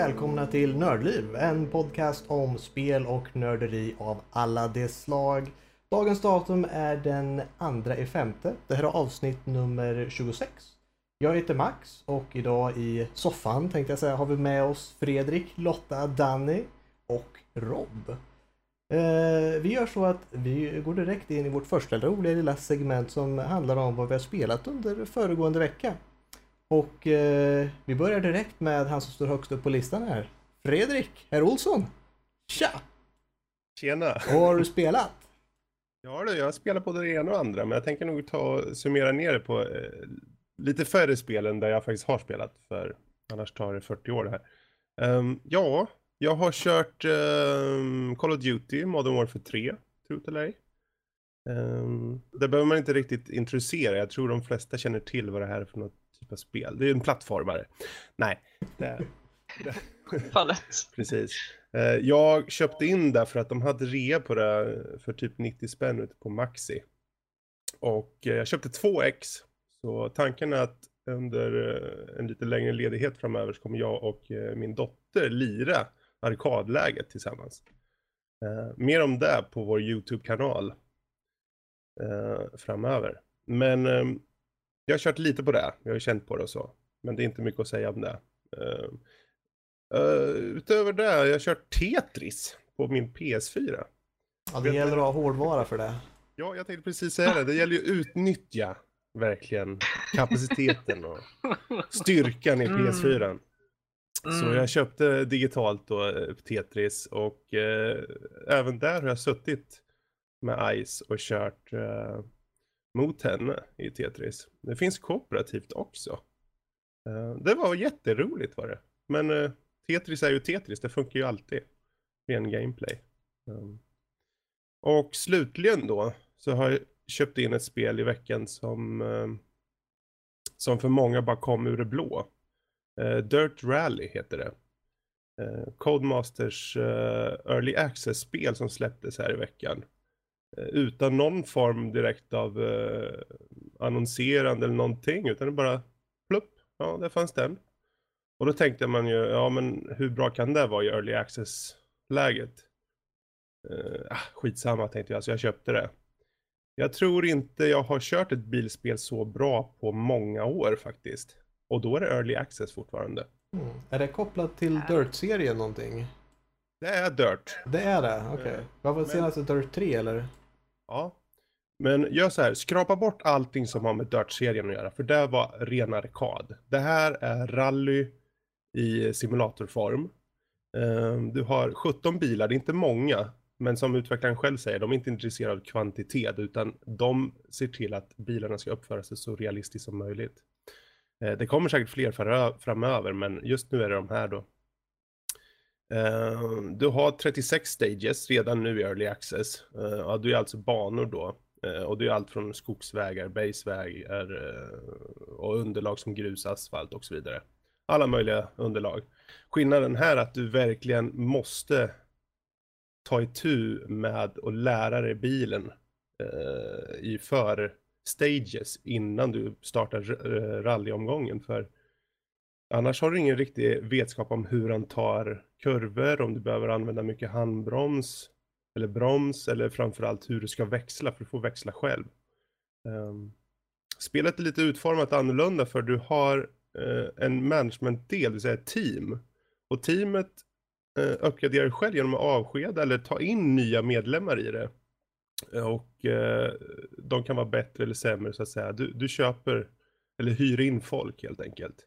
välkomna till Nördliv, en podcast om spel och nörderi av alla de slag. Dagens datum är den andra i femte. Det här är avsnitt nummer 26. Jag heter Max och idag i soffan tänkte jag säga har vi med oss Fredrik, Lotta, Danny och Rob. Eh, vi gör så att vi går direkt in i vårt första roliga lilla segment som handlar om vad vi har spelat under föregående vecka. Och eh, vi börjar direkt med han som står högst upp på listan här. Fredrik, herr Olsson. Tja! Tjena! Vad har du spelat? Ja du, jag har spelat både det ena och andra, men jag tänker nog ta summera ner det på eh, lite färre spel än där jag faktiskt har spelat, för annars tar det 40 år det här. Um, ja, jag har kört um, Call of Duty, Modern Warfare 3, trot eller ej. Um, det behöver man inte riktigt introducera, jag tror de flesta känner till vad det här är för något typ av spel. Det är en plattformare. Nej, det, det. Fallet. Precis. Uh, jag köpte in det för att de hade rea på det för typ 90 spänn ute på Maxi. Och uh, jag köpte två ex. Så tanken är att under uh, en lite längre ledighet framöver så kommer jag och min dotter lira arkadläget tillsammans. mer om det på vår YouTube-kanal framöver. Men um, jag har kört lite på det, jag har känt på det och så. Men det är inte mycket att säga om det. Uh, uh, utöver det, jag har kört Tetris på min PS4. Ja, det gäller att ha hårdvara för det. Ja, jag tänkte precis säga det. Det gäller ju att utnyttja verkligen kapaciteten och styrkan i PS4. Mm. Så jag köpte digitalt då eh, Tetris och eh, även där har jag suttit med Ice och kört eh, mot henne i Tetris. Det finns kooperativt också. Eh, det var jätteroligt var det. Men eh, Tetris är ju Tetris, det funkar ju alltid. Ren gameplay. Ehm, och slutligen då så har jag köpt in ett spel i veckan som, ehm, som för många bara kom ur det blå. Eh, Dirt Rally heter det. Codemasters Early Access-spel som släpptes här i veckan. Eh, utan någon form direkt av eh, annonserande eller någonting, utan det bara plupp, ja, där fanns den. Och då tänkte man ju, ja men hur bra kan det vara i early access-läget? Eh, ah, skitsamma tänkte jag, så jag köpte det. Jag tror inte jag har kört ett bilspel så bra på många år faktiskt. Och då är det early access fortfarande. Mm. Är det kopplat till Dirt-serien någonting? Det är Dirt. Det är det? Okej. Okay. Vad var senaste Dirt 3 eller? Ja. Men gör så här, skrapa bort allting som har med Dirt-serien att göra, för det var ren arkad. Det här är rally i simulatorform. Ehm, du har 17 bilar, det är inte många, men som utvecklaren själv säger, de är inte intresserade av kvantitet, utan de ser till att bilarna ska uppföra sig så realistiskt som möjligt. Eh, det kommer säkert fler framöver, men just nu är det de här då. Uh, du har 36 stages redan nu i Early Access. Uh, du är alltså banor då. Uh, och det är allt från skogsvägar, basevägar och underlag som grus, asfalt och så vidare. Alla möjliga underlag. Skillnaden här är att du verkligen måste ta itu med att lära dig bilen i för stages innan du startar rallyomgången. För Annars har du ingen riktig vetskap om hur han tar kurvor, om du behöver använda mycket handbroms eller broms eller framförallt hur du ska växla, för du får växla själv. Um, spelet är lite utformat annorlunda för du har uh, en managementdel, det vill säga ett team. Och teamet uh, uppgraderar själv genom att avskeda eller ta in nya medlemmar i det. Och uh, de kan vara bättre eller sämre så att säga. Du, du köper eller hyr in folk helt enkelt.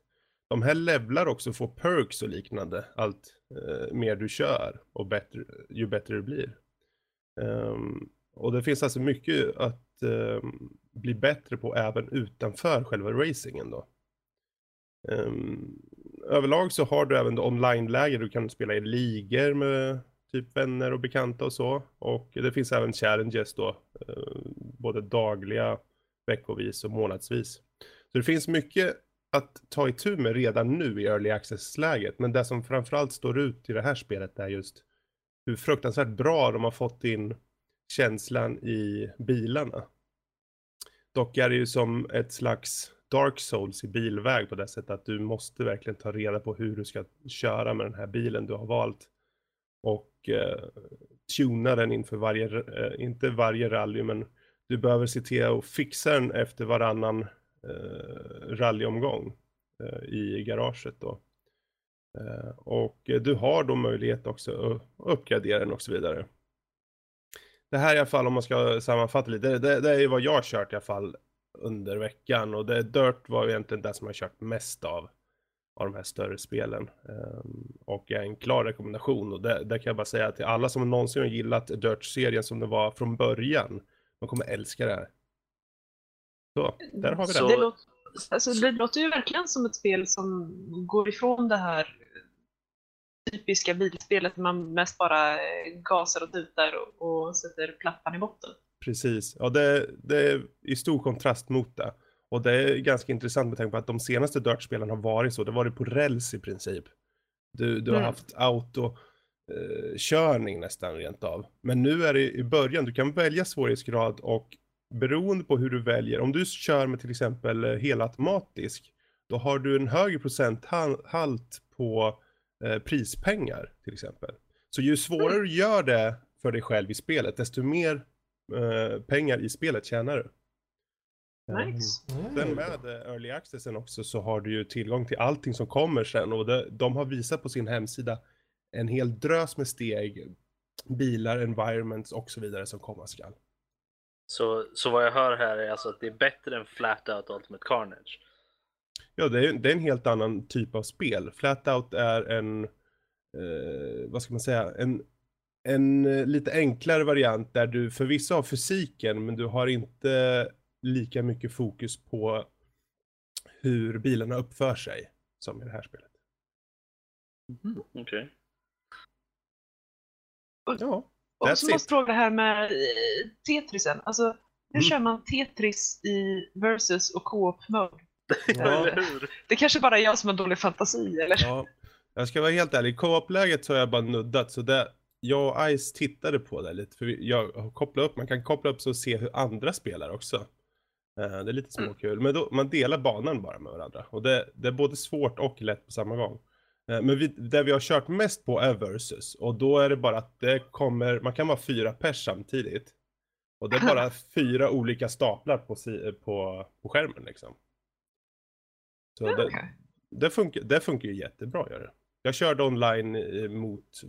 De här levlar också får perks och liknande allt eh, mer du kör och bättre, ju bättre det blir. Um, och det finns alltså mycket att um, bli bättre på även utanför själva racingen då. Um, överlag så har du även online-läger, du kan spela i ligor med typ vänner och bekanta och så. Och det finns även challenges då, uh, både dagliga, veckovis och månadsvis. Så det finns mycket att ta itu med redan nu i early access-läget. Men det som framförallt står ut i det här spelet är just hur fruktansvärt bra de har fått in känslan i bilarna. Dock är det ju som ett slags Dark Souls i bilväg på det sättet att du måste verkligen ta reda på hur du ska köra med den här bilen du har valt. Och eh, tuna den inför varje, eh, inte varje rally, men du behöver se till att fixa den efter varannan Eh, rallyomgång eh, i garaget då. Eh, och du har då möjlighet också att uppgradera den och så vidare. Det här i alla fall om man ska sammanfatta lite, det, det, det är vad jag har kört i alla fall under veckan och det Dirt var egentligen det som jag kört mest av av de här större spelen. Um, och en klar rekommendation och det, det, kan jag bara säga till alla som någonsin har gillat Dirt-serien som det var från början. De kommer älska det här. Så, där har vi det. Det låter, alltså, det låter ju verkligen som ett spel som går ifrån det här typiska bilspelet där man mest bara gasar och tutar och, och sätter plattan i botten. Precis, ja det, det är i stor kontrast mot det. Och det är ganska intressant med tanke på att de senaste Dirt-spelen har varit så. Det har varit på räls i princip. Du, du har mm. haft autokörning eh, nästan rent av. Men nu är det i början, du kan välja svårighetsgrad och beroende på hur du väljer, om du kör med till exempel eh, helautomatisk, då har du en högre procenthalt på eh, prispengar till exempel. Så ju svårare du gör det för dig själv i spelet, desto mer eh, pengar i spelet tjänar du. Nice. Mm. Sen med Early Accessen också så har du ju tillgång till allting som kommer sen och det, de har visat på sin hemsida en hel drös med steg, bilar, environments och så vidare som komma skall. Så, så vad jag hör här är alltså att det är bättre än Flat Out Ultimate Carnage? Ja, det är, det är en helt annan typ av spel. Flat Out är en, eh, vad ska man säga, en, en eh, lite enklare variant där du förvisso har fysiken men du har inte lika mycket fokus på hur bilarna uppför sig som i det här spelet. Mm, Okej. Okay. Ja, och så måste fråga det här med eh, Tetrisen. Alltså, hur mm. kör man Tetris i versus och co-op mode? Ja. det kanske bara är jag som har dålig fantasi, eller? Ja, jag ska vara helt ärlig. I co-op-läget så har jag bara nuddat, så det, jag och Ice tittade på det lite, för jag kopplar upp, man kan koppla upp så och se hur andra spelar också. Eh, det är lite mm. småkul, men då, man delar banan bara med varandra. Och det, det är både svårt och lätt på samma gång. Eh, men vi, det vi har kört mest på är versus. Och då är det bara att det kommer, man kan vara fyra pers samtidigt. Och det är bara fyra olika staplar på, på, på skärmen liksom. Så det, okay. det, funkar, det funkar ju jättebra gör det. Jag körde online eh, mot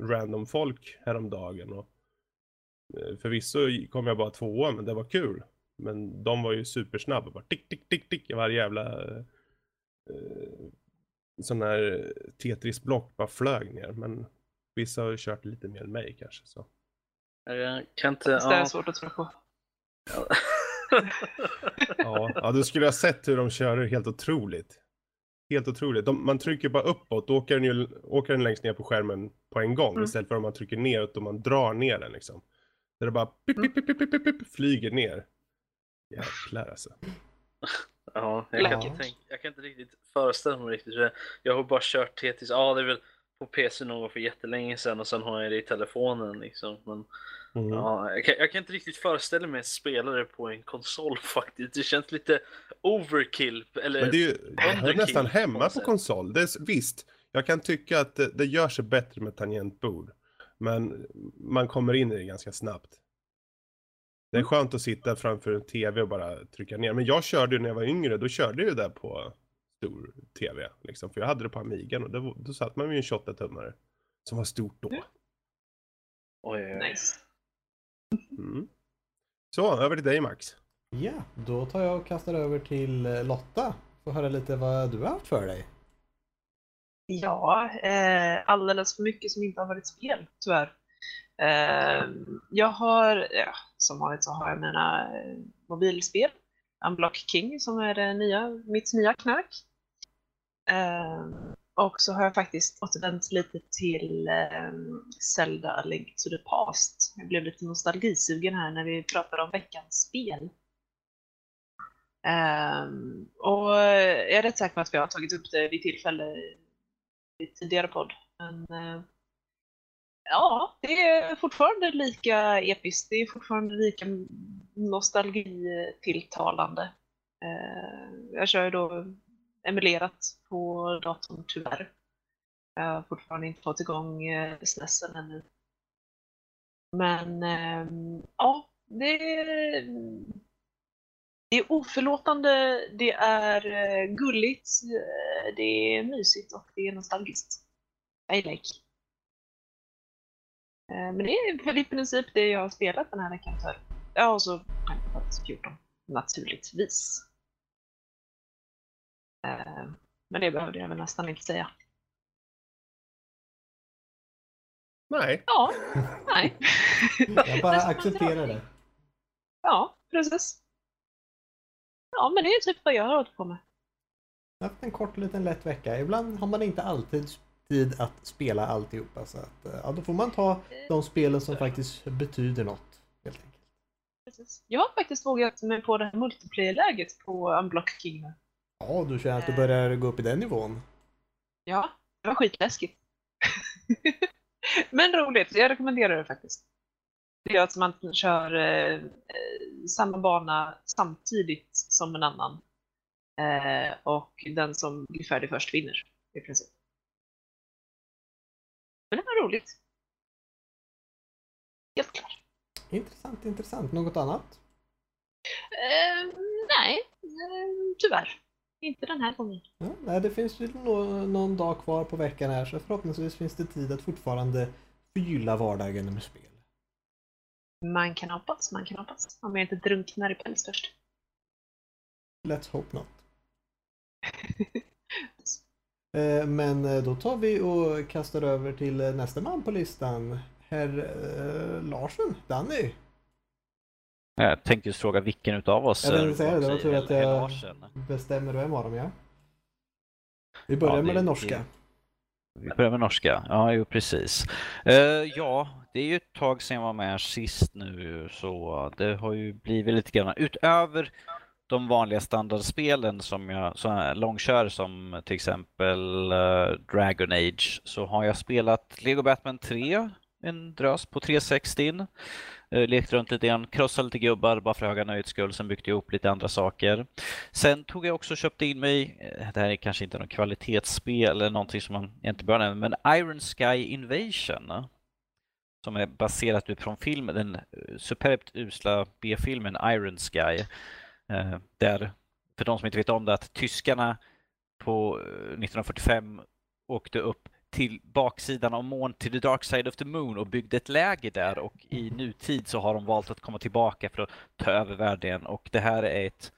random folk häromdagen och förvisso kom jag bara tvåa men det var kul. Men de var ju supersnabba. Bara tick, tick, tick, tick i varje jävla eh, sån här Tetris-block bara flög ner. Men vissa har ju kört lite mer än mig kanske. Så. Jag kan inte... Det är svårt att tro på. ja, ja, du skulle ha sett hur de kör helt otroligt. Helt otroligt. De, man trycker bara uppåt, då åker den, ju, åker den längst ner på skärmen på en gång. Mm. Istället för om man trycker neråt och man drar ner den liksom. Där det bara pip, pip, pip, pip, pip, flyger ner. Jäklar alltså. Ja, jag kan, inte tänka, jag kan inte riktigt föreställa mig riktigt. Jag har bara kört Tetris, ja det är väl på PC någon gång för jättelänge sedan och sen har jag det i telefonen liksom. Men, mm. ja, jag, kan, jag kan inte riktigt föreställa mig att spela det på en konsol faktiskt. Det känns lite overkill. Eller Men det är ju det är nästan hemma på konsol. Det är, visst, jag kan tycka att det, det gör sig bättre med tangentbord. Men man kommer in i det ganska snabbt. Det är skönt att sitta framför en tv och bara trycka ner. Men jag körde ju när jag var yngre, då körde jag ju det på stor tv. Liksom, för jag hade det på Amigan och det, då satt man med en 28-tummare. Som var stort då. Oj, oj, oj. Nice. Mm. Så, över till dig Max. Ja, då tar jag och kastar över till eh, Lotta. Får höra lite vad du har haft för dig. Ja, eh, alldeles för mycket som inte har varit spel, tyvärr. Ehm, jag har, ja, som vanligt så har jag mina eh, mobilspel. Unblock King som är det nya, mitt nya knark. Ehm, och så har jag faktiskt återvänt lite till ehm, Zelda Link to the Past. Jag blev lite nostalgisugen här när vi pratade om veckans spel. Um, och jag är rätt säker på att vi har tagit upp det vid tillfälle i tidigare podd. Men uh, Ja, det är fortfarande lika episkt. Det är fortfarande lika nostalgitilltalande. Eh, jag kör ju då emulerat på datorn tyvärr. Jag har fortfarande inte fått igång eh, SNESen ännu. Men ehm, ja, det är, det är oförlåtande, det är eh, gulligt, det är mysigt och det är nostalgiskt. I like. Men det är väl i princip det jag har spelat den här veckan för. Ja, och så Final Fantasy 14, naturligtvis. Men det behövde jag väl nästan inte säga. Nej. Ja, nej. Jag bara accepterar det. Ja, precis. Ja, men det är typ vad jag har hållit på med. Jag har haft en kort liten lätt vecka. Ibland har man inte alltid tid att spela alltihopa. Så att, ja, då får man ta de spelen som faktiskt betyder något. Helt enkelt. Precis. Jag har faktiskt vågat mig på det här multiplayer-läget på Unblock King. Ja, du känner att du börjar gå upp i den nivån? Ja, det var skitläskigt. Men roligt, jag rekommenderar det faktiskt. Det är att man kör eh, samma bana samtidigt som en annan. Eh, och den som blir färdig först vinner i princip. Men det var roligt. Helt klart. Intressant, intressant. Något annat? Eh, nej, eh, tyvärr. Inte den här gången. Ja, nej, det finns ju någon, någon dag kvar på veckan här så förhoppningsvis finns det tid att fortfarande förgylla vardagen med spel. Man kan hoppas, man kan hoppas. Om jag inte drunknar i päls först. Let's hope not. Eh, men eh, då tar vi och kastar över till nästa man på listan. Herr eh, Larsen, Danny. Jag tänkte just fråga vilken utav oss Jag tänkte säga det, det var tur att jag bestämmer vem av dem ja. Vi börjar ja, det, med den norska. Vi börjar med norska, ja jo precis. Uh, ja, det är ju ett tag sedan jag var med sist nu så det har ju blivit lite grann utöver de vanliga standardspelen som jag som långkör som till exempel eh, Dragon Age så har jag spelat Lego Batman 3 en drös på 360 eh, lekt runt lite grann, krossade lite gubbar bara för höga nöjets skull, sen byggde jag upp lite andra saker. Sen tog jag också och köpte in mig, eh, det här är kanske inte något kvalitetsspel eller någonting som man inte bör nämna, men Iron Sky Invasion som är baserat utifrån filmen, den superbt usla B-filmen Iron Sky. Eh, där, för de som inte vet om det, att tyskarna på eh, 1945 åkte upp till baksidan av månen, till the dark side of the moon och byggde ett läger där och i nutid så har de valt att komma tillbaka för att ta över världen och det här är ett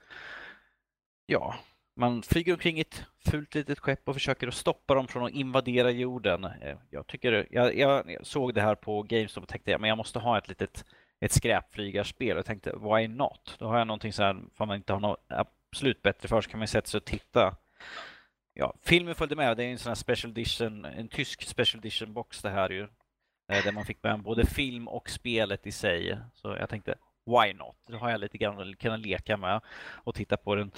ja, man flyger omkring i ett fult litet skepp och försöker att stoppa dem från att invadera jorden. Eh, jag, tycker, jag, jag såg det här på GameStop och tänkte att jag måste ha ett litet ett skräpflygarspel och tänkte why not? Då har jag någonting så här, för man inte har något absolut bättre för så kan man sätta sig och titta. Ja, filmen följde med, det är en sån här special edition, en tysk special edition box det här ju. Eh, där man fick med både film och spelet i sig. Så jag tänkte why not? Då har jag lite grann att kunna leka med och titta på den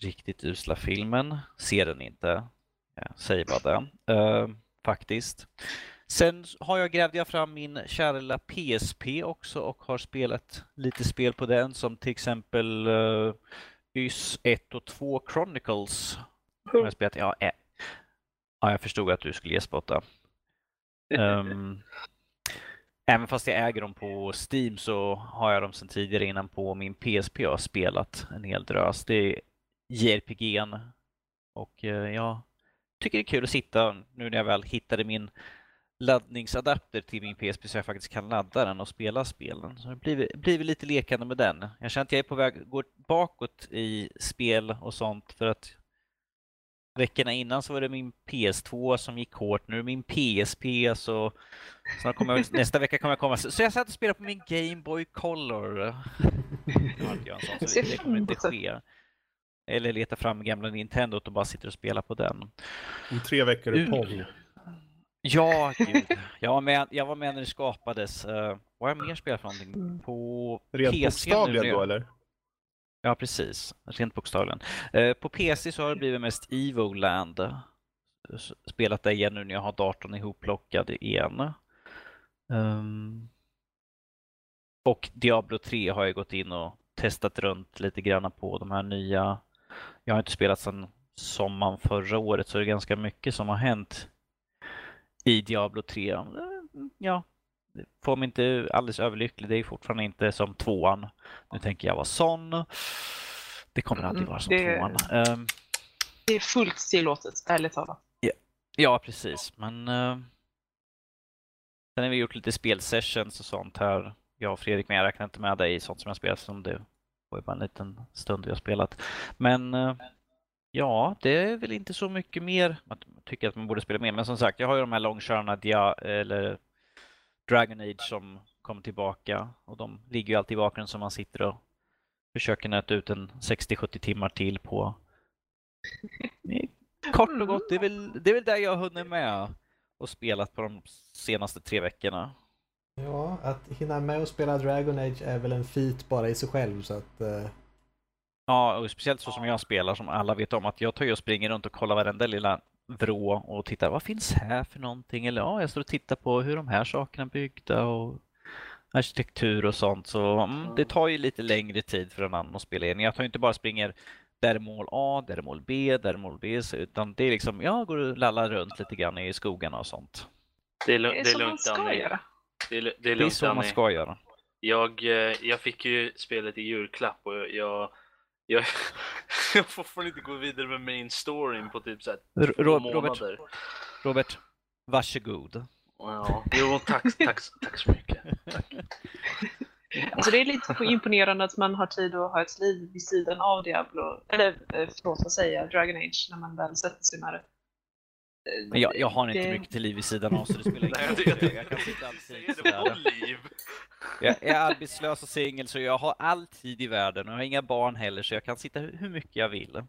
riktigt usla filmen. Ser den inte. Ja, säger bara det. Uh, faktiskt. Sen har jag grävde jag fram min kära lilla PSP också och har spelat lite spel på den som till exempel uh, YS 1 och 2 Chronicles. Mm. Jag, spelat, ja, äh. ja, jag förstod att du skulle ge spotta. Um, Även fast jag äger dem på Steam så har jag dem sedan tidigare innan på min PSP och har spelat en hel drös. Det är JRPG'n och eh, jag tycker det är kul att sitta nu när jag väl hittade min laddningsadapter till min PSP så jag faktiskt kan ladda den och spela spelen. Så det blir, blir lite lekande med den. Jag känner att jag är på väg att gå bakåt i spel och sånt för att veckorna innan så var det min PS2 som gick hårt. Nu är det min PSP så, så kommer, nästa vecka kommer jag komma. Så jag satt och spelade på min Game Boy Color. Det, det kommer inte ske. Eller leta fram gamla Nintendo och bara sitter och spelar på den. Om tre veckor är Pong. Ja, gud. Jag var med, jag var med när det skapades. Uh, vad har jag mer spelat för någonting? Mm. På Rent PC bokstavligen då eller? Ja, precis. Rent bokstavligen. Uh, på PC så har det blivit mest Evoland. Spelat det igen nu när jag har datorn ihopplockad igen. Um, och Diablo 3 har jag gått in och testat runt lite grann på de här nya jag har inte spelat sedan sommaren förra året så det är ganska mycket som har hänt i Diablo 3. Ja, får mig inte alldeles överlycklig. Det är fortfarande inte som tvåan. Nu tänker jag vara sån. Det kommer aldrig mm, vara som det, tvåan. Um, det är fullt tillåtet, ärligt talat. Ja, ja precis. Men uh, sen har vi gjort lite spelsessions och sånt här. Jag och Fredrik, men jag räknar inte med dig i sånt som jag spelat som det var ju bara en liten stund vi har spelat. Men uh, ja, det är väl inte så mycket mer. Man tycker att man borde spela mer, men som sagt, jag har ju de här långkörarna, dia, eller Dragon Age som kommer tillbaka och de ligger ju alltid i bakgrunden som man sitter och försöker nöta ut en 60-70 timmar till på. Kort och gott, det är väl det, är väl där jag har hunnit med och spelat på de senaste tre veckorna. Ja, att hinna med och spela Dragon Age är väl en feat bara i sig själv så att... Uh... Ja, och speciellt så som jag spelar som alla vet om att jag tar ju och springer runt och kollar varenda lilla vrå och tittar vad finns här för någonting? Eller ja, jag står och tittar på hur de här sakerna är byggda och arkitektur och sånt. Så mm, det tar ju lite längre tid för en annan att spela in. Jag tar inte bara springer där är mål A, där är mål B, där är mål B, utan det är liksom, jag går och lallar runt lite grann i skogarna och sånt. Det är, det är, så lugnt, man ska göra. Det är, det är, lugnt, det är så man ska göra. Jag, eh, jag fick ju spelet i julklapp och jag jag, jag får fortfarande inte gå vidare med main storyn på typ såhär Ro månader. Robert, Robert, varsågod. Ja, jo tack, tack, tack så mycket. Tack. Alltså det är lite imponerande att man har tid att ha ett liv vid sidan av Diablo, eller eh, förlåt vad säger jag, Dragon Age, när man väl sätter sig med det. Men jag, jag har inte det... mycket till liv vid sidan av så det spelar ingen roll. Jag kan sitta alltid sådär. Jag är arbetslös och singel så jag har all tid i världen och jag har inga barn heller så jag kan sitta hur mycket jag vill.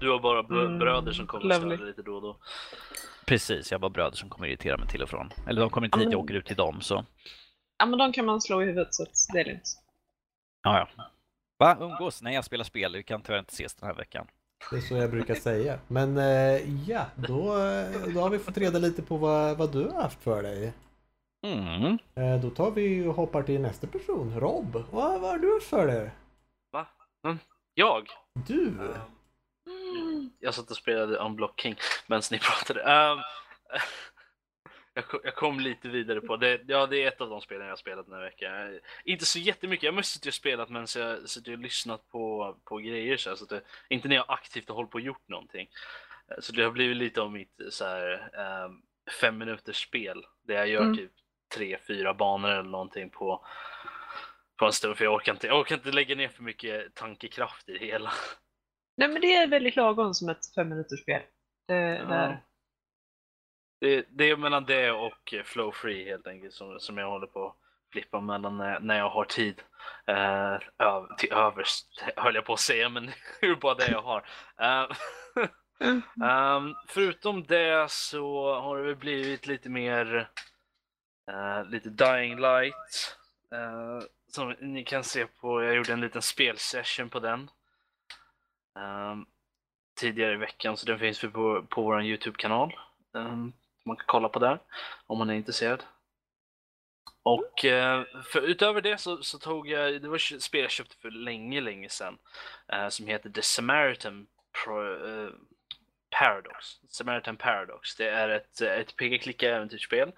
Du har bara mm, bröder som kommer och ställer lite då och då. Precis, jag har bara bröder som kommer irritera mig till och från. Eller de kommer inte hit, jag åker ut till dem så. Ja men de kan man slå i huvudet så det är lugnt. Ja, ja. Va? Umgås? Nej, jag spelar spel. Vi kan tyvärr inte ses den här veckan. Det är så jag brukar säga. Men eh, ja, då, då har vi fått reda lite på vad, vad du har haft för dig. Mm. Eh, då tar vi och hoppar till nästa person. Rob, vad, vad har du haft för dig? Va? Mm. Jag? Du? Mm. Jag satt och spelade Unblock King medan ni pratade. Um, jag, kom lite vidare på det. Ja, det är ett av de spelen jag har spelat den här veckan. Inte så jättemycket. Jag måste ju spelat men så jag, så jag lyssnat på, på grejer så, här, så det, inte när jag aktivt har hållit på och gjort någonting. Eh, så det har blivit lite av mitt så här, um, fem minuters spel. Där jag gör mm. typ tre, fyra banor eller någonting på, på en stund. För jag orkar, inte, jag orkar inte lägga ner för mycket tankekraft i det hela. Nej men det är väldigt lagom som ett fem minuters spel. Det, ja. där det, det är mellan det och flow free helt enkelt som, som jag håller på att flippa mellan när, när jag har tid eh, öv, till övers höll jag på att säga men det är bara det jag har. Uh, um, förutom det så har det blivit lite mer uh, lite dying light uh, som ni kan se på, jag gjorde en liten spelsession på den um, tidigare i veckan så den finns på, på vår Youtube-kanal. Um, man kan kolla på där om man är intresserad. Och eh, för, utöver det så, så, tog jag, det var ett spel jag köpte för länge, länge sedan eh, som heter The Samaritan Pro, eh, Paradox. Samaritan Paradox. Det är ett, ett peka-klicka äventyrsspel.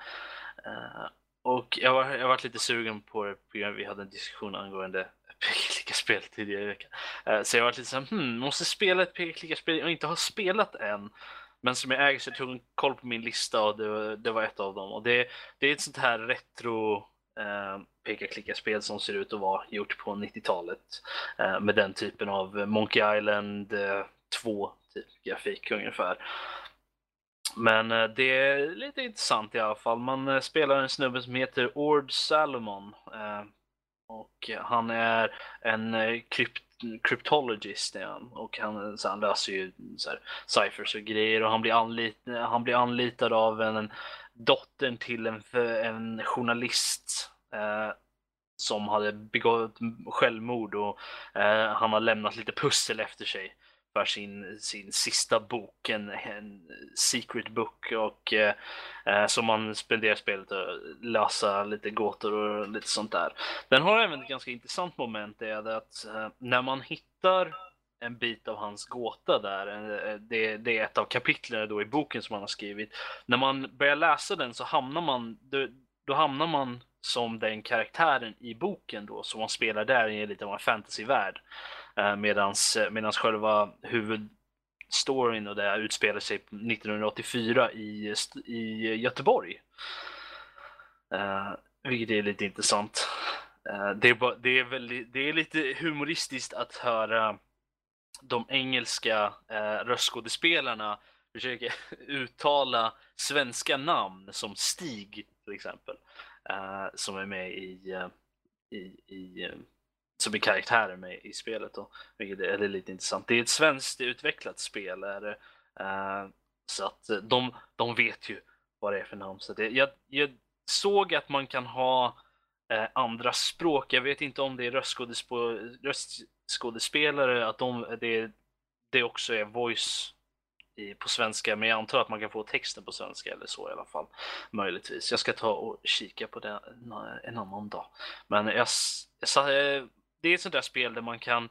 Eh, och jag var, jag var lite sugen på det, vi hade en diskussion angående peka spel tidigare i veckan. Eh, så jag var lite såhär, hmm, måste spela ett peka spel jag inte har spelat än. Men som jag äger så jag tog en koll på min lista och det, det var ett av dem. Och det, det är ett sånt här retro eh, peka-klicka-spel som ser ut att vara gjort på 90-talet. Eh, med den typen av Monkey Island eh, 2 typ grafik ungefär. Men eh, det är lite intressant i alla fall. Man eh, spelar en snubbe som heter Ord Salomon. Eh, och han är en eh, krypt Mm, cryptologist är han. Och han, så han löser ju så här, ciphers och grejer. Och han blir, anlit, han blir anlitad av en, en dottern till en, en journalist eh, som hade begått självmord och eh, han har lämnat lite pussel efter sig för sin, sin sista bok, en, en secret book och eh, eh som man spenderar spelet att lösa lite gåtor och lite sånt där. Den har även ett ganska intressant moment, det är att eh, när man hittar en bit av hans gåta där. Eh, eh, det, det, är ett av kapitlen då i boken som han har skrivit. När man börjar läsa den så hamnar man, då, då hamnar man som den karaktären i boken då som man spelar där i lite av en fantasyvärld. Eh, medans, eh, medans själva huvudstoryn och det utspelar sig 1984 i, i Göteborg. Uh, vilket är lite intressant. Uh, det, är bara, det, är väldigt, det är lite humoristiskt att höra de engelska uh, röstskådespelarna försöka uttala svenska namn som Stig till exempel. Uh, som är med i, uh, i, i uh, som är karaktärer med i spelet. Då, vilket är, är lite intressant. Det är ett svenskt utvecklat spel. Är det, eh, så att eh, de, de vet ju vad det är för namn. Så det, jag, jag såg att man kan ha eh, andra språk. Jag vet inte om det är röstskådespelare, att de, det, det också är voice i, på svenska, men jag antar att man kan få texten på svenska eller så i alla fall. Möjligtvis. Jag ska ta och kika på det en annan dag. Men jag, jag, jag det är ett sånt där spel där man kan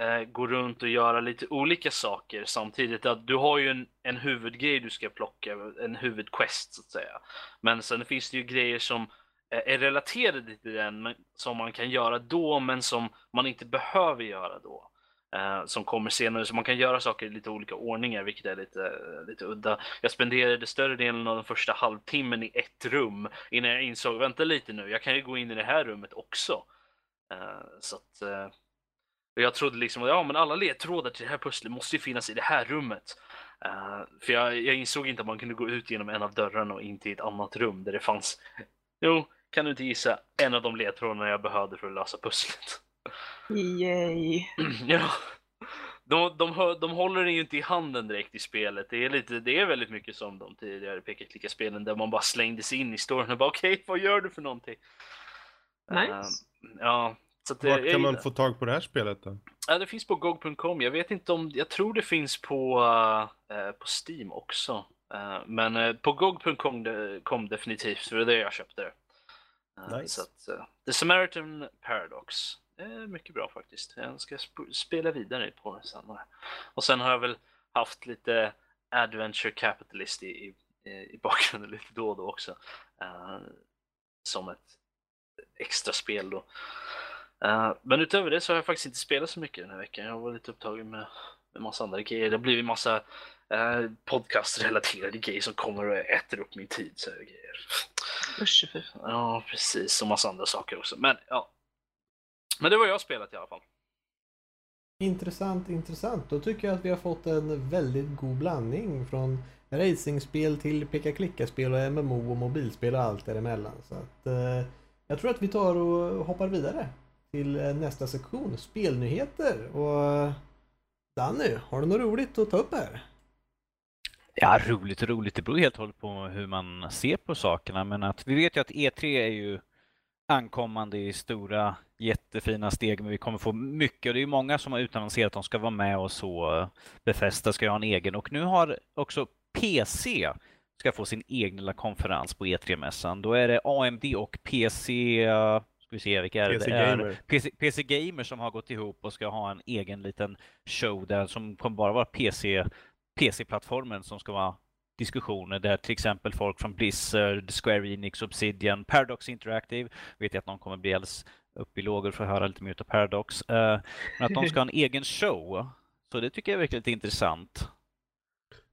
eh, gå runt och göra lite olika saker samtidigt. Att du har ju en, en huvudgrej du ska plocka, en huvudquest så att säga. Men sen finns det ju grejer som eh, är relaterade till den, men, som man kan göra då, men som man inte behöver göra då eh, som kommer senare. Så man kan göra saker i lite olika ordningar, vilket är lite, lite udda. Jag spenderade större delen av den första halvtimmen i ett rum innan jag insåg, vänta lite nu, jag kan ju gå in i det här rummet också. Eh, så att, eh, jag trodde liksom, ja men alla ledtrådar till det här pusslet måste ju finnas i det här rummet. Uh, för jag, jag, insåg inte att man kunde gå ut genom en av dörrarna och in till ett annat rum där det fanns, jo, kan du inte gissa, en av de ledtrådarna jag behövde för att lösa pusslet. Yay. ja. De, de, de håller den ju inte i handen direkt i spelet. Det är, lite, det är väldigt mycket som de tidigare peka-klicka-spelen där man bara slängdes in i storyn och bara okej, okay, vad gör du för någonting? Nice. Uh, ja. Så att, Vart kan man få tag på det här spelet då? Ja, det finns på GOG.com. Jag vet inte om, jag tror det finns på, uh, på Steam också. Uh, men uh, på GOG.com kom definitivt, för det är det jag köpte. Nice. Så att, The Samaritan Paradox. Det mycket bra faktiskt. Jag ska sp spela vidare på det sen. Och sen har jag väl haft lite Adventure Capitalist i, i, i bakgrunden lite då och då också. Uh, som ett extra spel då. Uh, men utöver det så har jag faktiskt inte spelat så mycket den här veckan. Jag var lite upptagen med, med massa andra grejer. Det har blivit massa uh, podcast-relaterade grejer som kommer och äter upp min tid. Så grejer. Usch, ja, precis. Och massa andra saker också. Men ja, men det var jag spelat i alla fall. Intressant, intressant. Då tycker jag att vi har fått en väldigt god blandning från racingspel till peka-klicka-spel och MMO och mobilspel och allt däremellan. Så att, eh, jag tror att vi tar och hoppar vidare till eh, nästa sektion, spelnyheter. Och eh, Danny, har du något roligt att ta upp här? Ja, roligt och roligt. Det beror helt och hållet på hur man ser på sakerna. Men att vi vet ju att E3 är ju ankommande i stora jättefina steg, men vi kommer få mycket. Och det är många som har utannonserat att de ska vara med och så. Befästa ska ha en egen och nu har också PC ska få sin egen lilla konferens på E3-mässan. Då är det AMD och PC ska vi se vilka är PC det Gamer. PC, PC Gamer som har gått ihop och ska ha en egen liten show där som kommer bara vara PC PC-plattformen som ska vara diskussioner där till exempel folk från Blizzard, Square Enix, Obsidian, Paradox Interactive, vet jag att någon kommer bli alldeles upp i lågor för att höra lite mer av Paradox, uh, men att de ska ha en egen show. Så det tycker jag är verkligen lite intressant.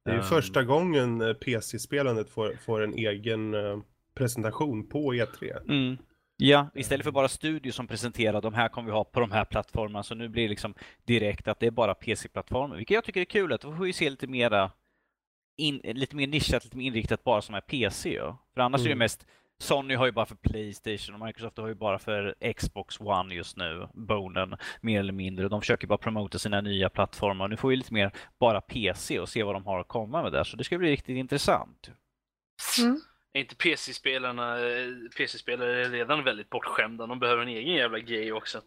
Det är ju um, första gången eh, PC-spelandet får, får en egen uh, presentation på E3. Mm. Ja, istället för bara studio som presenterar de här kommer vi ha på de här plattformarna. Så nu blir det liksom direkt att det är bara PC-plattformar, vilket jag tycker är kul. Att då får vi se lite mera in, lite mer nischat, lite mer inriktat bara som är PC. Ja. För annars mm. är det mm. mest Sony har ju bara för Playstation och Microsoft har ju bara för Xbox One just nu, bonen, mer eller mindre. De försöker bara promota sina nya plattformar. Nu får vi lite mer bara PC och se vad de har att komma med där, så det ska bli riktigt intressant. Mm. Är inte PC-spelarna, PC-spelare är redan väldigt bortskämda? De behöver en egen jävla grej också.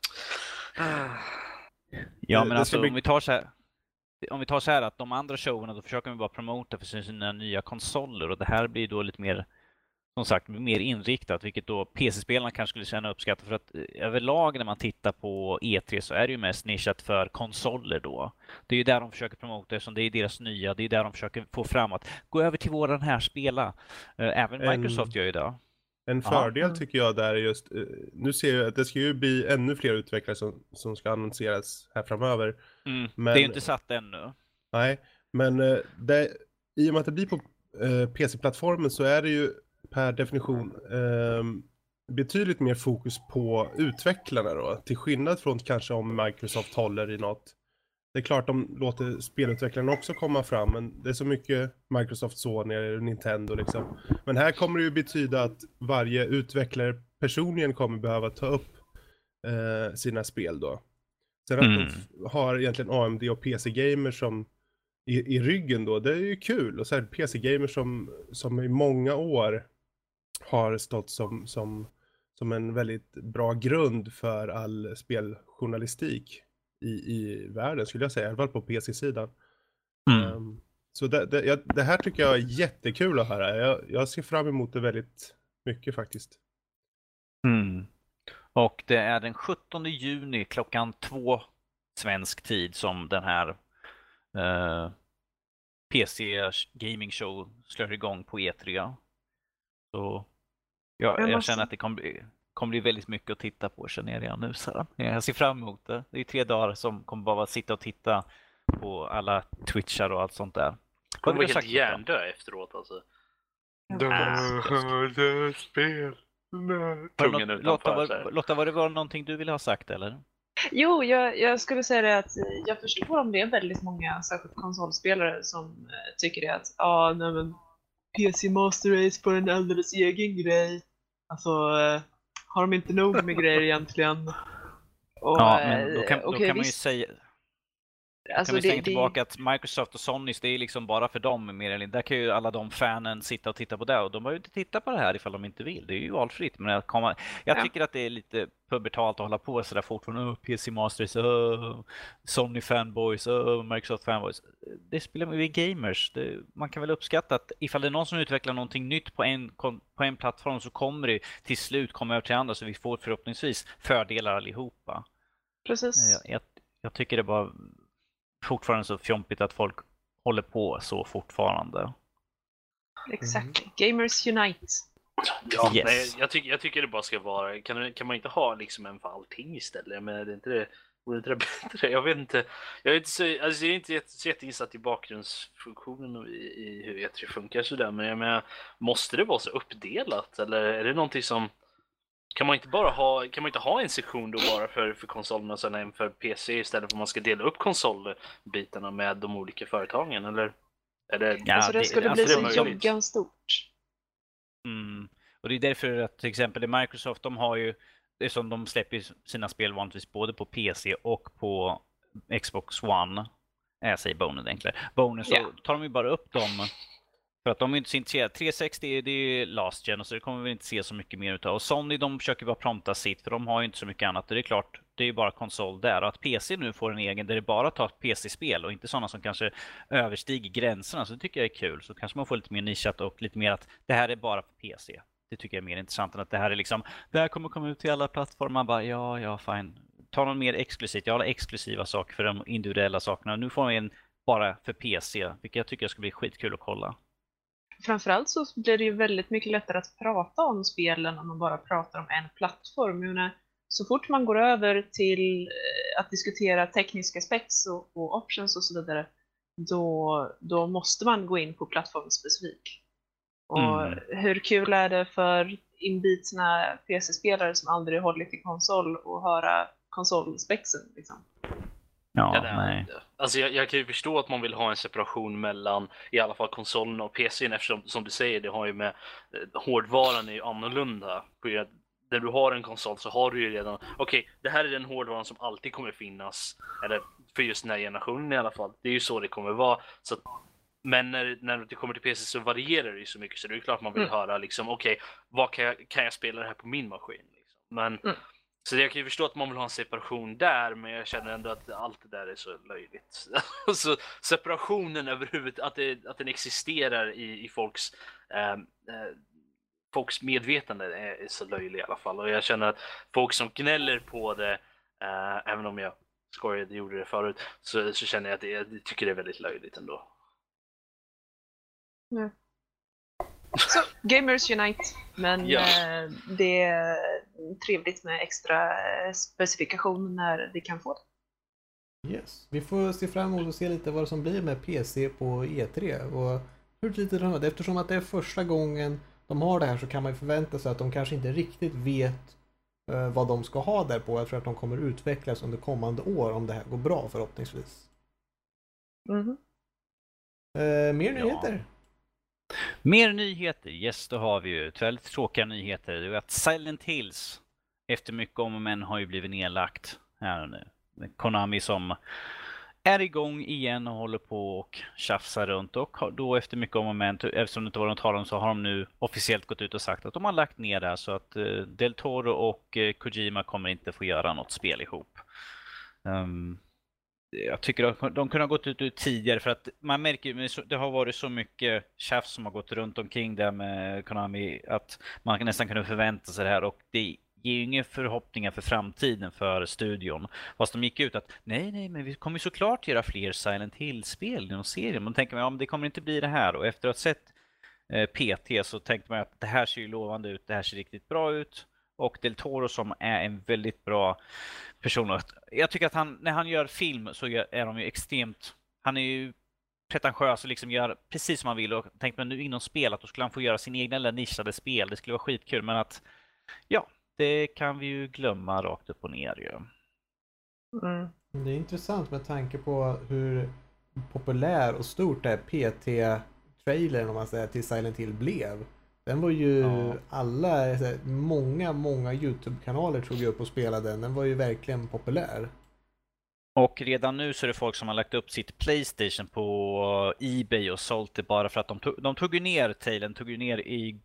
Ja, men alltså bli... om vi tar så här om vi tar så här att de andra showerna då försöker vi bara promota för sina nya konsoler och det här blir då lite mer som sagt mer inriktat, vilket då PC-spelarna kanske skulle känna uppskatta för att eh, överlag när man tittar på E3 så är det ju mest nischat för konsoler då. Det är ju där de försöker promota eftersom det är deras nya, det är där de försöker få fram att gå över till våran här spela. Eh, även Microsoft en, gör ju det. En fördel Aha. tycker jag där är just, eh, nu ser jag att det ska ju bli ännu fler utvecklare som, som ska annonseras här framöver. Mm, men, det är inte satt ännu. Nej, men det, i och med att det blir på PC-plattformen så är det ju per definition eh, betydligt mer fokus på utvecklarna då. Till skillnad från kanske om Microsoft håller i något. Det är klart de låter spelutvecklarna också komma fram, men det är så mycket Microsoft, Sony, Nintendo liksom. Men här kommer det ju betyda att varje utvecklare personligen kommer behöva ta upp eh, sina spel då. Sen mm. att de mm. har egentligen AMD och PC-gamers som i, i ryggen då, det är ju kul. Och så här PC-gamers som, som i många år har stått som, som, som en väldigt bra grund för all speljournalistik i, i världen skulle jag säga, i alla fall på PC-sidan. Mm. Um, så det, det, jag, det, här tycker jag är jättekul att höra. Jag, jag ser fram emot det väldigt mycket faktiskt. Mm. Och det är den 17 juni klockan två svensk tid som den här uh, PC Gaming Show slår igång på E3. Så jag, jag, jag känner att det kommer bli, kommer bli väldigt mycket att titta på känner jag redan nu. Så jag ser fram emot det. Det är tre dagar som kommer bara sitta och titta på alla twitchar och allt sånt där. Kommer vara helt hjärndö efteråt alltså. Döda spel. Tungen utanför. Lotta, var, Lotta, var det var någonting du ville ha sagt eller? Jo, jag, jag, skulle säga det att jag förstår om det är väldigt många, särskilt konsolspelare, som eh, tycker det att ja, ah, nej men PC Master Race får en alldeles egen grej. Alltså, eh, har de inte nog med grejer egentligen? Och, ja, men då kan, då okay, kan man ju säga Alltså kan vi slänga tillbaka att Microsoft och Sony, det är liksom bara för dem mer eller. Där kan ju alla de fanen sitta och titta på det och de behöver inte titta på det här ifall de inte vill. Det är ju valfritt. Men jag, komma, jag ja. tycker att det är lite pubertalt att hålla på sådär fortfarande. Oh, PC Masters, oh, Sony fanboys, oh, Microsoft fanboys. Det spelar vi gamers. Det, man kan väl uppskatta att ifall det är någon som utvecklar någonting nytt på en, på en plattform så kommer det till slut komma över till andra så vi får förhoppningsvis fördelar allihopa. Precis. Jag, jag, jag tycker det bara fortfarande så fjompigt att folk håller på så fortfarande. Exakt. Mm. Gamers Unite. Ja, yes. nej, jag, tycker, jag tycker det bara ska vara, kan, kan man inte ha liksom en för allting istället? Men det är inte det, vore inte det bättre? Jag vet inte. Jag är inte så, alltså jag är inte jätte, så jätteinsatt i bakgrundsfunktionen och i, i hur E3 funkar sådär, men jag menar, måste det vara så uppdelat? Eller är det någonting som kan man inte bara ha, kan man inte ha en sektion då bara för, för konsolerna och sen en för PC istället för att man ska dela upp konsolbitarna med de olika företagen? Eller? Är det, ja, alltså det skulle bli så joggan stort. Mm. Och det är därför att till exempel Microsoft, de har ju, det är som de släpper sina spel vanligtvis både på PC och på Xbox One. Jag säger bonus enklare. Bonus, yeah. så tar de ju bara upp dem för att de är inte så intresserade. 360 det är last gen och så det kommer vi inte se så mycket mer utav. Och Sony de försöker bara prompta sitt för de har ju inte så mycket annat. Och Det är klart, det är ju bara konsol där. Och att PC nu får en egen där det bara tar PC-spel och inte sådana som kanske överstiger gränserna. Så det tycker jag är kul. Så kanske man får lite mer nischat och lite mer att det här är bara för PC. Det tycker jag är mer intressant än att det här är liksom, det här kommer komma ut till alla plattformar. Man bara, ja, ja, fine. Ta något mer exklusivt. Jag har exklusiva saker för de individuella sakerna. Nu får vi en bara för PC, vilket jag tycker ska bli skitkul att kolla framförallt så blir det ju väldigt mycket lättare att prata om spelen om man bara pratar om en plattform. Så fort man går över till eh, att diskutera tekniska specs och, och options och så vidare, då, då måste man gå in på plattformsspecifik. Och mm. hur kul är det för inbitna PC-spelare som aldrig hållit i konsol och höra konsolspexen? Liksom? Ja, ja nej. Alltså jag, jag, kan ju förstå att man vill ha en separation mellan i alla fall konsolen och PCn eftersom som du säger, det har ju med eh, hårdvaran är ju annorlunda. På att när du har en konsol så har du ju redan, okej, okay, det här är den hårdvaran som alltid kommer finnas, eller för just den här generationen i alla fall. Det är ju så det kommer vara. Så att, men när, när det kommer till PC så varierar det ju så mycket så det är klart man vill mm. höra liksom, okej, okay, vad kan jag, kan jag spela det här på min maskin? Liksom. Men mm. Så jag kan ju förstå att man vill ha en separation där, men jag känner ändå att allt det där är så löjligt. så separationen överhuvudtaget, att, att den existerar i, i folks eh, folks medvetande är så löjlig i alla fall. Och jag känner att folk som gnäller på det, uh, även om jag skojade gjorde det förut, så, så känner jag att det, jag tycker det är väldigt löjligt ändå. Mm. Så, Gamers Unite. Men ja. eh, det är trevligt med extra eh, specifikation när vi kan få det. Yes. Vi får se fram emot att se lite vad som blir med PC på E3 och hur lite det Eftersom att det är första gången de har det här så kan man ju förvänta sig att de kanske inte riktigt vet uh, vad de ska ha där på. Jag tror att de kommer utvecklas under kommande år om det här går bra förhoppningsvis. Mm. Uh, mer nyheter? Ja. Mer nyheter, yes då har vi ju. Väldigt tråkiga nyheter. Det är att Silent Hills efter mycket om och men har ju blivit nedlagt här nu. Konami som är igång igen och håller på och tjafsar runt och då efter mycket om och men, eftersom det inte var något tal om så har de nu officiellt gått ut och sagt att de har lagt ner det så att eh, Del Toro och eh, Kojima kommer inte få göra något spel ihop. Um, jag tycker att de kunde ha gått ut tidigare för att man märker ju, det har varit så mycket tjafs som har gått runt omkring det med Konami att man nästan kunde förvänta sig det här och det ger ju inga förhoppningar för framtiden för studion. Fast de gick ut att nej, nej, men vi kommer såklart göra fler Silent Hill-spel inom serien. Man tänker ja, men det kommer inte bli det här och efter att ha sett eh, PT så tänkte man att det här ser ju lovande ut, det här ser riktigt bra ut och Del Toro som är en väldigt bra person. Jag tycker att han, när han gör film så är de ju extremt, han är ju pretentiös och liksom gör precis som han vill och tänkte man nu inom spel att då skulle han få göra sin egna lilla nischade spel. Det skulle vara skitkul men att ja, det kan vi ju glömma rakt upp och ner ju. Mm. Det är intressant med tanke på hur populär och stort det PT-trailern om man säger till Silent Hill blev. Den var ju ja. alla, många, många YouTube-kanaler tog upp och spelade den. Den var ju verkligen populär. Och redan nu så är det folk som har lagt upp sitt Playstation på Ebay och sålt det bara för att de tog, de tog ju ner trailern, tog ju ner i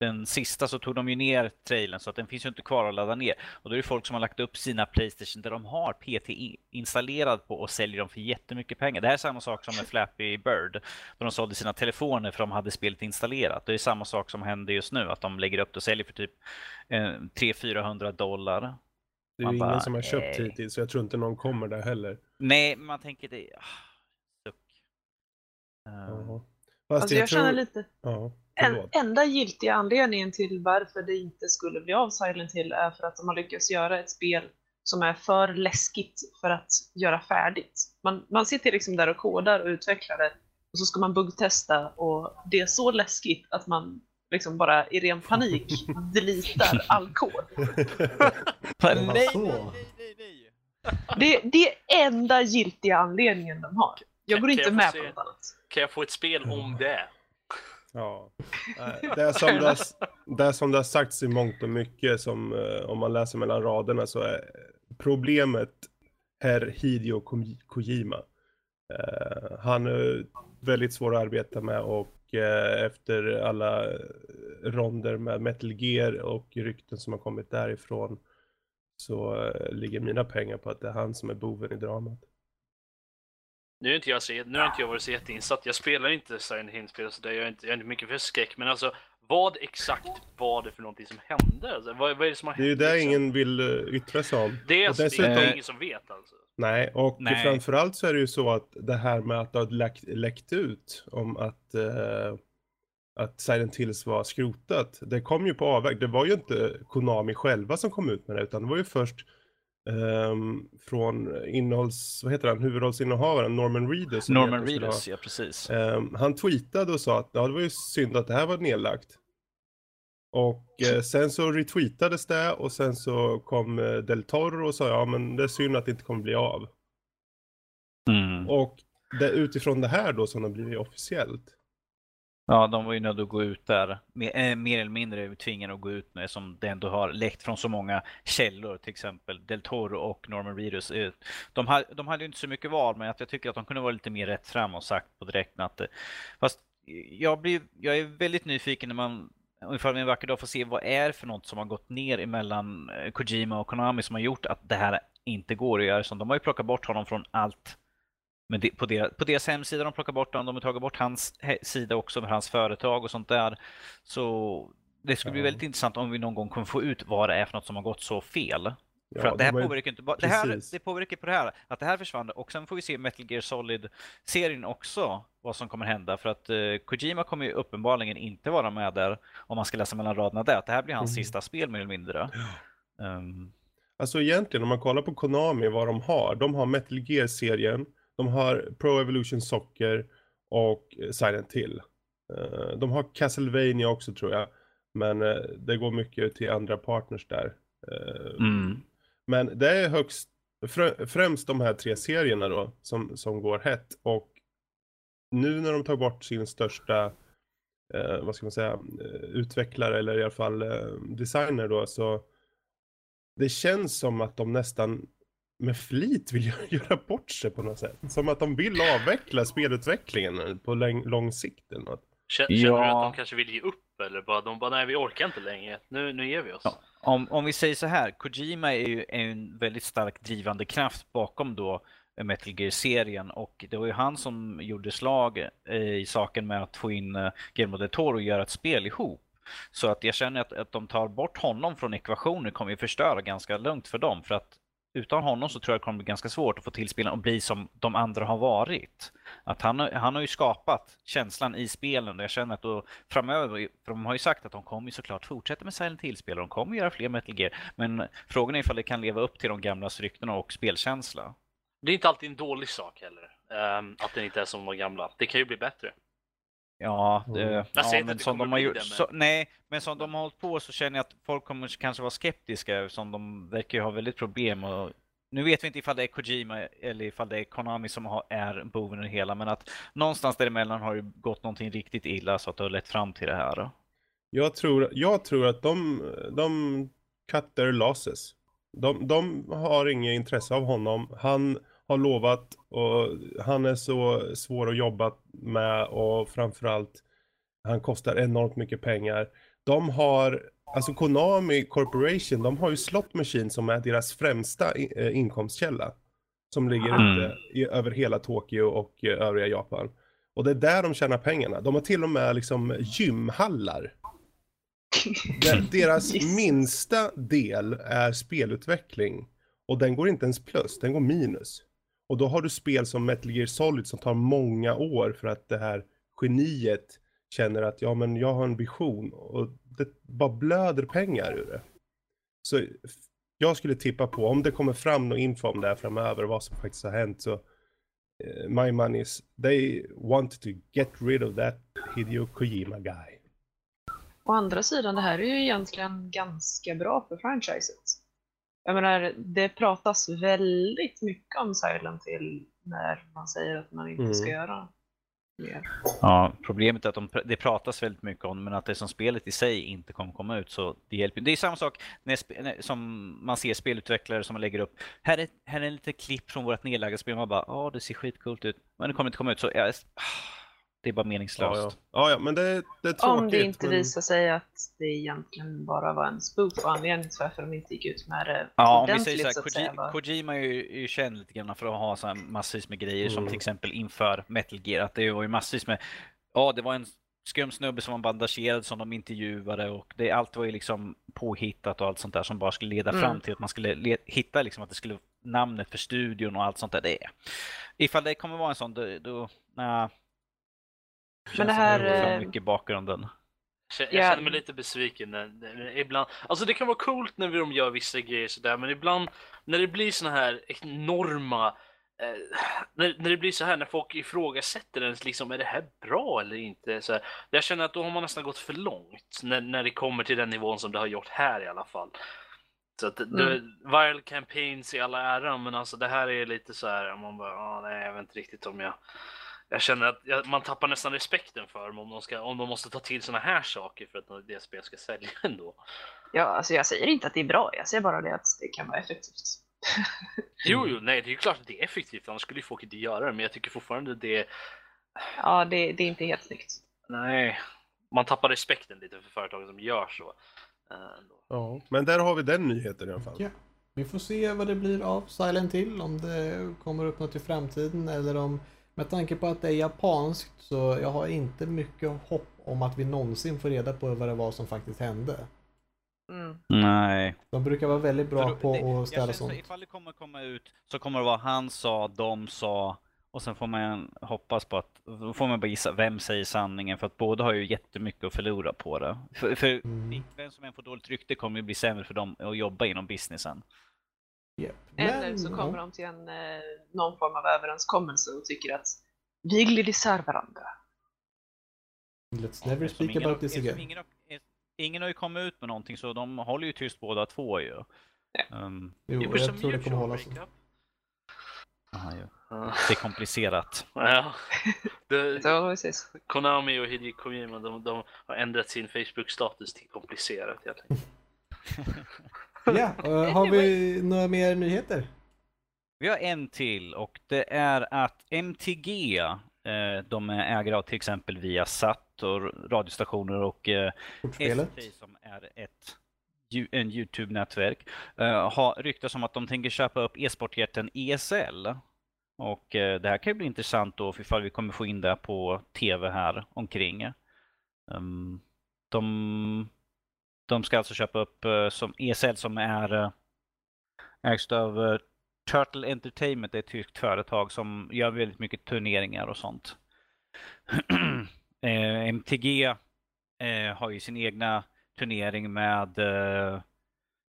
den sista så tog de ju ner trailern så att den finns ju inte kvar att ladda ner. Och då är det folk som har lagt upp sina Playstation där de har PT installerad på och säljer dem för jättemycket pengar. Det här är samma sak som med Flappy Bird. Då de sålde sina telefoner för de hade spelet installerat. Det är samma sak som händer just nu, att de lägger upp det och säljer för typ eh, 300-400 dollar. Det är man ju bara, ingen som har köpt nej. hittills så jag tror inte någon kommer där heller. Nej, man tänker det... Ah, suck. Uh. Alltså jag, jag tror... känner lite... Ja. En, enda giltiga anledningen till varför det inte skulle bli av Silent Hill är för att de har lyckats göra ett spel som är för läskigt för att göra färdigt. Man, man sitter liksom där och kodar och utvecklar det och så ska man buggtesta och det är så läskigt att man liksom bara i ren panik deletar all kod. nej, nej, nej, nej. Det, det är enda giltiga anledningen de har. Jag går inte med på något annat. Kan jag få ett spel om det? Ja, det är som det, har, det, är som det har sagts i mångt och mycket som eh, om man läser mellan raderna så är problemet herr Hideo Kojima. Uh, han är väldigt svår att arbeta med och uh, efter alla ronder med Metal Gear och rykten som har kommit därifrån så ligger mina pengar på att det är han som är boven i dramat. Nu är inte jag, så, nu har inte jag varit så jätteinsatt. Jag spelar inte Silent Hill-spel så där jag är inte, jag är inte mycket för skräck. Men alltså, vad exakt var det för någonting som hände? Alltså, vad, vad är det som har hänt? Det är ju det liksom? ingen vill uh, yttra sig om. Det är, dessutom... det är ingen som vet alltså. Nej, och Nej. framförallt så är det ju så att det här med att det har läckt, läckt ut om att, uh, att Silent Hills var skrotat. Det kom ju på avväg. Det var ju inte Konami själva som kom ut med det utan det var ju först Um, från innehålls, vad heter han, huvudrollsinnehavaren Norman Reedus. Norman Reedus, ja precis. Um, han tweetade och sa att ja, det var ju synd att det här var nedlagt. Och eh, sen så retweetades det och sen så kom eh, Del Toro och sa ja men det är synd att det inte kommer bli av. Mm. Och det, utifrån det här då som det blivit officiellt Ja, de var ju nödda att gå ut där, mer, äh, mer eller mindre tvingade att gå ut nu som det ändå har läckt från så många källor, till exempel Del Toro och Norman Reedus. Eh, de, ha, de hade ju inte så mycket val, men jag tycker att de kunde vara lite mer rätt fram och sagt på direkten att... Eh, fast jag, blir, jag är väldigt nyfiken när man Ifall vi en vacker dag får se vad är för något som har gått ner emellan Kojima och Konami som har gjort att det här inte går att göra. Så de har ju plockat bort honom från allt men det, på, deras, på deras hemsida de plockar bort honom, de har tagit bort hans sida också med hans företag och sånt där. Så det skulle bli väldigt intressant om vi någon gång kommer få ut vad det är för något som har gått så fel. Ja, för att det här är- påverkar inte bara, det, här, det påverkar på det här, att det här försvann och sen får vi se Metal Gear Solid-serien också, vad som kommer hända. För att eh, Kojima kommer ju uppenbarligen inte vara med där, om man ska läsa mellan raderna där, att det här blir hans Mm. sista spel mer eller mindre. Ehm, Alltså egentligen om man kollar på Konami vad de har. De har Metal Gear-serien, de har Pro Evolution Soccer och eh, Silent Hill. Eh, De har Castlevania också tror jag. Men eh, det går mycket till andra partners där. Mm. Men det är högst, främst de här tre serierna då som, som går hett. Och nu när de tar bort sin största, eh, vad ska man säga, utvecklare eller i alla fall eh, designer då så det känns som att de nästan med flit vill göra- göra bort sig på något sätt. Som att de vill avveckla spelutvecklingen på lång sikt eller något. Känner, känner du Ja. att de kanske vill ge upp eller bara de bara nej vi orkar inte längre. Nu, nu ger vi oss. Ja. Om, om vi säger så här, Kojima är ju en väldigt stark drivande kraft bakom då Metal Gear-serien och det var ju han som gjorde slag eh, i saken med att få in eh, Guillermo del Toro och göra ett spel ihop. Så att jag känner att, att de tar bort honom från ekvationen kommer ju förstöra ganska lugnt för dem för att utan honom så tror jag det kommer bli ganska svårt att få till spelen och bli som de andra har varit. Att han, har- han har ju skapat känslan i spelen och jag känner att då framöver, för de har ju sagt att de kommer ju såklart fortsätta med Silent Hill-spel och de kommer göra fler Metal Gear. Men frågan är ifall det kan leva upp till de gamla ryktena och spelkänsla. Det är inte alltid en dålig sak heller. Ehm, att den inte är som de gamla. Det kan ju bli bättre. Ja, Mm. det, ja men som de har gjort, så, nej, men som de har hållit på så känner jag att folk kommer kanske vara skeptiska eftersom de verkar ju ha väldigt problem och nu vet vi inte ifall det är Kojima eller ifall det är Konami som har, är boven i det hela men att någonstans däremellan har det gått någonting riktigt illa så att det har lett fram till det här. Jag tror, jag tror att de, de cut their losses. De, de har inget intresse av honom. Han har lovat och han är så svår att jobba med och framförallt han kostar enormt mycket pengar. De har, alltså Konami Corporation, de har ju slot machine som är deras främsta eh, inkomstkälla. Som ligger Mm. i, över hela Tokyo och eh, övriga Japan. Och det är där de tjänar pengarna. De har till och med liksom gymhallar. Deras minsta del är spelutveckling. Och den går inte ens plus, den går minus. Och då har du spel som Metal Gear Solid som tar många år för att det här geniet känner att ja men jag har en vision och det bara blöder pengar ur det. Så jag skulle tippa på om det kommer fram någon info om det här framöver vad som faktiskt har hänt så eh, my money is they want to get rid of that Hideo Kojima guy. Å andra sidan, det här är ju egentligen ganska bra för franchiset. Jag menar, det pratas väldigt mycket om Silent Hill när man säger att man inte Mm. ska göra mer. Ja, problemet är att de, det pratas väldigt mycket om men att det som spelet i sig inte kommer komma ut så det hjälper Det är samma sak när, som man ser spelutvecklare som lägger upp här är, här är en liten klipp från vårt nedlagda spel man bara ja det ser skitcoolt ut men det kommer inte komma ut så ja, det är bara meningslöst. Ja, ja. ja, ja men det, det är tråkigt. Om det inte men... visar sig att det egentligen bara var en spoof och anledningen till varför de inte gick ut med det Ja, om vi säger så så här, säga. Koji, va? Kojima är ju, är ju känd lite grann för att ha så här massvis med grejer som Mm. till exempel inför Metal Gear. Att det var ju massvis med, ja det var en skum snubbe som var bandagerad som de intervjuade och det, allt var ju liksom påhittat och allt sånt där som bara skulle leda Mm. fram till att man skulle le, hitta liksom att det skulle namnet för studion och allt sånt där. Det är. Ifall det kommer vara en sån, då, då nej. Men det här, för eh, mycket i bakgrunden. Jag jag Ja. känner mig lite besviken när, ibland. Alltså det kan vara coolt när de gör vissa grejer sådär, men ibland när det blir såna här enorma eh, när, när det blir så här när folk ifrågasätter ens liksom, är det här bra eller inte? Så här, jag känner att då har man nästan gått för långt när, när det kommer till den nivån som det har gjort här i alla fall. Så att det, viral campaigns i alla ära, men alltså det här är lite så här, man bara, ah, nej, jag vet inte riktigt om jag jag känner att jag, man tappar nästan respekten för dem om de, ska, om de måste ta till såna här saker för att deras spel ska sälja ändå. Ja, alltså jag säger inte att det är bra, jag säger bara det att det kan vara effektivt. Jo, jo, nej, det är ju klart att det är effektivt, annars skulle ju folk inte göra det, men jag tycker fortfarande det, Ja, det, det är inte helt snyggt. nej, man tappar respekten lite för företagen som gör så. eh, ändå. Ja, men där har vi den nyheten i alla fall. Ja. Vi får se vad det blir av Silent Hill, om det kommer upp något i framtiden eller om Med tanke på att det är japanskt så jag har inte mycket hopp om att vi någonsin får reda på vad det var som faktiskt hände. Mm. Nej. De brukar vara väldigt bra på det, att ställa sånt. Ifall det kommer komma ut så kommer det vara han sa, de sa och sen får man hoppas på att, då får man bara gissa vem säger sanningen för att båda har ju jättemycket att förlora på det. För, för mm. vem som än får dåligt rykte kommer ju bli sämre för dem att jobba inom businessen. Yep. Eller så kommer ja. de till en, eh, någon form av överenskommelse och tycker att vi glider isär varandra. Let's never speak about this again. Ingen, ingen har ju kommit ut med någonting så de håller ju tyst båda två ju. Ja. Um, jo, jag tror det kommer hålla sig. Aha, ja. Det är komplicerat. Ja. Det, Konami och Hideo Kojima de, de har ändrat sin Facebook-status till komplicerat helt enkelt. ja, uh, har vi några mer nyheter? Vi har en till och det är att MTG, eh, de är ägare av till exempel Viasat och radiostationer och eh, ST som är ett en Youtube-nätverk, har ryktats om att de tänker köpa upp e-sportjätten ESL. Och det här kan ju bli intressant då ifall vi kommer få in det på tv här omkring. Um, de, de ska alltså köpa upp eh, som ESL som är eh, ägs av eh, Turtle Entertainment, det är ett tyskt företag som gör väldigt mycket turneringar och sånt. MTG har ju sin egna turnering med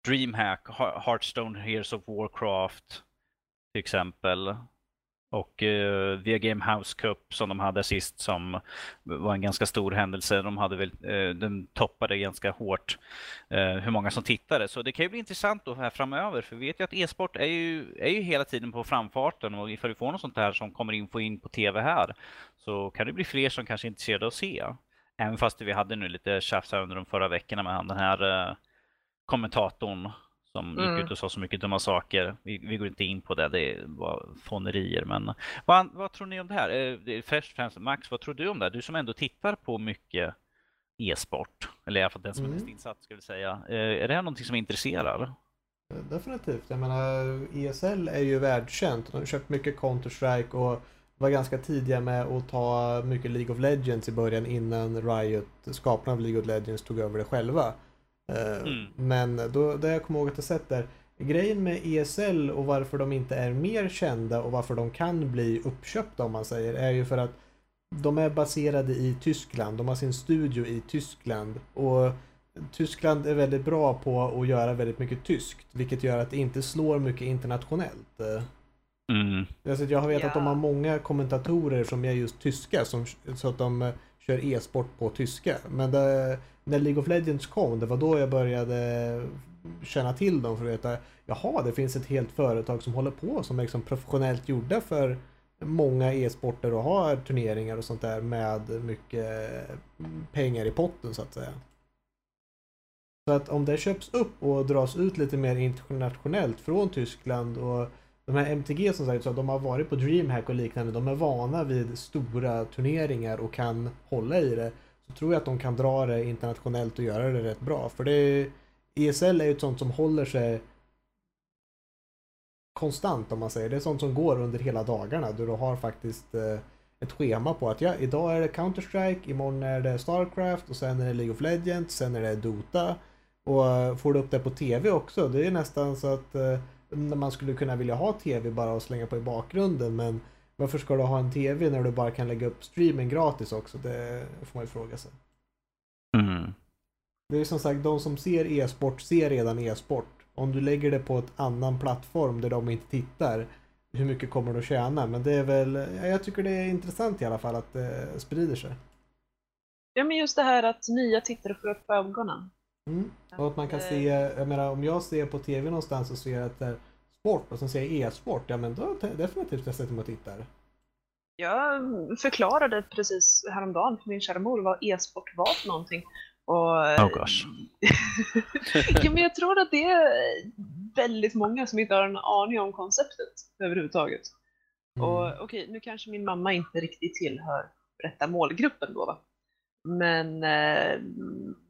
DreamHack, Hearthstone Heroes of Warcraft till exempel. Och uh, via Game House Cup som de hade sist som var en ganska stor händelse. De hade väl, uh, den toppade ganska hårt uh, hur många som tittade. Så det kan ju bli intressant då här framöver. För vi vet ju att e-sport är ju, är ju hela tiden på framfarten och ifall vi får något sånt här som kommer in, få in på tv här så kan det bli fler som kanske är intresserade av att se. Även fast vi hade nu lite tjafs under de förra veckorna med han, den här uh, kommentatorn som mm. gick ut och sa så mycket dumma saker. Vi, vi, går inte in på det, det var fånerier. Men vad, vad tror ni om det här? Eh, först och främst, Max, vad tror du om det här? Du som ändå tittar på mycket e-sport, eller i alla fall den som är mm. mest insatt skulle säga. Eh, är det här någonting som intresserar? Definitivt. Jag menar, ESL är ju världskänt. De har köpt mycket Counter-Strike och var ganska tidiga med att ta mycket League of Legends i början innan Riot, skaparna av League of Legends, tog över det själva. Eh, mm. Men då, det jag kommer ihåg att jag sett där, grejen med ESL och varför de inte är mer kända och varför de kan bli uppköpta om man säger, är ju för att de är baserade i Tyskland, de har sin studio i Tyskland och Tyskland är väldigt bra på att göra väldigt mycket tyskt, vilket gör att det inte slår mycket internationellt. Mm. Alltså jag har vetat att de har många kommentatorer som är just tyska som, så att de eh, kör e-sport på tyska. Men det, när League of Legends kom, det var då jag började känna till dem för att veta jaha, det finns ett helt företag som håller på som är liksom professionellt gjorda för många e-sporter och har turneringar och sånt där med mycket pengar i potten så att säga. Så att om det köps upp och dras ut lite mer internationellt från Tyskland och de här MTG som sagt, så de har varit på DreamHack och liknande. De är vana vid stora turneringar och kan hålla i det. Så tror jag att de kan dra det internationellt och göra det rätt bra. För det är, ESL är ju ett sånt som håller sig konstant om man säger. Det är sånt som går under hela dagarna. Du har faktiskt eh, ett schema på att ja, idag är det Counter-Strike, imorgon är det Starcraft och sen är det League of Legends, sen är det Dota. Och eh, får du upp det på TV också, det är nästan så att eh, när man skulle kunna vilja ha tv bara och slänga på i bakgrunden men varför ska du ha en tv när du bara kan lägga upp streaming gratis också? Det får man ju fråga sig. Mm. Det är som sagt, de som ser e-sport ser redan e-sport. Om du lägger det på ett annan plattform där de inte tittar, hur mycket kommer du att tjäna? Men det är väl, jag tycker det är intressant i alla fall att det sprider sig. Ja men just det här att nya tittare får upp ögonen. Mm. Och att man kan se, jag menar om jag ser på tv någonstans och ser att det är sport och sen ser jag e-sport, ja men då definitivt jag sätter mig och tittar. Jag förklarade precis häromdagen för min kära mor vad e-sport var för någonting. Och, oh gosh. ja, men jag tror att det är väldigt många som inte har en aning om konceptet överhuvudtaget. Mm. Och okej, okay, nu kanske min mamma inte riktigt tillhör rätta målgruppen då va? Men eh,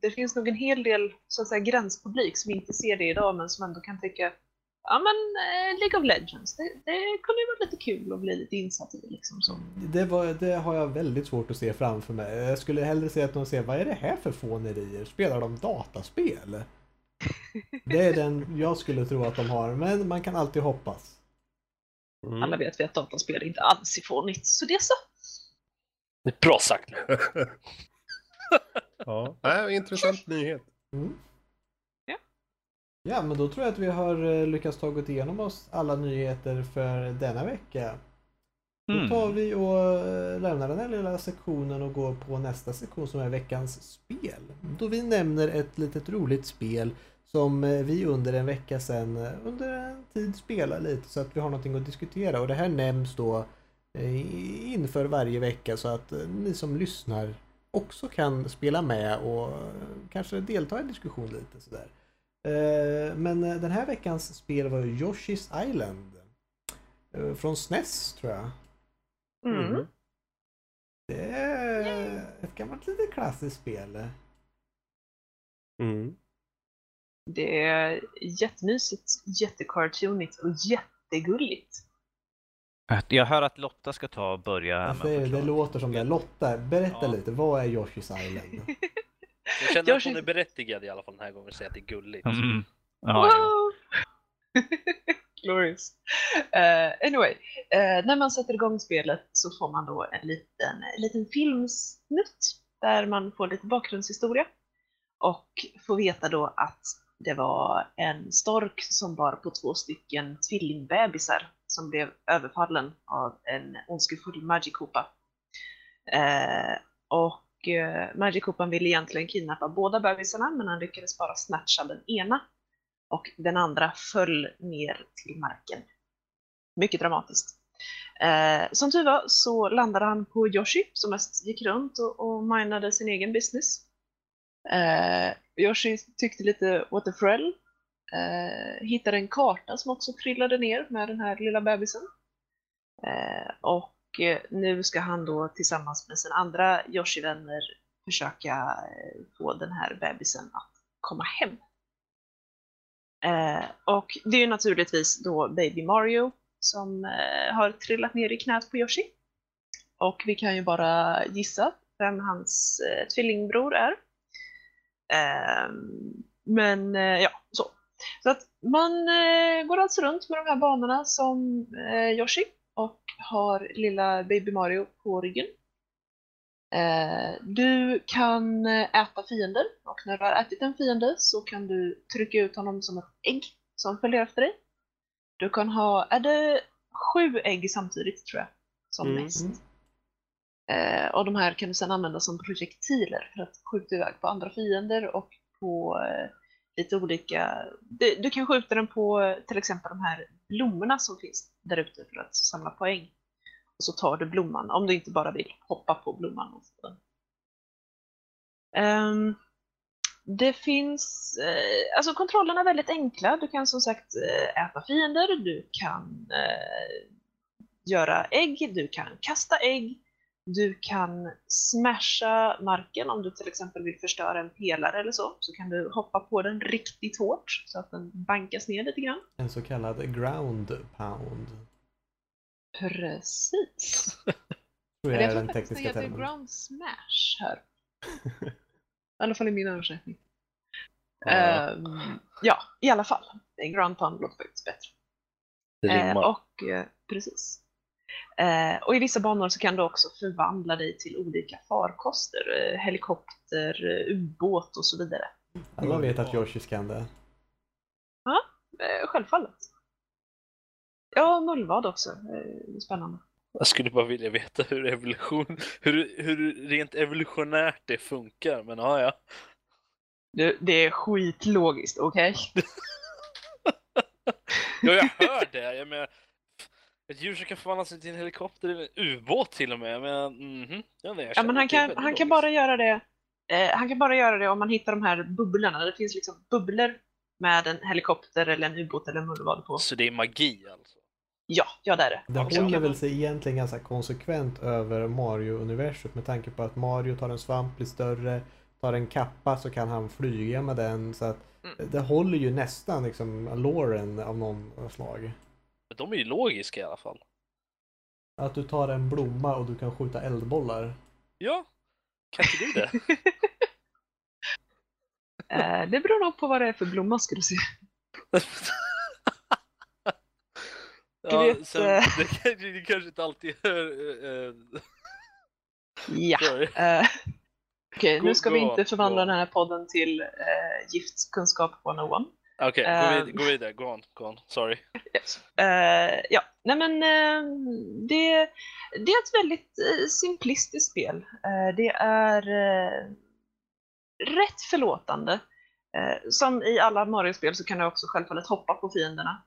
det finns nog en hel del så att säga, gränspublik som inte ser det idag men som ändå kan tycka ja men eh, League of Legends, det, det kunde ju vara lite kul att bli lite insatt i liksom så. Det, var, det har jag väldigt svårt att se framför mig. Jag skulle hellre se att de ser, vad är det här för fånerier? Spelar de dataspel? Det är den jag skulle tro att de har, men man kan alltid hoppas. Mm. Alla vet vi att dataspel inte alls är fånigt, så det är så. Bra sagt. ja, äh, intressant nyhet. Mm. Ja, men då tror jag att vi har eh, lyckats ta igenom oss alla nyheter för denna vecka. Då mm. tar vi och eh, lämnar den här lilla sektionen och går på nästa sektion som är veckans spel. Då vi nämner ett litet roligt spel som eh, vi under en vecka sedan under en tid spelar lite så att vi har någonting att diskutera och det här nämns då inför varje vecka så att ni som lyssnar också kan spela med och kanske delta i diskussion lite sådär. Eh, men eh, den här veckans spel var Yoshi's Island. Eh, från SNES tror jag. Mm. mm. Det är ett gammalt lite klassiskt spel. Mm. Det är jättemysigt, jättecartoonigt och jättegulligt. Jag hör att Lotta ska ta och börja. Alltså, det, det låter som det. Lotta, berätta ja. lite. Vad är Yoshi's Island? Jag känner att hon är berättigad i alla fall den här gången att säga att det är gulligt. Mm. Ja, wow! Glorious. Uh, anyway, uh, när man sätter igång spelet så får man då en liten, en liten filmsnutt där man får lite bakgrundshistoria och får veta då att det var en stork som bar på två stycken tvillingbebisar som blev överfallen av en ondskefull Magikopa. Eh, och eh, Magikopan ville egentligen kidnappa båda bebisarna men han lyckades bara snatcha den ena och den andra föll ner till marken. Mycket dramatiskt. Eh, som tur var så landade han på Yoshi som mest gick runt och, och minade sin egen business. Eh, Yoshi tyckte lite what the frell. Eh, hittade en karta som också trillade ner med den här lilla bebisen. Eh, och Eh, nu ska han då tillsammans med sina andra Yoshi-vänner försöka eh, få den här bebisen att komma hem. Eh, och det är ju naturligtvis då Baby Mario som eh, har trillat ner i knät på Yoshi. Och vi kan ju bara gissa vem hans eh, tvillingbror är. Ehm, men eh, ja, så. Så att man går alltså runt med de här banorna som Yoshi och har lilla Baby Mario på ryggen. Eh, du kan äta fiender och när du har ätit en fiende så kan du trycka ut honom som ett ägg som följer efter dig. Du kan ha, är det sju ägg samtidigt tror jag, som mm. mest. Eh, och de här kan du sedan använda som projektiler för att skjuta iväg på andra fiender och på eh, lite olika... Du, du, kan skjuta den på till exempel de här blommorna som finns där ute för att samla poäng. Och så tar du blomman, om du inte bara vill hoppa på blomman. Um, det finns, eh, alltså kontrollerna är väldigt enkla. Du kan som sagt eh, äta fiender, du kan eh, göra ägg, du kan kasta ägg, du kan smasha marken om du till exempel vill förstöra en pelare eller så. Så kan du hoppa på den riktigt hårt så att den bankas ner lite grann. En så kallad ground pound. Precis. Tror jag, jag är den tekniska termen. heter ground smash här. I alla fall i min översättning. Ja. Um, ja, i alla fall. En ground pound låter faktiskt bättre. Det uh, och uh, precis. Uh, och i vissa banor så kan du också förvandla dig till olika farkoster. helikopter, ubåt och så vidare. Alla vet att Yoshi kan det. Ja, självfallet. Ja, mullvad också. Spännande. Jag skulle bara vilja veta hur evolution, hur, hur rent evolutionärt det funkar, men ja, ja. Det, det är skitlogiskt, okej? Okay? ja, jag hör det. Jag menar, ett djur som kan förvandla sig till en helikopter eller en ubåt till och med. Men, mm -hmm. ja, ja, men han kan, han kan bara göra det eh, han kan bara göra det om man hittar de här bubblorna. Det finns liksom bubblor med en helikopter eller en ubåt eller en mullvad på. Så det är magi alltså? Ja, ja det är det. Det håller väl sig egentligen ganska konsekvent över Mario-universumet med tanke på att Mario tar en svamp, blir större, tar en kappa så kan han flyga med den. Så att mm. det håller ju nästan liksom Lauren av någon slag. De är ju logiska i alla fall. Att du tar en blomma och du kan skjuta eldbollar. Ja, kan inte du det? Eh, det beror nog på vad det är för blomma ska du se. ja, vet, sen, det, kanske, det kanske inte alltid hör... Äh, ja. Uh, Okej, okay, nu ska vi inte förvandla den här podden till uh, giftkunskap 101. Okej, okay, uh, gå, vid, gå vidare. Go on, go on. Sorry. Yes. Uh, ja, nej men uh, det, det är ett väldigt simplistiskt spel. det är rätt förlåtande. som i alla Mario-spel så kan du också självfallet hoppa på fienderna.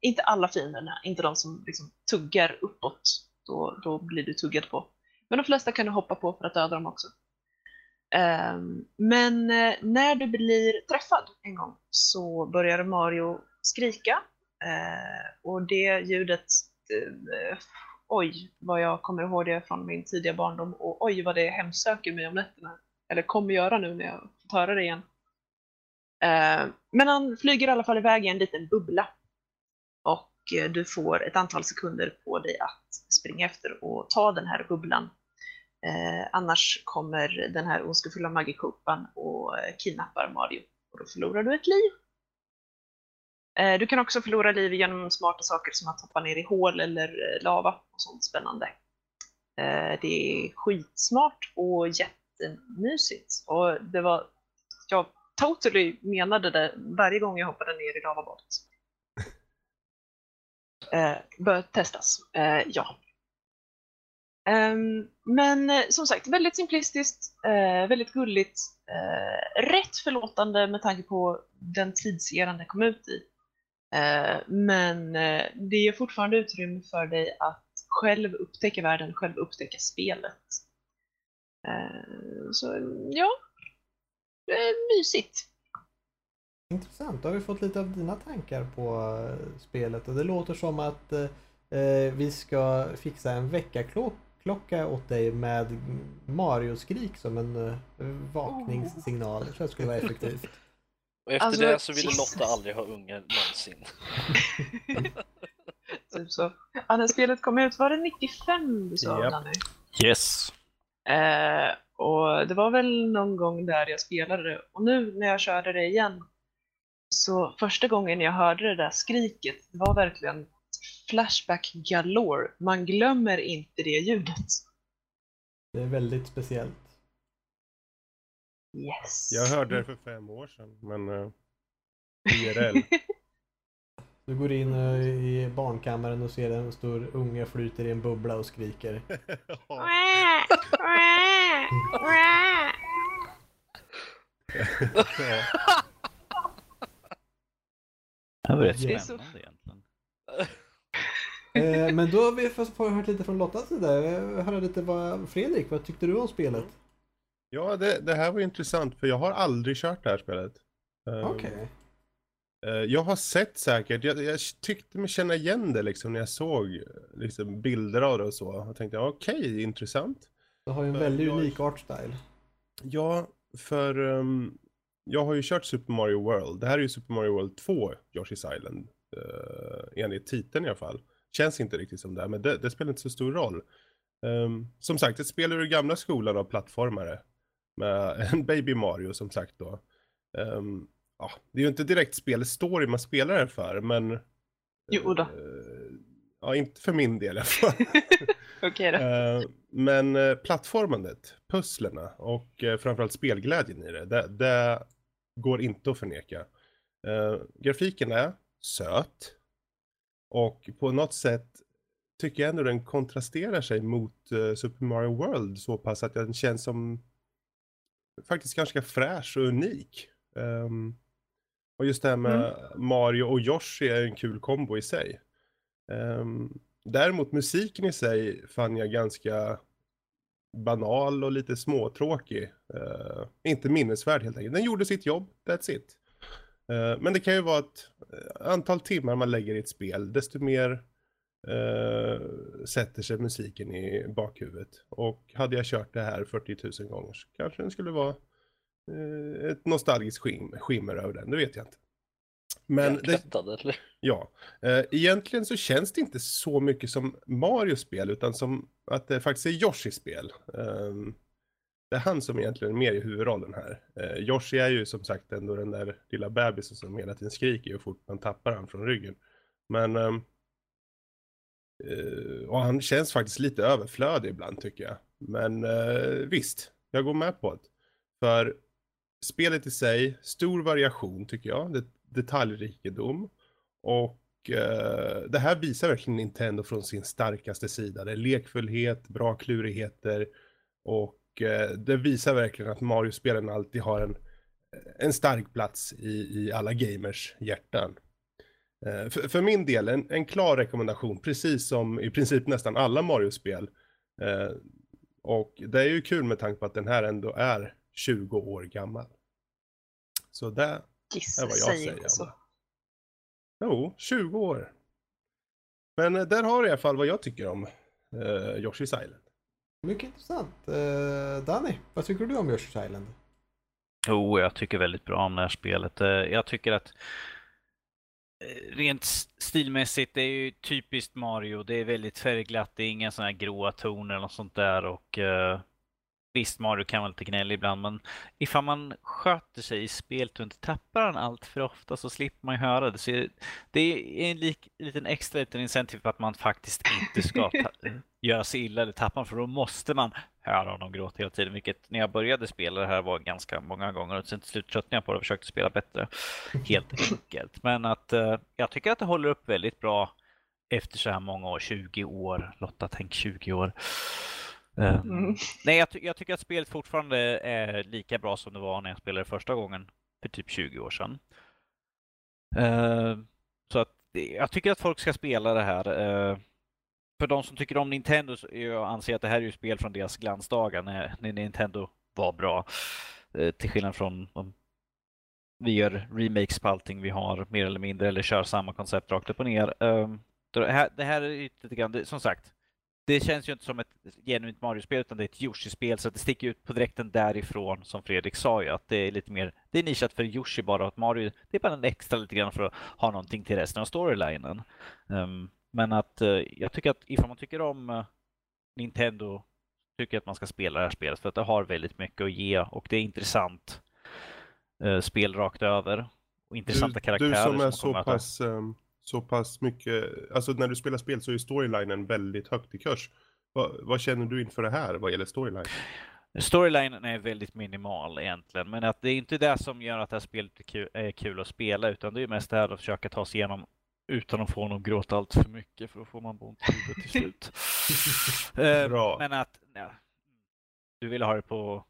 inte alla fienderna, inte de som liksom tuggar uppåt. Då, då blir du tuggad på. Men de flesta kan du hoppa på för att döda dem också. Ehm, men eh, när du blir träffad en gång så börjar Mario skrika eh, och det ljudet, eh, oj vad jag kommer ihåg det från min tidiga barndom och oj vad det hemsöker mig om nätterna. Eller kommer göra nu när jag får höra det igen. Men han flyger i alla fall iväg i en liten bubbla och du får ett antal sekunder på dig att springa efter och ta den här bubblan Eh, annars kommer den här ondskefulla Magikopan och eh, kidnappar Mario och då förlorar du ett liv. Eh, du kan också förlora liv genom smarta saker som att hoppa ner i hål eller eh, lava och sånt spännande. Eh, det är skitsmart och jättemysigt och det var, jag totally menade det varje gång jag hoppade ner i lavabadet. Eh, bör testas, eh, ja. Ehm, men eh, som sagt, väldigt simplistiskt, eh, väldigt gulligt, eh, rätt förlåtande med tanke på den tidseran det kom ut i. Men det ger fortfarande utrymme för dig att själv upptäcka världen, själv upptäcka spelet. så ja, mysigt. Intressant, då har vi fått lite av dina tankar på spelet och det låter som att vi ska fixa en väckarklocka klocka åt dig med Mario-skrik som en uh, vakningssignal. Det tror jag skulle vara effektivt. Och efter alltså, det så ville Lotta aldrig ha ungar någonsin. typ så. Ja, när spelet kom ut, var det 95 du sa yep. Danny? Yes. Eh, och det var väl någon gång där jag spelade det. Och nu när jag körde det igen, så första gången jag hörde det där skriket, det var verkligen flashback galore. Man glömmer inte det ljudet. Det är väldigt speciellt. Yes. Jag hörde det för fem år sedan, men uh, eh, IRL. Du går in uh, i barnkammaren och ser en stor unge flyter i en bubbla och skriker. Det var rätt spännande. Eh, men då har vi hört lite från Lottas sida. Höra lite vad Fredrik, vad tyckte du om spelet? Ja, det, det här var intressant för jag har aldrig kört det här spelet. Ehm, Okej. Okay. Eh, jag har sett säkert, jag, jag, tyckte mig känna igen det liksom när jag såg liksom, bilder av det och så. Jag tänkte okej, okay, intressant. Du har ju en väldigt jag, unik artstyle. Ja, för um, jag har ju kört Super Mario World. Det här är ju Super Mario World 2, Yoshi's Island. Uh, enligt titeln i alla fall. Känns inte riktigt som det, men det, det spelar inte så stor roll. Um, som sagt, ett spel ur den gamla skolan av plattformare. Med en Baby Mario som sagt då. Um, ja, det är ju inte direkt spelstory man spelar det för, men... Jo då. Uh, ja, inte för min del i alla fall. Okej då. Uh, men uh, plattformandet, pusslerna och uh, framförallt spelglädjen i det, det, det går inte att förneka. Grafiken är söt, och på något sätt tycker jag ändå den kontrasterar sig mot uh, Super Mario World så pass att den känns som faktiskt ganska fräsch och unik. Um, och just det här med mm. Mario och Yoshi är en kul kombo i sig. Um, däremot musiken i sig fann jag ganska banal och lite småtråkig. Uh, inte minnesvärd helt enkelt. Den gjorde sitt jobb, that's it. Uh, men det kan ju vara ett uh, antal timmar man lägger i ett spel, desto mer uh, sätter sig musiken i bakhuvudet. Och hade jag kört det här 40 000 gånger så kanske den skulle vara eh, ett nostalgiskt skim, skimmer över den, det vet jag inte. Men det, eller? Ja, eh, egentligen så känns det inte så mycket som Mario-spel utan som att det faktiskt är Yoshi-spel. Eh, det är han som egentligen är mer i huvudrollen här. Eh, Yoshi är ju som sagt ändå den där lilla bebisen som hela tiden skriker ju fort man tappar han från ryggen. Men ehm, eh, och han känns faktiskt lite överflödig ibland tycker jag. Men eh, visst, jag går med på det. För spelet i sig, stor variation tycker jag. Det, detaljrikedom. Och eh, det här visar verkligen Nintendo från sin starkaste sida. Det är lekfullhet, bra klurigheter och det visar verkligen att Mario-spelen alltid har en, en stark plats i, i alla gamers hjärtan. Eh, för, för, min del, en, en, klar rekommendation, precis som i princip nästan alla Mario-spel. Eh, och det är ju kul med tanke på att den här ändå är 20 år gammal. Så det är vad jag säger. Alltså. Jo, 20 år. Men eh, där har du i alla fall vad jag tycker om uh, Yoshi's Island. Mycket intressant. Uh, Danny, vad tycker du om Yoshi's Island? Jo, oh, jag tycker väldigt bra om det här spelet. Eh, jag tycker att eh, rent stilmässigt, det är ju typiskt Mario. Det är väldigt färgglatt, det är inga sådana här gråa toner eller något sånt där och uh, Visst, Mario kan vara lite gnällig ibland, men ifall man sköter sig i spelet och inte tappar den allt för ofta så slipper man höra det. Så det är en lik, liten extra liten incentiv för att man faktiskt inte ska göra sig illa eller tappa för då måste man höra honom gråta hela tiden, vilket när jag började spela det här var ganska många gånger och sen till slut tröttnade jag på det och försökte spela bättre. Helt enkelt. Men att uh, jag tycker att det håller upp väldigt bra efter så här många år, 20 år. Lotta, tänk 20 år. Eh, mm. Nej, jag, ty jag, tycker att spelet fortfarande är lika bra som det var när jag spelade första gången för typ 20 år sedan. Uh, så att jag tycker att folk ska spela det här. Uh, för de som tycker om Nintendo, så jag anser att det här är ju spel från deras glansdagar när, när Nintendo var bra. till skillnad från om vi gör remakes på allting vi har mer eller mindre eller kör samma koncept rakt upp och ner. det, här, det här är lite grann, som sagt, det känns ju inte som ett genuint Mario-spel utan det är ett Yoshi-spel så det sticker ut på direkten därifrån som Fredrik sa ju att det är lite mer, det är nischat för Yoshi bara att Mario, det är bara en extra lite grann för att ha någonting till resten av storylinen. Um, men att uh, jag tycker att ifall man tycker om uh, Nintendo tycker jag att man ska spela det här spelet för att det har väldigt mycket att ge och det är intressant uh, spel rakt över. Och intressanta du, karaktärer. Du som är som så pass um så pass mycket, alltså när du spelar spel så är storylinen väldigt högt i kurs. Va, vad känner du inför det här vad gäller storyline? Storylinen är väldigt minimal egentligen, men att det är inte det som gör att det här spelet är kul, är kul att spela, utan det är mest det här att försöka ta sig igenom utan att få någon gråta allt för mycket, för då får man ont i huvudet till slut. Bra. Men att ja, du vill ha det på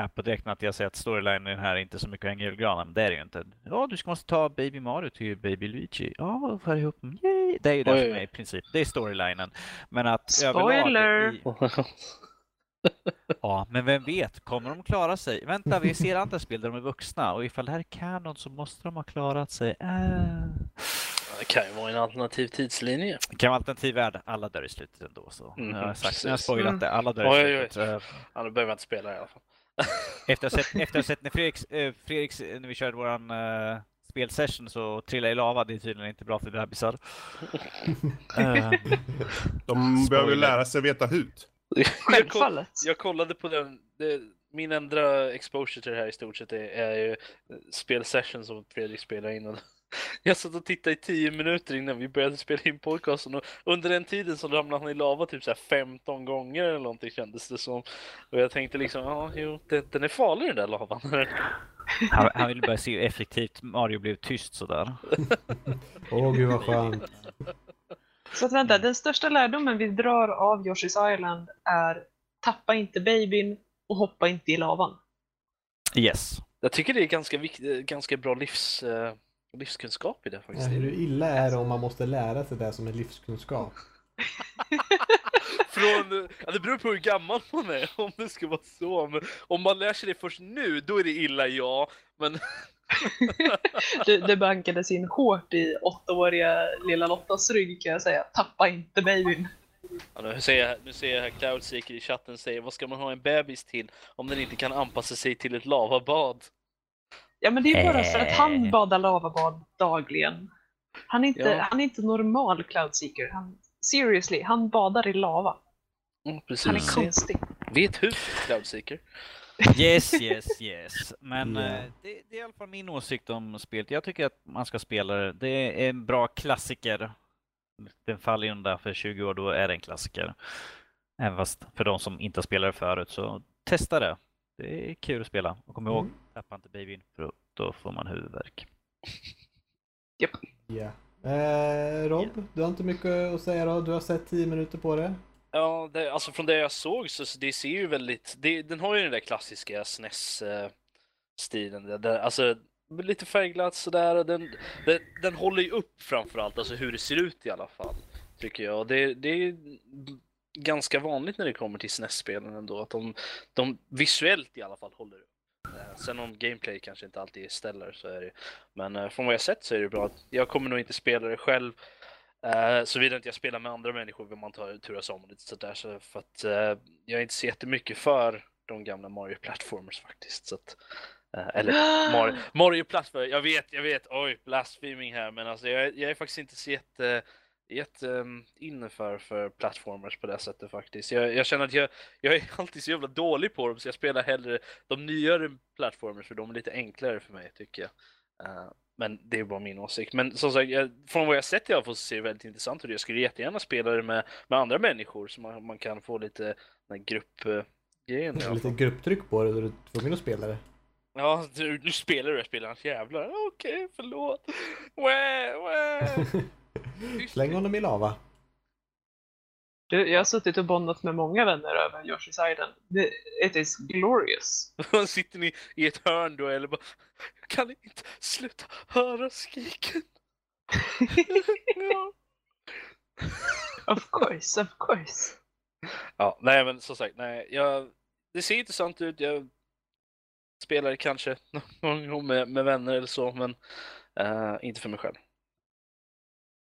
här på direkt att jag säger att storylinen här är inte så mycket att hänga julgranen, men det är det ju inte. Ja, du ska måste ta Baby Mario till Baby Luigi. Ja, för ihop dem. Yay! Det är ju det för mig i princip. Det är storylinen. Men att Spoiler! I... ja, men vem vet, kommer de klara sig? Vänta, vi ser andra spel där de är vuxna och ifall det här är kanon så måste de ha klarat sig. Äh... Det kan ju vara en alternativ tidslinje. Det kan vara alternativ värld. Alla dör i slutet ändå. Så. Mm, jag har sagt, jag har spoilat det. Alla dör i slutet. Oj, oj. Ja, då behöver jag inte spela i alla fall. Efter att ha sett, efter att ha sett när Fredriks, äh, Fredriks, när vi körde våran äh, spelsession så trillade i lava. Det är tydligen inte bra för bebisar. uh, De behöver lära sig veta hut. Självfallet. Jag, jag kollade på den. Det, min enda exposure till det här i stort sett är, är ju spelsession som Fredrik spelar innan. Jag satt och tittade i tio minuter innan vi började spela in podcasten och under den tiden så ramlade han i lava typ så 15 gånger eller någonting kändes det som. Och jag tänkte liksom, ja, jo, den, den är farlig den där lavan. Han, han ville bara se hur effektivt Mario blev tyst sådär. Åh oh, gud vad skönt. Så att vänta, den största lärdomen vi drar av Yoshi's Island är tappa inte babyn och hoppa inte i lavan. Yes. Jag tycker det är ganska, viktigt, ganska bra livs eh, livskunskap i det faktiskt. Ja, hur illa är det om man måste lära sig det som är livskunskap? Från, ja, det beror på hur gammal man är, om det ska vara så. Men om man lär sig det först nu, då är det illa, ja. Men... det, det bankades in hårt i åttaåriga lilla Lottas rygg kan jag säga. Tappa inte babyn. Ja, nu, ser jag, nu ser jag här Cloudseeker i chatten säger vad ska man ha en bebis till om den inte kan anpassa sig till ett lavabad? Ja men det är bara för att han badar lavabad dagligen. Han är inte, ja. han är inte normal Cloudseeker. Han, seriously, han badar i lava. Mm, precis. Han är konstig. Vet hur Cloudseeker. Yes, yes, yes. Men yeah. eh, det, det, är i alla fall min åsikt om spelet. Jag tycker att man ska spela det. Det är en bra klassiker. Den faller in där för 20 år, då är det en klassiker. Även fast för de som inte det förut, så testa det. Det är kul att spela. Och kom ihåg, mm. Tappa inte babyn, för då får man huvudvärk. Japp. Yeah. Eh, Rob, yeah. du har inte mycket att säga då? Du har sett 10 minuter på det. Ja, det, alltså från det jag såg så det ser ju väldigt, det, den har ju den där klassiska SNES-stilen. Eh, alltså lite färgglatt sådär och den, den, den håller ju upp framförallt, alltså hur det ser ut i alla fall. Tycker jag. Det, det är ganska vanligt när det kommer till SNES-spelen ändå, att de, de visuellt i alla fall håller upp. Sen om gameplay kanske inte alltid ställer så är det Men eh, från vad jag sett så är det bra. Jag kommer nog inte spela det själv. Uh, Såvida inte jag spelar med andra människor vill man ta turas om och lite sådär. Så för att uh, jag är inte så jättemycket för de gamla Mario Platformers faktiskt. Så att, uh, eller Mario, Mario Platformers, jag vet, jag vet, oj, blaspheming här, men alltså jag, jag är faktiskt inte så jätte, jätte inne för, platformers på det sättet faktiskt. Jag, jag känner att jag, jag är alltid så jävla dålig på dem så jag spelar hellre de nyare platformers för de är lite enklare för mig tycker jag. Uh, men det är bara min åsikt. Men som sagt, jag, från vad jag sett i alla fall så ser det väldigt intressant ut. Jag skulle jättegärna spela det med, med andra människor så man, man kan få lite gruppgrejen. Uh, lite grupptryck på det, är du tvungen att spela det. Ja, du, du spelar det, spelar hans jävlar. Okej, okay, förlåt. Wä, wä. Släng honom i lava. Du, jag har suttit och bondat med många vänner över Yoshi's Island. It is glorious. Sitter ni i ett hörn då eller bara Jag kan inte sluta höra skriken. Of course, of course. Ja, nej men som sagt, nej, jag, det ser intressant ut. Jag spelar kanske någon gång med, med vänner eller så, men uh, inte för mig själv.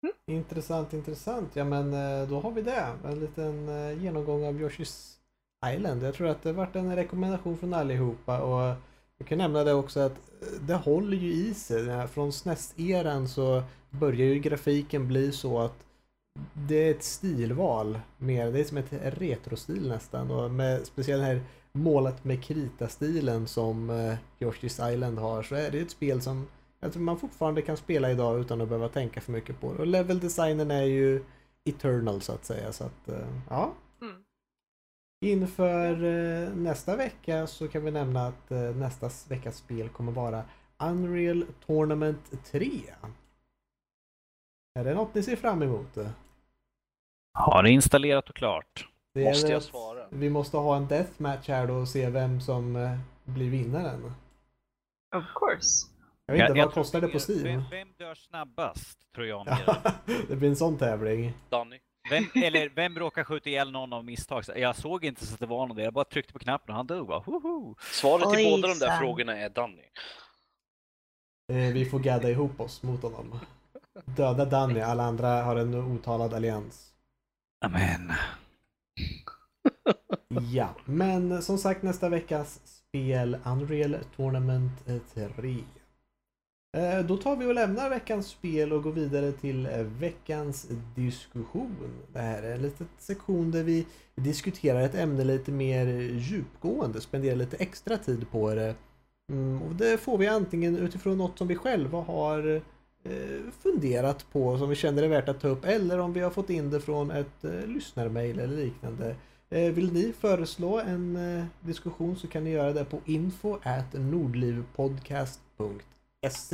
Mm. Intressant, intressant. Ja men eh, då har vi det. En liten eh, genomgång av Yoshi's Island. Jag tror att det varit en rekommendation från allihopa och jag kan nämna det också att eh, det håller ju i sig. Från SNES-eran så börjar ju grafiken bli så att det är ett stilval mer. Det är som ett retrostil nästan och med speciellt här målat med krita-stilen som Yoshi's Island har så är det ett spel som jag tror man fortfarande kan spela idag utan att behöva tänka för mycket på det. Och leveldesignen är ju eternal så att säga. Så att, eh, ja. Mm. Inför eh, nästa vecka så kan vi nämna att eh, nästa veckas spel kommer vara Unreal Tournament 3. Är det något ni ser fram emot? Har det installerat och klart. Det måste jag svara. Vi måste ha en deathmatch här då och se vem som blir vinnaren. Of course. Jag vet inte, jag, vad kostar det på Steam? Vem, vem dör snabbast, tror jag. det blir en sån tävling. Danny. Vem, eller vem råkar skjuta ihjäl någon av misstag? Jag såg inte så att det var någon, jag bara tryckte på knappen och han dog bara. Hoho. Svaret till båda de där frågorna är Danny. Eh, vi får gadda ihop oss mot honom. Döda Danny, alla andra har en otalad allians. Amen. ja, men som sagt nästa veckas spel Unreal Tournament 3. Eh, då tar vi och lämnar veckans spel och går vidare till eh, veckans diskussion. Det här är en liten sektion där vi diskuterar ett ämne lite mer djupgående, spenderar lite extra tid på det. Mm, och det får vi antingen utifrån något som vi själva har eh, funderat på som vi känner är värt att ta upp eller om vi har fått in det från ett lyssnarmail eller liknande. Vill ni föreslå en diskussion så kan ni göra det på info at nordlivpodcast.se SC.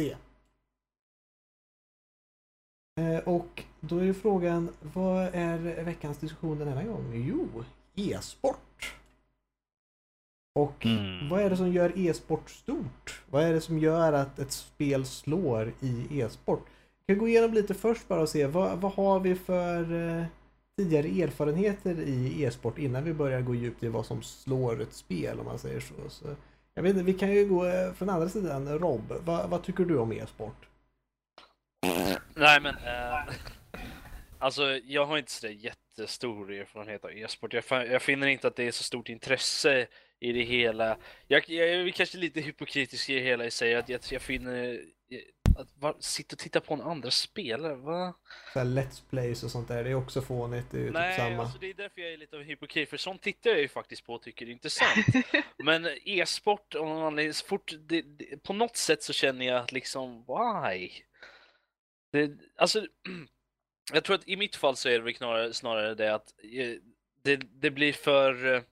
Eh, och då är ju frågan, vad är veckans diskussion den här gången? Jo, e-sport. Och mm. vad är det som gör e-sport stort? Vad är det som gör att ett spel slår i e-sport? Jag kan gå igenom lite först bara och se vad, vad har vi för eh, tidigare erfarenheter i e-sport innan vi börjar gå djupt i vad som slår ett spel om man säger så. så jag vet inte, vi kan ju gå eh, från andra sidan. Rob, vad, vad tycker du om e-sport? Nej men, äh, Alltså, jag har inte så jättestor erfarenhet av e-sport. Jag, jag, finner inte att det är så stort intresse i det hela. Jag, jag är kanske lite hypokritisk i det hela i sig, att jag, jag finner att va, sitta och titta på en andra spelare, va? Så Let's Plays och sånt där, det är också fånigt. Det är ju typ Nej, typ samma. Alltså det är därför jag är lite av hypokrit, för sånt tittar jag ju faktiskt på och tycker det är intressant. Men e-sport, fort, det, det, på något sätt så känner jag att liksom, why? Det, alltså, jag tror att i mitt fall så är det snarare, snarare det att eh, det, det blir för eh,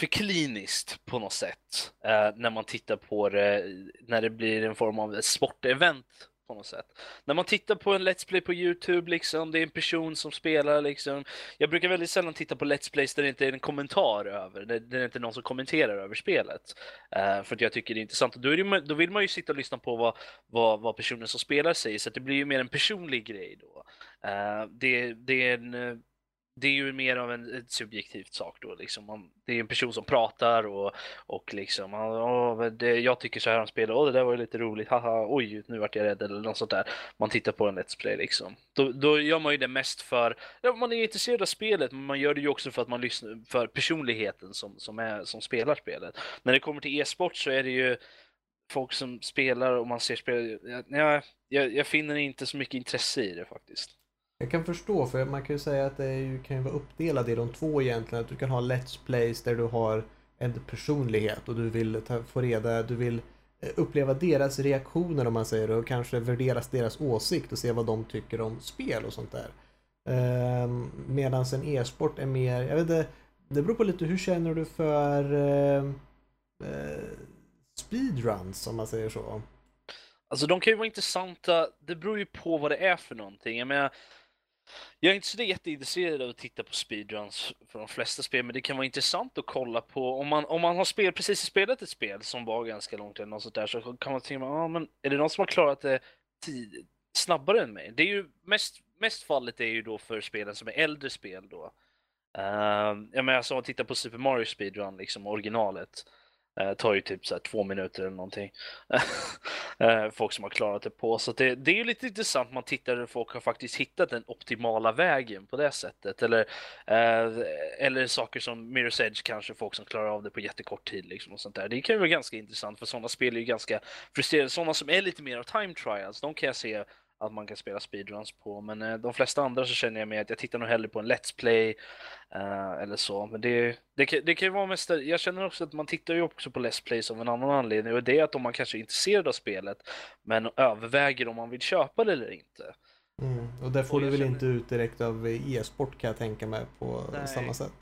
för kliniskt på något sätt eh, när man tittar på det när det blir en form av sportevent på något sätt. När man tittar på en Let's Play på Youtube, liksom, det är en person som spelar. Liksom. Jag brukar väldigt sällan titta på Let's Plays där det inte är en kommentar över, där det är inte någon som kommenterar över spelet. Eh, för att jag tycker det är intressant. Då, är det, då vill man ju sitta och lyssna på vad, vad, vad personen som spelar säger, så det blir ju mer en personlig grej då. Eh, det, det är en eh, det är ju mer av en, ett subjektivt sak då liksom. Man, det är en person som pratar och, och liksom, åh, det, jag tycker så här om spelet, åh det där var ju lite roligt, haha, oj, nu vart jag rädd eller något sånt där. Man tittar på en Let's Play liksom. Då, då gör man ju det mest för, ja, man är intresserad av spelet, men man gör det ju också för att man lyssnar, för personligheten som, som, är, som spelar spelet. När det kommer till e-sport så är det ju folk som spelar och man ser spel, jag, jag, jag finner inte så mycket intresse i det faktiskt. Jag kan förstå, för man kan ju säga att det ju, kan ju vara uppdelat i de två egentligen. Att du kan ha Let's Plays där du har en personlighet och du vill ta, få reda, du vill eh, uppleva deras reaktioner om man säger det och kanske värderas deras åsikt och se vad de tycker om spel och sånt där. Ehm, Medan en e-sport är mer, jag vet inte, det beror på lite hur känner du för eh, eh, speedruns om man säger så? Alltså de kan ju vara intressanta, det beror ju på vad det är för någonting. Jag menar, jag är inte så jätteintresserad av att titta på speedruns för de flesta spel, men det kan vara intressant att kolla på om man, om man har spel, precis spelat ett spel som var ganska långt eller något sånt där, så kan man tänka, ah, men är det någon som har klarat det tid, snabbare än mig? Det är ju mest, mest fallet är ju då för spelen som är äldre spel då. Uh, jag menar, som att titta på Super Mario speedrun, liksom originalet. Eh, tar ju typ så två minuter eller någonting. eh, folk som har klarat det på. Så det, det är ju lite intressant man tittar hur folk har faktiskt hittat den optimala vägen på det sättet. Eller, eh, eller saker som Mirror's Edge kanske, folk som klarar av det på jättekort tid. Liksom och sånt där. Det kan ju vara ganska intressant för sådana spel är ju ganska frustrerande. Sådana som är lite mer av time trials, de kan jag se att man kan spela speedruns på. Men eh, de flesta andra så känner jag mig att jag tittar nog hellre på en Let's Play eh, eller så. Men det, det, det kan ju vara mest, jag känner också att man tittar ju också på Let's Plays av en annan anledning och det är att om man kanske är intresserad av spelet men överväger om man vill köpa det eller inte. Mm, och det får och du väl känner... inte ut direkt av e-sport kan jag tänka mig på Nej. samma sätt.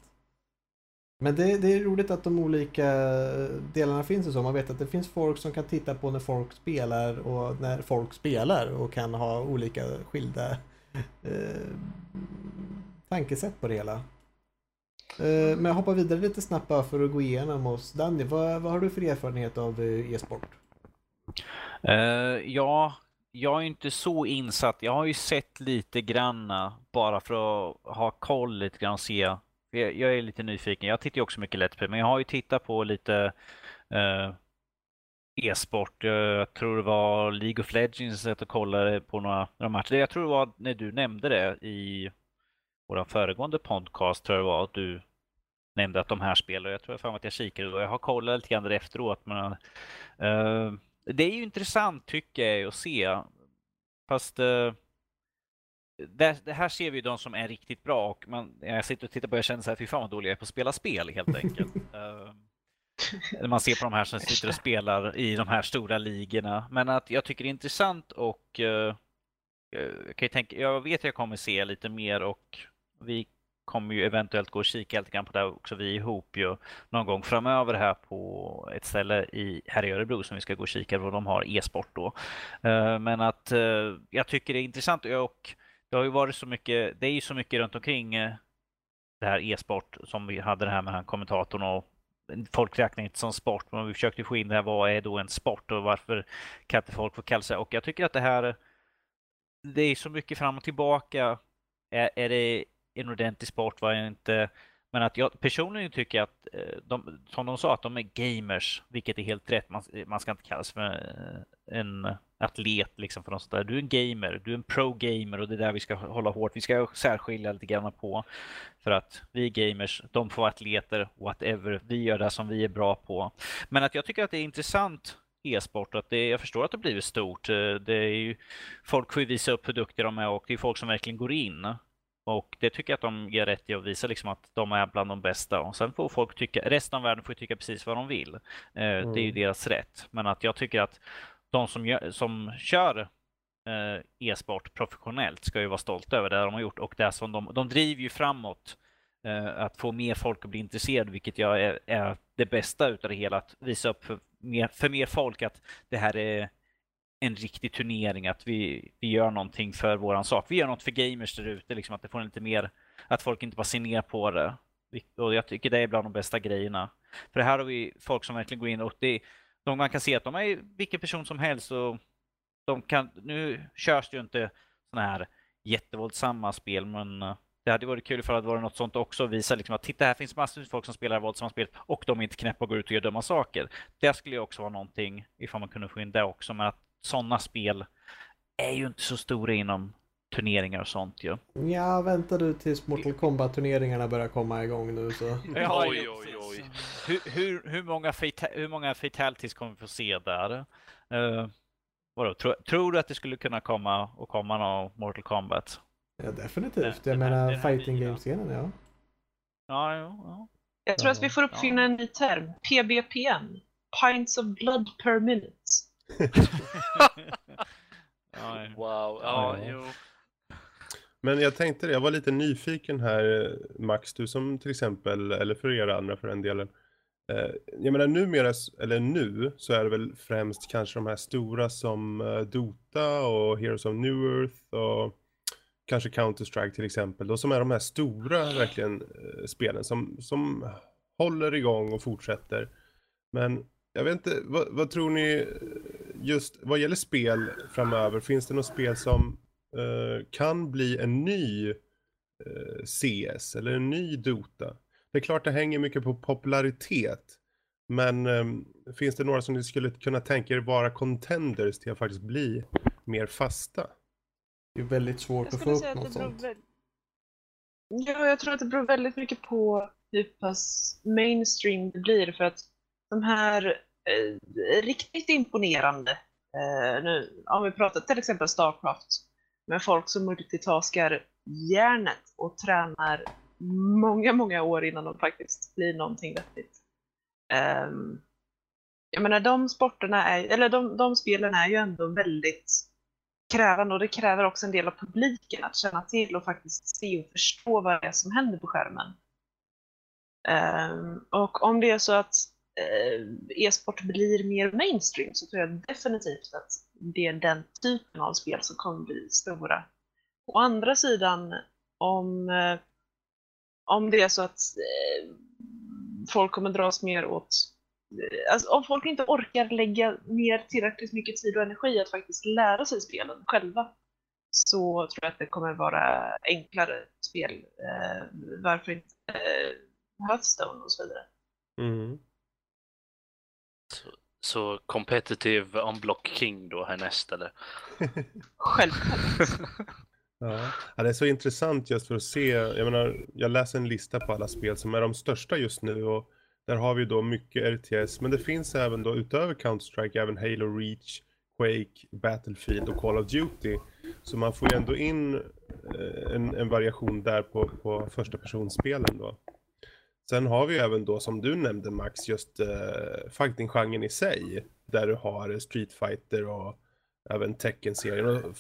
Men det, det, är roligt att de olika delarna finns och så. Man vet att det finns folk som kan titta på när folk spelar och när folk spelar och kan ha olika skilda eh, tankesätt på det hela. Eh, men jag hoppar vidare lite snabbt bara för att gå igenom oss. Danny, vad, vad har du för erfarenhet av eh, e-sport? Uh, ja, jag är inte så insatt. Jag har ju sett lite granna bara för att ha koll lite grann och se jag är lite nyfiken. Jag tittar ju också mycket Let's Play, men jag har ju tittat på lite eh, e-sport. Jag tror det var League of Legends jag kollade på några, några matcher. Jag tror det var när du nämnde det i vår föregående podcast, tror jag det var, att du nämnde att de här spelar. Jag tror fan att jag kikade och jag har kollat lite grann efteråt. Men, eh, det är ju intressant tycker jag att se. Fast eh, det, det, här ser vi de som är riktigt bra och man, jag sitter och tittar på och jag känner så här, fy fan vad dålig jag är på att spela spel helt enkelt. uh, man ser på de här som sitter och spelar i de här stora ligorna. Men att jag tycker det är intressant och uh, jag, kan tänka, jag vet att jag kommer se lite mer och vi kommer ju eventuellt gå och kika lite grann på det också vi ihop ju någon gång framöver här på ett ställe i, här i Örebro som vi ska gå och kika på. De har e-sport då. Uh, men att jag tycker det är intressant och det har ju varit så mycket, det är ju så mycket runt omkring eh, det här e-sport som vi hade det här med han kommentatorn och folk räknar inte som sport, men vi försökte få in det här, vad är då en sport och varför kan inte folk få kalla sig? Och jag tycker att det här, det är så mycket fram och tillbaka. Är, är det en ordentlig sport? Vad är inte? Men att jag personligen tycker att eh, de, som de sa, att de är gamers, vilket är helt rätt. Man, man ska inte kallas för eh, en atlet liksom för något sånt där. Du är en gamer, du är en pro-gamer och det är där vi ska hålla hårt. Vi ska särskilja lite grann på. För att vi är gamers, de får atleter, whatever. Vi gör det som vi är bra på. Men att jag tycker att det är intressant e-sport. Att det, jag förstår att det blivit stort. Det är ju, folk får ju visa upp hur duktiga de är och det är folk som verkligen går in. Och det tycker jag att de ger rätt i att visa liksom att de är bland de bästa. Och sen får folk tycka, resten av världen får tycka precis vad de vill. Mm. Det är ju mm. deras rätt. Men att jag tycker att de som, gör, som kör eh, e-sport professionellt ska ju vara stolta över det de har gjort och det som de, de driver ju framåt eh, att få mer folk att bli intresserade, vilket jag är, är det bästa utav det hela, att visa upp för mer, för mer folk att det här är en riktig turnering, att vi, vi gör någonting för våran sak. Vi gör något för gamers där ute, liksom att det får lite mer, att folk inte bara ser ner på det. Och jag tycker det är bland de bästa grejerna. För här har vi folk som verkligen går in och det, de, man kan se att de är vilken person som helst och de kan, nu körs det ju inte sådana här jättevåldsamma spel men eh, det hade varit kul för att det något sånt också visa liksom att titta här finns massor av folk som spelar våldsamma spel och de är inte knäppa och går ut och gör dumma saker. Det skulle ju också vara någonting ifall man kunde få in det också men att sådana spel är ju inte så stora inom turneringar och sånt ju. Ja, vänta du tills Mortal Kombat-turneringarna börjar komma igång nu så. Ja, oj, oj, oj. Hur, hur, hur, många, hur många fatalities kommer vi få se där? Uh, vadå, tro, tror du att det skulle kunna komma och komma någon Mortal Kombat? Ja, definitivt. Jag menar fighting game-scenen, ja. Ja, ja, ja. Jag tror att vi får uppfinna en ny term. PBPN. Pints of blood per minute. wow, ja, jo. Men jag tänkte det, jag var lite nyfiken här Max, du som till exempel, eller för er andra för den delen. Eh, jag menar numera, eller nu, så är det väl främst kanske de här stora som eh, Dota och Heroes of New Earth och kanske Counter-Strike till exempel. Då, som är de här stora verkligen eh, spelen som, som håller igång och fortsätter. Men jag vet inte, vad, vad, tror ni eh, just vad gäller spel framöver? Finns det något spel som kan bli en ny eh, CS eller en ny Dota? Det är klart det hänger mycket på popularitet. Men um, finns det några som ni skulle kunna tänka er vara contenders till att faktiskt bli mer fasta? Det är väldigt svårt att få upp något sånt. Väldigt... Ja, jag tror att det beror väldigt mycket på hur pass mainstream det blir för att de här eh, riktigt imponerande, eh, nu, om vi pratar till exempel Starcraft, med folk som multitaskar hjärnet och tränar många, många år innan de faktiskt blir någonting vettigt. Um, jag menar de sporterna är, eller de, de spelen är ju ändå väldigt krävande och det kräver också en del av publiken att känna till och faktiskt se och förstå vad det är som händer på skärmen. Um, och om det är så att Eh, e-sport blir mer mainstream så tror jag definitivt att det är den typen av spel som kommer bli stora. Å andra sidan, om, eh, om det är så att eh, folk kommer dras mer åt Alltså, om folk inte orkar lägga ner tillräckligt mycket tid och energi att faktiskt lära sig spelen själva så tror jag att det kommer vara enklare spel. Eh, varför inte eh, Hearthstone och så vidare. Mm. Så, competitive unblock king då härnäst eller? Självklart. ja. ja, det är så intressant just för att se. Jag menar, jag läser en lista på alla spel som är de största just nu och där har vi då mycket RTS. Men det finns även då utöver Counter-Strike även Halo Reach, Quake, Battlefield och Call of Duty. Så man får ju ändå in eh, en, en variation där på, på första personspelen då. Sen har vi även då som du nämnde Max just uh, fighting-genren i sig. Där du har Street Fighter och även Tekken-serien. Och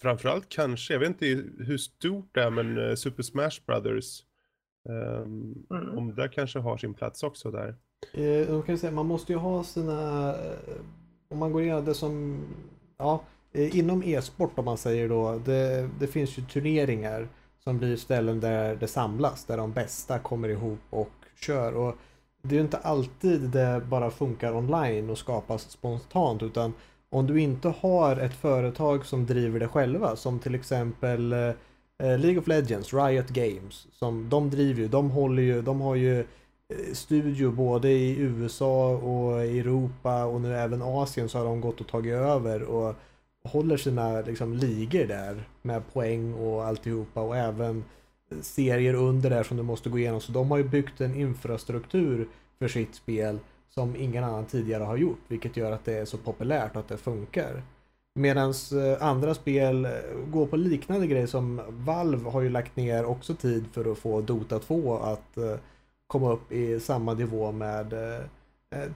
framförallt kanske, jag vet inte hur stort det är men uh, Super Smash Brothers. Um, mm. Om det kanske har sin plats också där. Eh, kan säga, man måste ju ha sina, eh, om man går igenom det som, ja, inom e-sport om man säger då, det, det finns ju turneringar som blir ställen där det samlas, där de bästa kommer ihop och kör. Och det är ju inte alltid det bara funkar online och skapas spontant utan om du inte har ett företag som driver det själva som till exempel eh, eh, League of Legends, Riot Games, som de driver ju, de håller ju, de har ju eh, studio både i USA och Europa och nu även Asien så har de gått och tagit över och håller sina liksom ligor där med poäng och alltihopa och även serier under där som du måste gå igenom. Så de har ju byggt en infrastruktur för sitt spel som ingen annan tidigare har gjort, vilket gör att det är så populärt och att det funkar. Medan eh, andra spel eh, går på liknande grejer som Valve har ju lagt ner också tid för att få Dota 2 att eh, komma upp i samma nivå med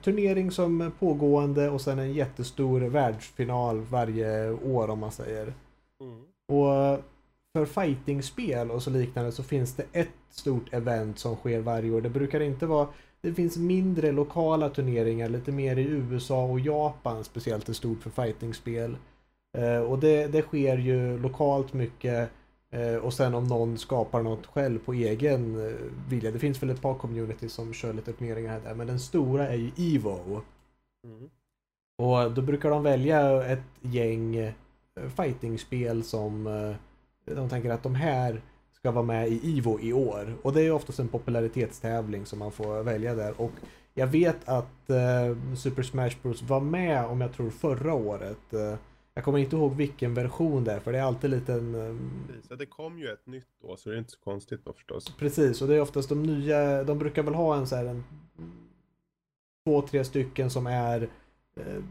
turnering som pågående och sen en jättestor världsfinal varje år om man säger. Mm. Och för fightingspel och så liknande så finns det ett stort event som sker varje år. Det brukar inte vara det finns mindre lokala turneringar, lite mer i USA och Japan speciellt är stort för fightingspel. Eh, och det, det sker ju lokalt mycket eh, och sen om någon skapar något själv på egen eh, vilja. Det finns väl ett par communities som kör lite turneringar där men den stora är ju Evo. Mm. Och då brukar de välja ett gäng fightingspel som de tänker att de här ska vara med i Ivo i år. Och det är oftast en popularitetstävling som man får välja där. Och jag vet att Super Smash Bros var med om jag tror förra året. Jag kommer inte ihåg vilken version det är för det är alltid lite en... Um... Precis, det kom ju ett nytt då så det är inte så konstigt då förstås. Precis, och det är oftast de nya, de brukar väl ha en så här en... Två, tre stycken som är uh,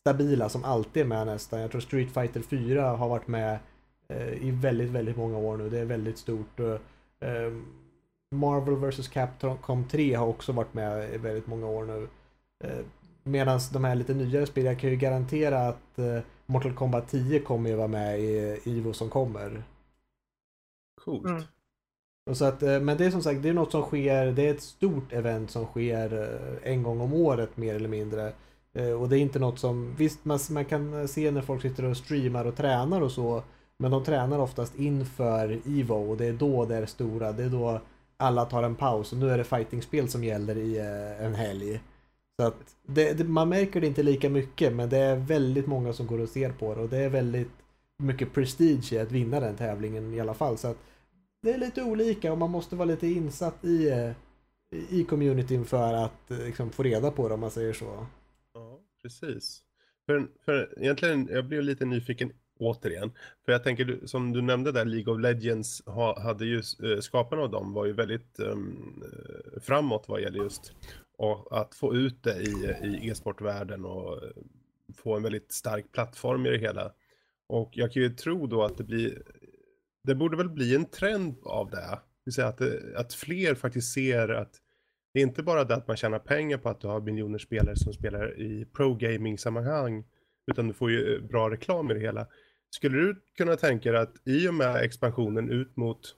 stabila som alltid är med nästan. Jag tror Street Fighter 4 har varit med Eh, i väldigt, väldigt många år nu. Det är väldigt stort. Eh, Marvel vs Capcom 3 har också varit med i väldigt många år nu. Eh, Medan de här lite nyare spelen, jag kan ju garantera att Mortal Kombat 10 kommer ju vara med i Ivo som kommer. Coolt. Mm. Och så att, men det är som sagt, det är något som sker, det är ett stort event som sker en gång om året mer eller mindre. Och det är inte något som, visst man, man kan se när folk sitter och streamar och tränar och så. Men de tränar oftast inför Evo och det är då det är stora. Det är då alla tar en paus och nu är det fightingspel som gäller i eh, en helg. Så att det, det, man märker det inte lika mycket men det är väldigt många som går och ser på det och det är väldigt mycket prestige i att vinna den tävlingen i alla fall. Så att det är lite olika och man måste vara lite insatt i, eh, i communityn för att eh, liksom, få reda på det om man säger så. Ja, precis. För, för egentligen, jag blev lite nyfiken återigen. För jag tänker, som du nämnde där, League of Legends ha, hade ju, eh, skaparna av dem var ju väldigt um, framåt vad gäller just och att få ut det i, i e-sportvärlden och eh, få en väldigt stark plattform i det hela. Och jag kan ju tro då att det blir, det borde väl bli en trend av det. Det vill säga att, det, att fler faktiskt ser att det är inte bara det att man tjänar pengar på att du har miljoner spelare som spelar i pro-gaming-sammanhang, utan du får ju eh, bra reklam i det hela. Skulle du kunna tänka dig att i och med expansionen ut mot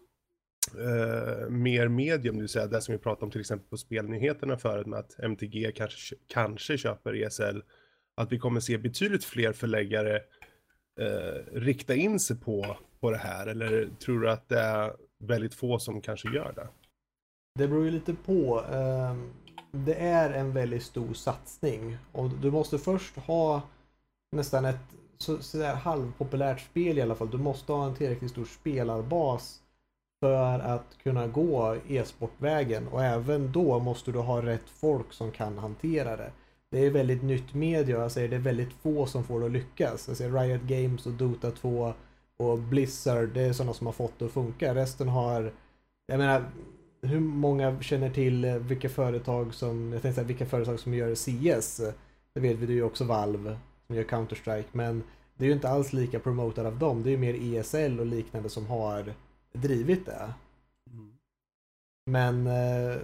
eh, mer medium, det vill säga det som vi pratade om till exempel på spelnyheterna förut med att MTG kanske, kanske köper ESL, att vi kommer se betydligt fler förläggare eh, rikta in sig på, på det här? Eller tror du att det är väldigt få som kanske gör det? Det beror ju lite på. Eh, det är en väldigt stor satsning och du måste först ha nästan ett så, sådär halvpopulärt spel i alla fall. Du måste ha en tillräckligt stor spelarbas för att kunna gå e-sportvägen och även då måste du ha rätt folk som kan hantera det. Det är väldigt nytt media jag säger det är väldigt få som får det att lyckas. Jag säger Riot Games och Dota 2 och Blizzard, det är sådana som har fått det att funka. Resten har, jag menar, hur många känner till vilka företag som, jag tänkte säga vilka företag som gör CS? Det vet vi det är ju också Valve som gör Counter-Strike. Men det är ju inte alls lika promotad av dem. Det är ju mer ESL och liknande som har drivit det. Mm. Men eh,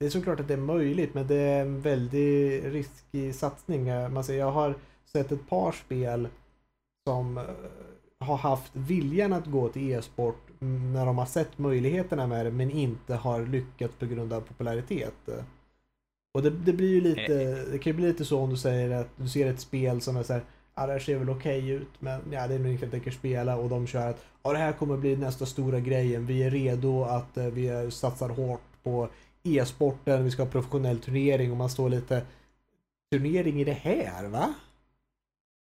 det är såklart att det är möjligt men det är en väldigt riskig satsning. Eh, man säger, jag har sett ett par spel som eh, har haft viljan att gå till e-sport när de har sett möjligheterna med det men inte har lyckats på grund av popularitet. Och det, det blir ju lite, det kan ju bli lite så om du säger att du ser ett spel som är såhär, ja det här ser väl okej okay ut men ja det är nog inget jag tänker spela och de kör att ja det här kommer bli nästa stora grejen, vi är redo att eh, vi satsar hårt på e-sporten, vi ska ha professionell turnering och man står lite turnering i det här va?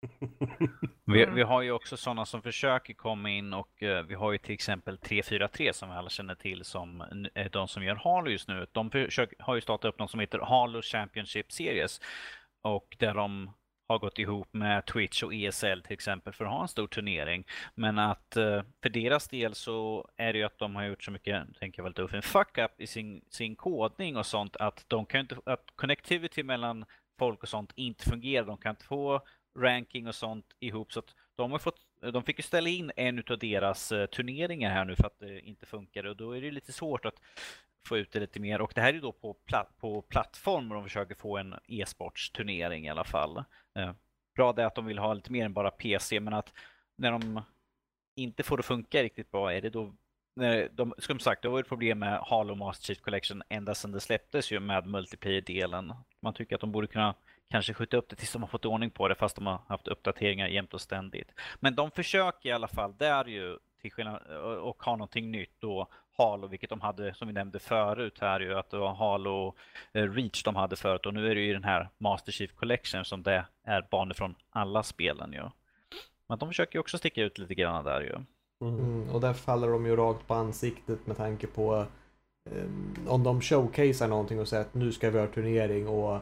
vi, vi, har ju också sådana som försöker komma in och uh, vi har ju till exempel 343 som vi alla känner till som uh, de som gör Halo just nu. De försöker, har ju startat upp något som heter Halo Championship Series och där de har gått ihop med Twitch och ESL till exempel för att ha en stor turnering. Men att eh, för deras del så är det ju att de har gjort så mycket, tänker jag väl en fuck up i sin, sin kodning och sånt att de kan inte, att connectivity mellan folk och sånt inte fungerar. De kan inte få ranking och sånt ihop. Så att de, har fått, de fick ju ställa in en av deras eh, turneringar här nu för att det inte funkar och då är det lite svårt att få ut det lite mer. Och det här är då på, pla på plattform och de försöker få en e-sportsturnering i alla fall. Eh, bra det att de vill ha lite mer än bara PC, men att när de inte får det funka riktigt bra, är det då de, som sagt, det var ett problem med Halo Master Chief Collection ända sedan det släpptes ju med multiplayer-delen. Man tycker att de borde kunna kanske skjuta upp det tills de har fått ordning på det fast de har haft uppdateringar jämt och ständigt. Men de försöker i alla fall där ju till skillnad, och ha någonting nytt då Halo, vilket de hade som vi nämnde förut här ju att det var Halo eh, Reach de hade förut och nu är det ju den här Master Chief Collection som det är banor från alla spelen ju. Men de försöker ju också sticka ut lite grann där ju. Mm, och där faller de ju rakt på ansiktet med tanke på um, om de showcasear någonting och säger att nu ska vi ha turnering och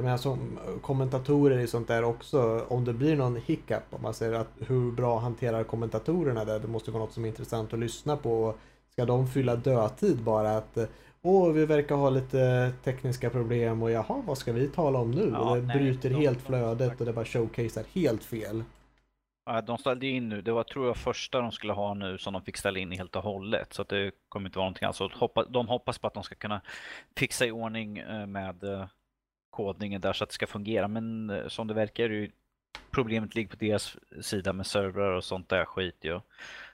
men som kommentatorer i sånt där också, om det blir någon hiccup, om man säger att hur bra hanterar kommentatorerna det? Det måste vara något som är intressant att lyssna på. Ska de fylla dödtid bara? att Åh, vi verkar ha lite tekniska problem och jaha, vad ska vi tala om nu? Ja, och det nej, bryter de, helt flödet och det bara showcasear helt fel. De ställde in nu, det var tror jag första de skulle ha nu som de fick ställa in helt och hållet. Så det kommer inte vara någonting alls. De hoppas på att de ska kunna fixa i ordning eh, med eh, kodningen där så att det ska fungera. Men eh, som det verkar är ju problemet ligger på deras sida med servrar och sånt där skit ju.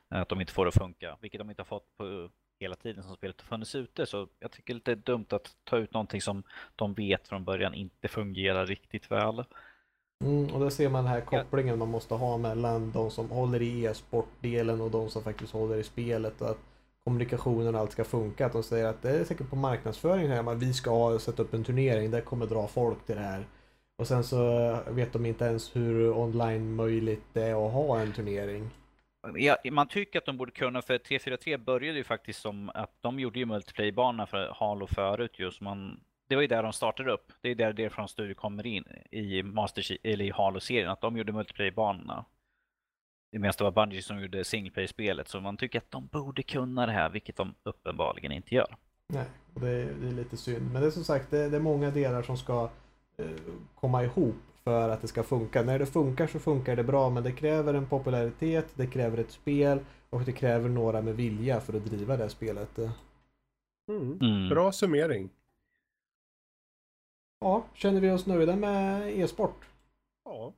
Att de inte får det att funka, vilket de inte har fått på hela tiden som spelet har funnits ute. Så jag tycker det är dumt att ta ut någonting som de vet från början inte fungerar riktigt väl. Mm, och där ser man den här kopplingen man måste ha mellan de som håller i e-sportdelen och de som faktiskt håller i spelet. Att kommunikationen och allt ska funka. Att de säger att det är säkert på marknadsföring här, att vi ska sätta upp en turnering, det kommer dra folk till det här. Och sen så vet de inte ens hur online möjligt det är att ha en turnering. Ja, man tycker att de borde kunna, för 343 började ju faktiskt som att de gjorde ju multiplayer-bana för Halo förut just. Man, det var ju där de startade upp. Det är där det från studio kommer in i Master eller i Halo-serien, att de gjorde multiplayer-banorna. Medan det var Bungie som gjorde single play-spelet. Så man tycker att de borde kunna det här, vilket de uppenbarligen inte gör. Nej, och det är, det är lite synd. Men det är som sagt, det, det är många delar som ska eh, komma ihop för att det ska funka. När det funkar så funkar det bra, men det kräver en popularitet, det kräver ett spel och det kräver några med vilja för att driva det spelet. Mm. Mm. Bra summering. Ja, känner vi oss nöjda med e-sport? Ja.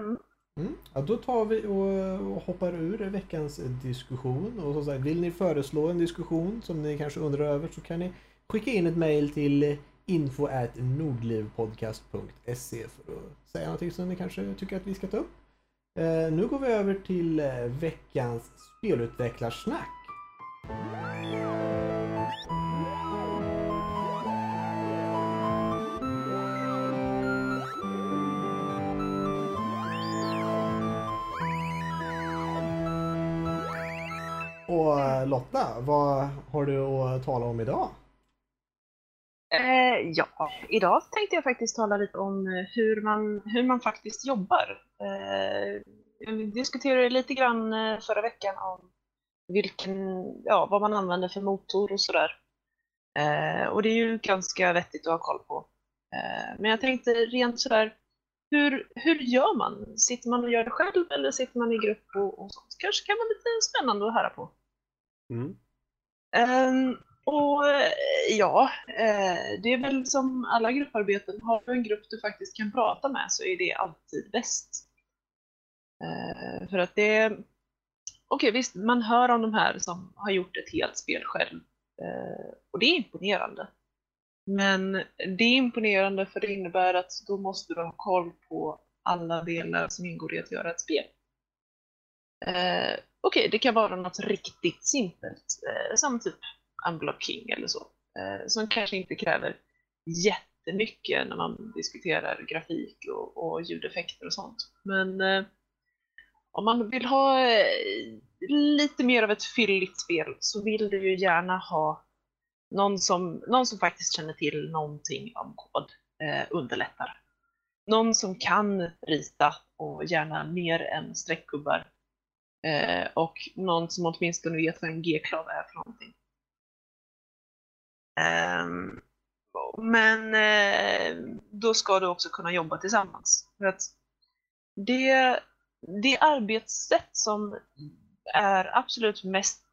Mm. Mm. Ja, då tar vi och, och, hoppar ur veckans diskussion. Och som sagt, vill ni föreslå en diskussion som ni kanske undrar över så kan ni skicka in ett mejl till info nordlivpodcast.se för att säga någonting som ni kanske tycker att vi ska ta upp. Eh, nu går vi över till eh, veckans spelutvecklarsnack. Lotta, vad har du att tala om idag? Eh, ja, idag tänkte jag faktiskt tala lite om hur man, hur man faktiskt jobbar. Eh, vi diskuterade lite grann eh, förra veckan om vilken, ja, vad man använder för motor och sådär. Eh, och det är ju ganska vettigt att ha koll på. Eh, men jag tänkte rent sådär, hur, hur gör man? Sitter man och gör det själv eller sitter man i grupp och, och sånt? Kanske kan vara lite spännande att höra på. Mm. Um, och eh, ja, eh, det är väl som alla grupparbeten, har du en grupp du faktiskt kan prata med så är det alltid bäst. Eh, för att det Okej okay, visst, man hör om de här som har gjort ett helt spel själv. Och det är imponerande. Men det är imponerande för det innebär att då måste du ha koll på alla delar som ingår i att göra ett spel. Okej, okay, det kan vara något riktigt simpelt, eh, som typ unblocking eller så. Eh, som kanske inte kräver jättemycket när man diskuterar grafik och, och ljudeffekter och sånt. Men eh, om man vill ha eh, lite mer av ett fylligt spel så vill du ju gärna ha någon som, någon som faktiskt känner till någonting om kod eh, underlättar. Någon som kan rita och gärna mer än streckgubbar. Eh, och någon som åtminstone vet vad en G-klav är för någonting. Um, men eh, då ska du också kunna jobba tillsammans. För att det, det arbetssätt som är absolut mest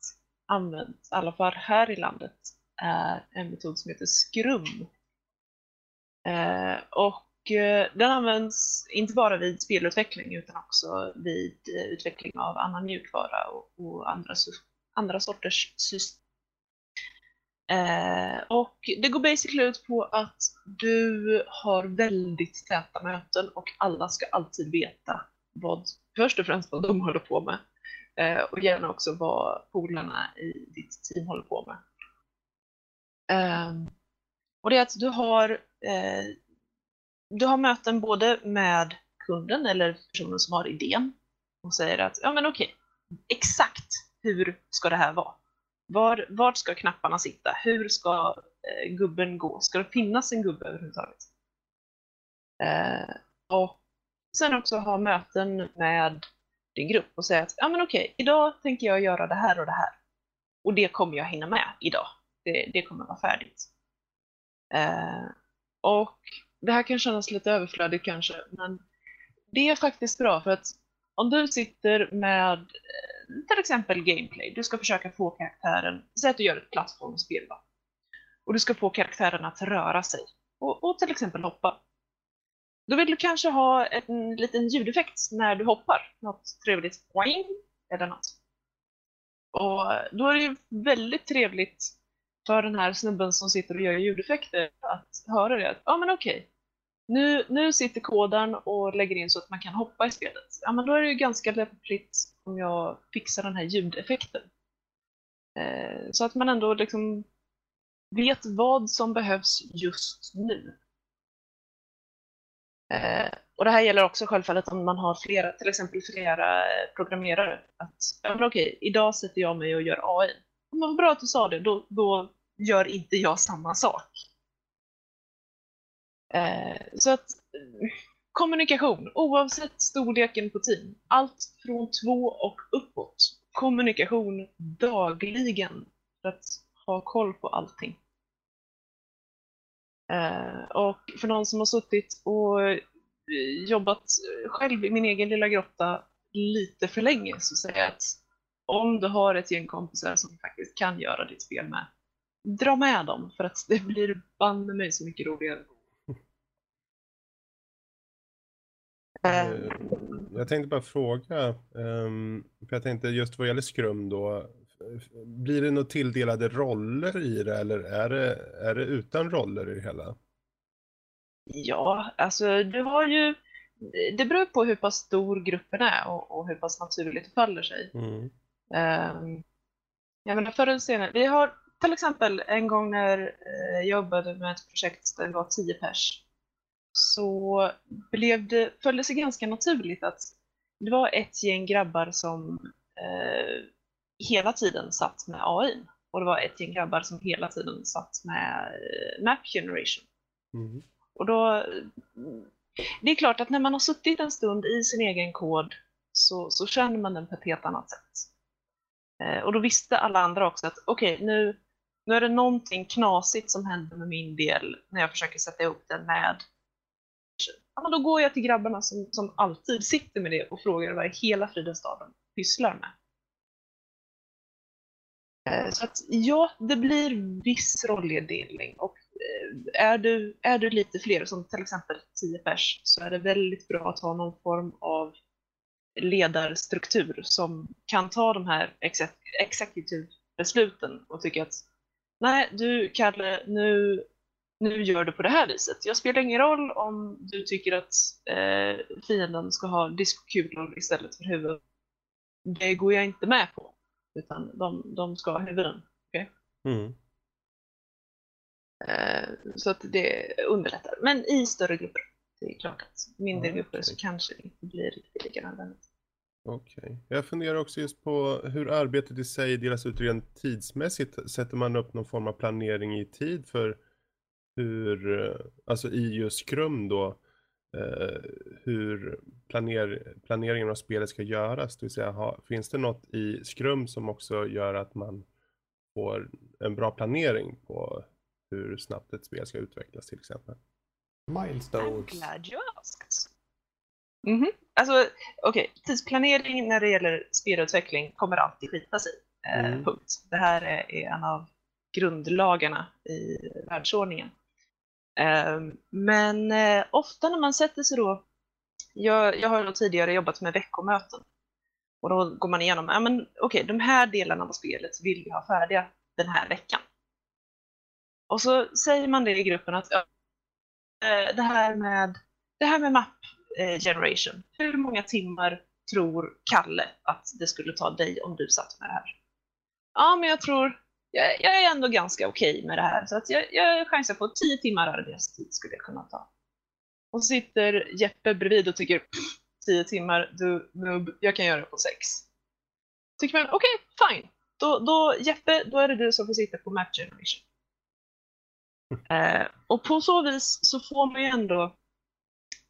använt, i alla fall här i landet, är en metod som heter Scrum. Eh, och Eh, den används inte bara vid spelutveckling utan också vid eh, utveckling av annan mjukvara och, och andra, andra sorters system. Eh, och det går basically ut på att du har väldigt täta möten och alla ska alltid veta vad, först och främst vad de håller på med eh, och gärna också vad polarna i ditt team håller på med. Eh, och det är att du har, eh, du har möten både med kunden eller personen som har idén och säger att ja men okej, exakt hur ska det här vara? Var, var ska knapparna sitta? Hur ska eh, gubben gå? Ska det finnas en gubbe överhuvudtaget? Eh, och sen också ha möten med din grupp och säga att ja men okej, idag tänker jag göra det här och det här. Och det kommer jag hinna med idag. Det, det kommer vara färdigt. Eh, och det här kan kännas lite överflödigt kanske, men det är faktiskt bra för att om du sitter med eh, till exempel gameplay. Du ska försöka få karaktären, säg att du gör ett plattformsspel va? Och du ska få karaktären att röra sig och, och till exempel hoppa. Då vill du kanske ha en liten ljudeffekt när du hoppar. Något trevligt poäng eller något. Och då är det ju väldigt trevligt för den här snubben som sitter och gör ljudeffekter att höra det. Ja men okej, nu, nu sitter kodaren och lägger in så att man kan hoppa i spelet. Ja men då är det ju ganska lämpligt om jag fixar den här ljudeffekten. Eh, så att man ändå liksom vet vad som behövs just nu. Eh, och det här gäller också självfallet om man har flera, till exempel flera eh, programmerare. Att, ja men okej, idag sätter jag mig och gör AI. Men vad bra att du sa det, då, då gör inte jag samma sak. Eh, så att kommunikation, oavsett storleken på team, allt från två och uppåt. Kommunikation dagligen för att ha koll på allting. Eh, och för någon som har suttit och eh, jobbat själv i min egen lilla grotta lite för länge så säger jag att om du har ett gäng kompisar som faktiskt kan göra ditt spel med, dra med dem för att det blir banne mig så mycket roligare. Jag tänkte bara fråga, ehm, för jag tänkte just vad gäller skrum då, blir det några tilldelade roller i det eller är det, är det utan roller i det hela? Ja, alltså du har ju, det beror på hur pass stor gruppen är och, och hur pass naturligt det faller sig. Mm. Um, jag menar förr eller senare, vi har till exempel en gång när jag jobbade med ett projekt där det var 10 pers så blev det, föll det sig ganska naturligt att det var ett gäng grabbar som eh, hela tiden satt med AI och det var ett gäng grabbar som hela tiden satt med eh, Map Generation. Mm. Och då, det är klart att när man har suttit en stund i sin egen kod så, så känner man den på ett helt annat sätt. Eh, och då visste alla andra också att okej, okay, nu, nu är det någonting knasigt som händer med min del när jag försöker sätta ihop den med men då går jag till grabbarna som, som alltid sitter med det och frågar vad hela Fridenstaden pysslar med. Eh, så att ja, det blir viss rolldelning och eh, är du, är du lite fler, som till exempel 10 pers, så är det väldigt bra att ha någon form av ledarstruktur som kan ta de här exekutivbesluten och tycka att nej du Kalle, nu nu gör du på det här viset. Jag spelar ingen roll om du tycker att eh, fienden ska ha diskokulor istället för huvud. Det går jag inte med på. Utan de, de ska ha huvuden. Okay? Mm. Eh, så att det underlättar. Men i större grupper. Det är klart att mindre grupper så kanske det inte blir riktigt lika nödvändigt. Okej. Okay. Jag funderar också just på hur arbetet i sig delas ut rent tidsmässigt. Sätter man upp någon form av planering i tid för hur, eh, alltså i just Scrum då, eh, hur planer, planeringen av spelet ska göras? Det vill säga, ha, finns det något i Scrum som också gör att man får en bra planering på hur snabbt ett spel ska utvecklas till exempel? Milestones. I'm glad you asked. Mm -hmm. Alltså, okej, okay. tidsplanering när det gäller spelutveckling kommer alltid skita sig. Eh, mm. punkt. Det här är en av grundlagarna i världsordningen. Ehm, men eh, ofta när man sätter sig då, jag, jag har tidigare jobbat med veckomöten och då går man igenom, ja men okej, okay, de här delarna av spelet vill vi ha färdiga den här veckan. Och så säger man det i gruppen att ja, eh, det här med det här med map eh, generation. Hur många timmar tror Kalle att det skulle ta dig om du satt med det här? Ja, men jag tror jag, jag är ändå ganska okej okay med det här så att jag, jag chansar på 10 timmar arbetstid skulle jag kunna ta. Och sitter Jeppe bredvid och tycker 10 timmar, du nubb, jag kan göra det på 6. Tycker man okej, okay, fine. Då, då, Jeppe, då är det du som får sitta på map generation. Eh, och på så vis så får man ju ändå,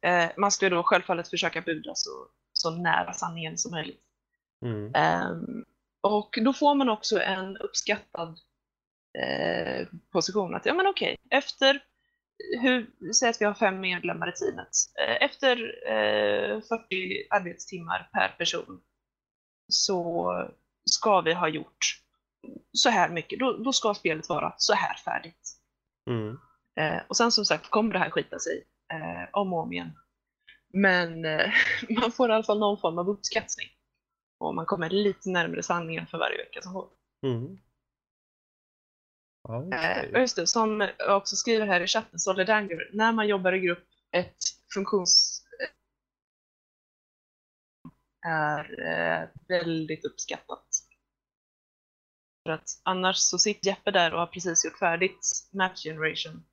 eh, man ska ju då självfallet försöka buda så, så nära sanningen som möjligt. Mm. Eh, och då får man också en uppskattad eh, position att, ja men okej, efter, hur, säg att vi har fem medlemmar i teamet, eh, efter 40 eh, arbetstimmar per person så ska vi ha gjort så här mycket, då, då ska spelet vara så här färdigt. Mm. Eh, och sen som sagt kommer det här skita sig eh, om och om igen. Men eh, man får i alla fall någon form av uppskattning. Och man kommer lite närmare sanningen för varje vecka som går. Mm. Okay. Eh, just det, som jag också skriver här i chatten, Solidanger, när man jobbar i grupp, ett funktions är eh, väldigt uppskattat. För att annars så sitter Jeppe där och har precis gjort färdigt Map Generation.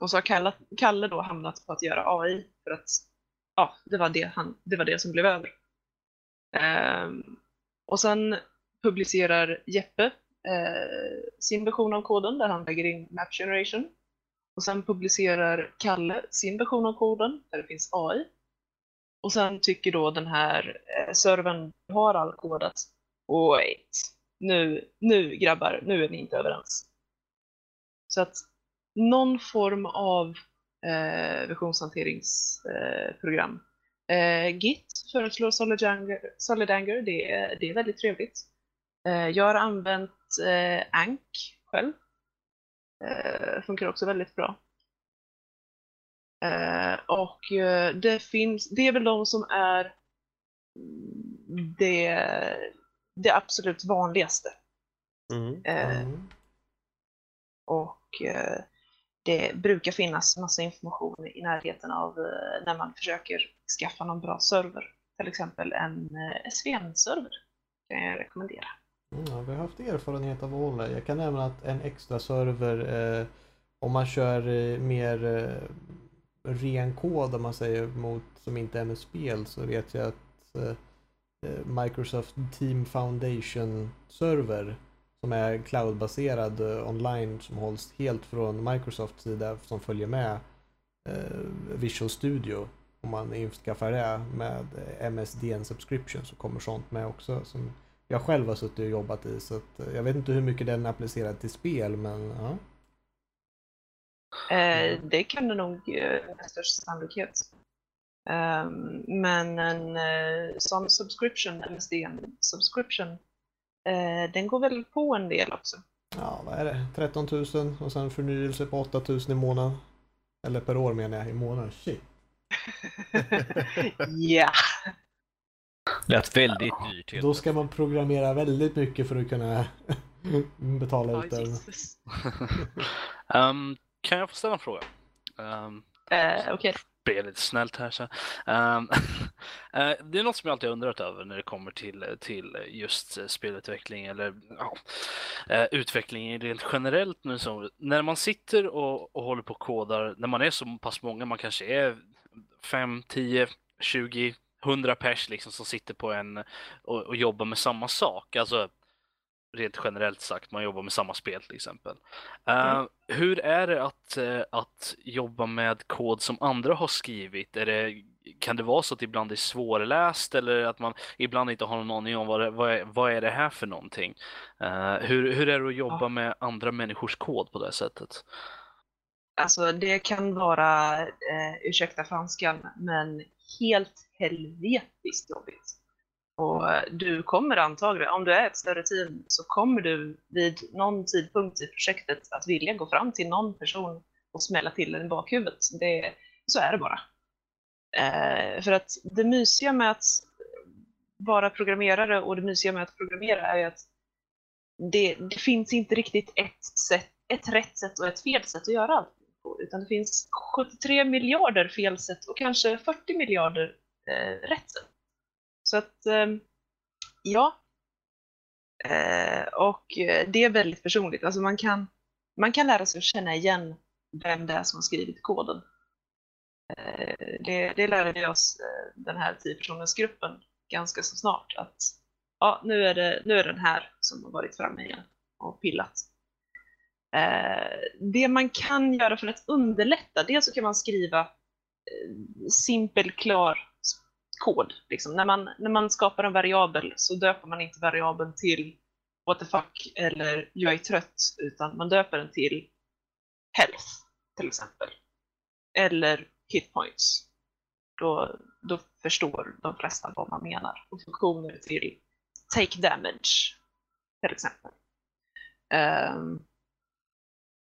Och så har Kalle, Kalle då hamnat på att göra AI för att ja, det var det, han, det, var det som blev över. Ehm, och sen publicerar Jeppe eh, sin version av koden där han lägger in Map Generation. Och sen publicerar Kalle sin version av koden där det finns AI. Och sen tycker då den här eh, servern har all kod att wait, nu, nu grabbar, nu är ni inte överens. Så att någon form av eh, versionshanteringsprogram. Eh, Eh, Git föreslår Solidanger, Solidanger det, är, det är väldigt trevligt. Eh, jag har använt eh, Ank själv. Eh, funkar också väldigt bra. Eh, och eh, det finns, det är väl de som är det det absolut vanligaste. Mm. Mm. och eh, det brukar finnas massa information i närheten av eh, när man försöker skaffa någon bra server. Till exempel en eh, SVN-server kan jag rekommendera. Mm, ja, vi har haft erfarenhet av att Jag kan nämna att en extra server eh, om man kör eh, mer eh, ren kod om man säger mot som inte är med spel så vet jag att Eh, eh Microsoft Team Foundation server som är cloudbaserad eh, online som hålls helt från Microsofts sida som följer med eh, Visual Studio. Om man införskaffar det med eh, MSDN subscription så kommer sånt med också. Som jag själv har suttit och jobbat i så att jag vet inte hur mycket den är applicerad till spel men ja. Eh, det kan det nog med största sannolikhet. Um, men en uh, sån subscription, MSDN subscription, den går väl på en del också. Ja, vad är det? 13 000 och sen förnyelse på 8 000 i månaden. Eller per år menar jag, i månaden. Shit. Ja. Lät väldigt dyrt. Då ska man programmera väldigt mycket för att kunna betala oh, ut den. um, kan jag få ställa en fråga? Um, uh, Okej. Okay be lite snällt här. Så. Um, ehm, eh, det är något som jag alltid undrat över när det kommer till, till just spelutveckling eller ja, eh, utveckling rent generellt. Nu så, när man sitter och, och håller på och kodar, när man är så pass många, man kanske är 5, 10, 20, 100 pers liksom som sitter på en och, och jobbar med samma sak. Alltså rent generellt sagt, man jobbar med samma spel till exempel. Uh, mm. Hur är det att, uh, att jobba med kod som andra har skrivit? Är det, kan det vara så att det ibland är svårläst eller att man ibland inte har någon aning om vad, det, vad, är, vad är det här för någonting? Uh, hur, hur är det att jobba ja. med andra människors kod på det sättet? Alltså det kan vara, eh, ursäkta franskan, men helt helvetiskt jobbigt. Och eh, du kommer antagligen, om du är ett större team, så kommer du vid någon tidpunkt i projektet att vilja gå fram till någon person och smälla till den i bakhuvudet. Det, så är det bara. Eh, för att det mysiga med att vara programmerare och det mysiga med att programmera är ju att det, det, finns inte riktigt ett, sätt, ett rätt sätt och ett fel sätt att göra allt på, utan det finns 73 miljarder fel sätt och kanske 40 miljarder eh, rätt sätt. Så att, ehm, ja. Eh, och eh, det är väldigt personligt. Alltså man kan, man kan lära sig att känna igen vem det är som har skrivit koden. Eh, det, det lärde vi oss, eh, den här 10-personersgruppen, ganska så snart. Att ja, nu är, det, nu är det den här som har varit framme igen och pillat. Eh, det man kan göra för att underlätta, dels så kan man skriva simpel, klar kod. Liksom. När, man, när man skapar en variabel så döper man inte variabeln till what the fuck eller jag är trött, utan man döper den till health till exempel. Eller hitpoints. Då, då förstår de flesta vad man menar. Och funktioner till take damage till exempel. Um,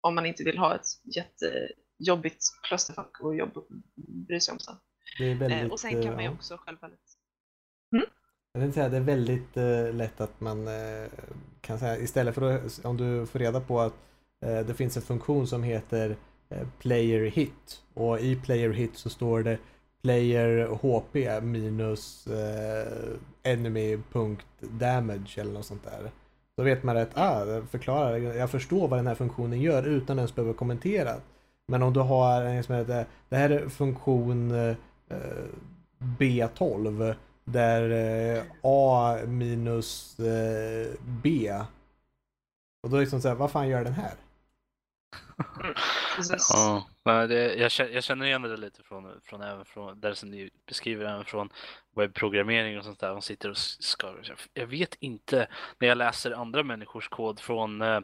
om man inte vill ha ett jättejobbigt clusterfuck och jobb, bry sig om sen. Det är väldigt, eh, och sen kan man ju eh, också självfallet... Mm? Jag vill säga det är väldigt uh, lätt att man uh, kan säga istället för att, om du får reda på att uh, det finns en funktion som heter player hit och i player hit så står det player HP minus enemy.damage eller något sånt där. Då vet man att, ah, förklarar, jag förstår vad den här funktionen gör utan ens behöva kommentera. Men om du har en som heter, det här är funktion B12 där eh, A minus eh, B. Och då är det liksom såhär, vad fan gör den här? ja, det, jag, jag känner igen det lite från, från, även från där som ni beskriver även från webbprogrammering och sånt där. Man sitter och ska, jag vet inte när jag läser andra människors kod från eh,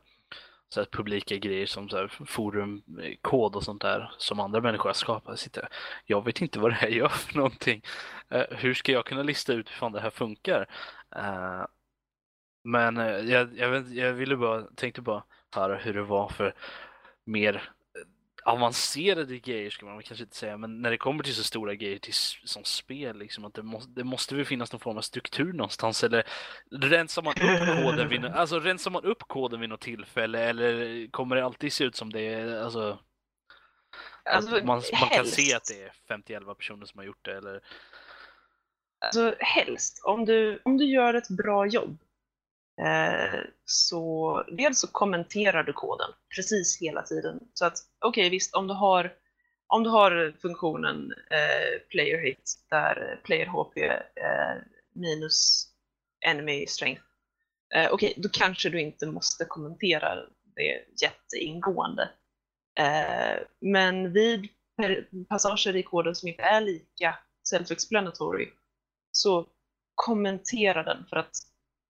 så här, publika grejer som så här, forumkod eh, och sånt där som andra människor har skapat. Sitter. Jag vet inte vad det här gör för någonting. Uh, hur ska jag kunna lista ut hur fan det här funkar? Uh, men uh, jag, jag, jag ville bara, tänkte bara höra hur det var för mer avancerade grejer ska man kanske inte säga, men när det kommer till så stora grejer till, som spel, liksom, att det, måste, det måste väl finnas någon form av struktur någonstans, eller rensar man upp koden vid, alltså, rensar man upp koden vid något tillfälle, eller kommer det alltid se ut som det är, alltså, alltså man, man kan se att det är 50-11 personer som har gjort det, eller? Alltså helst, om du, om du gör ett bra jobb Eh, så dels så kommenterar du koden precis hela tiden. Så att okej okay, visst, om du har, om du har funktionen eh, player hit där player HP eh, minus enemy strength. Eh, okej, okay, då kanske du inte måste kommentera det jätteingående. Eh, men vid passager i koden som inte är lika self-explanatory så kommentera den för att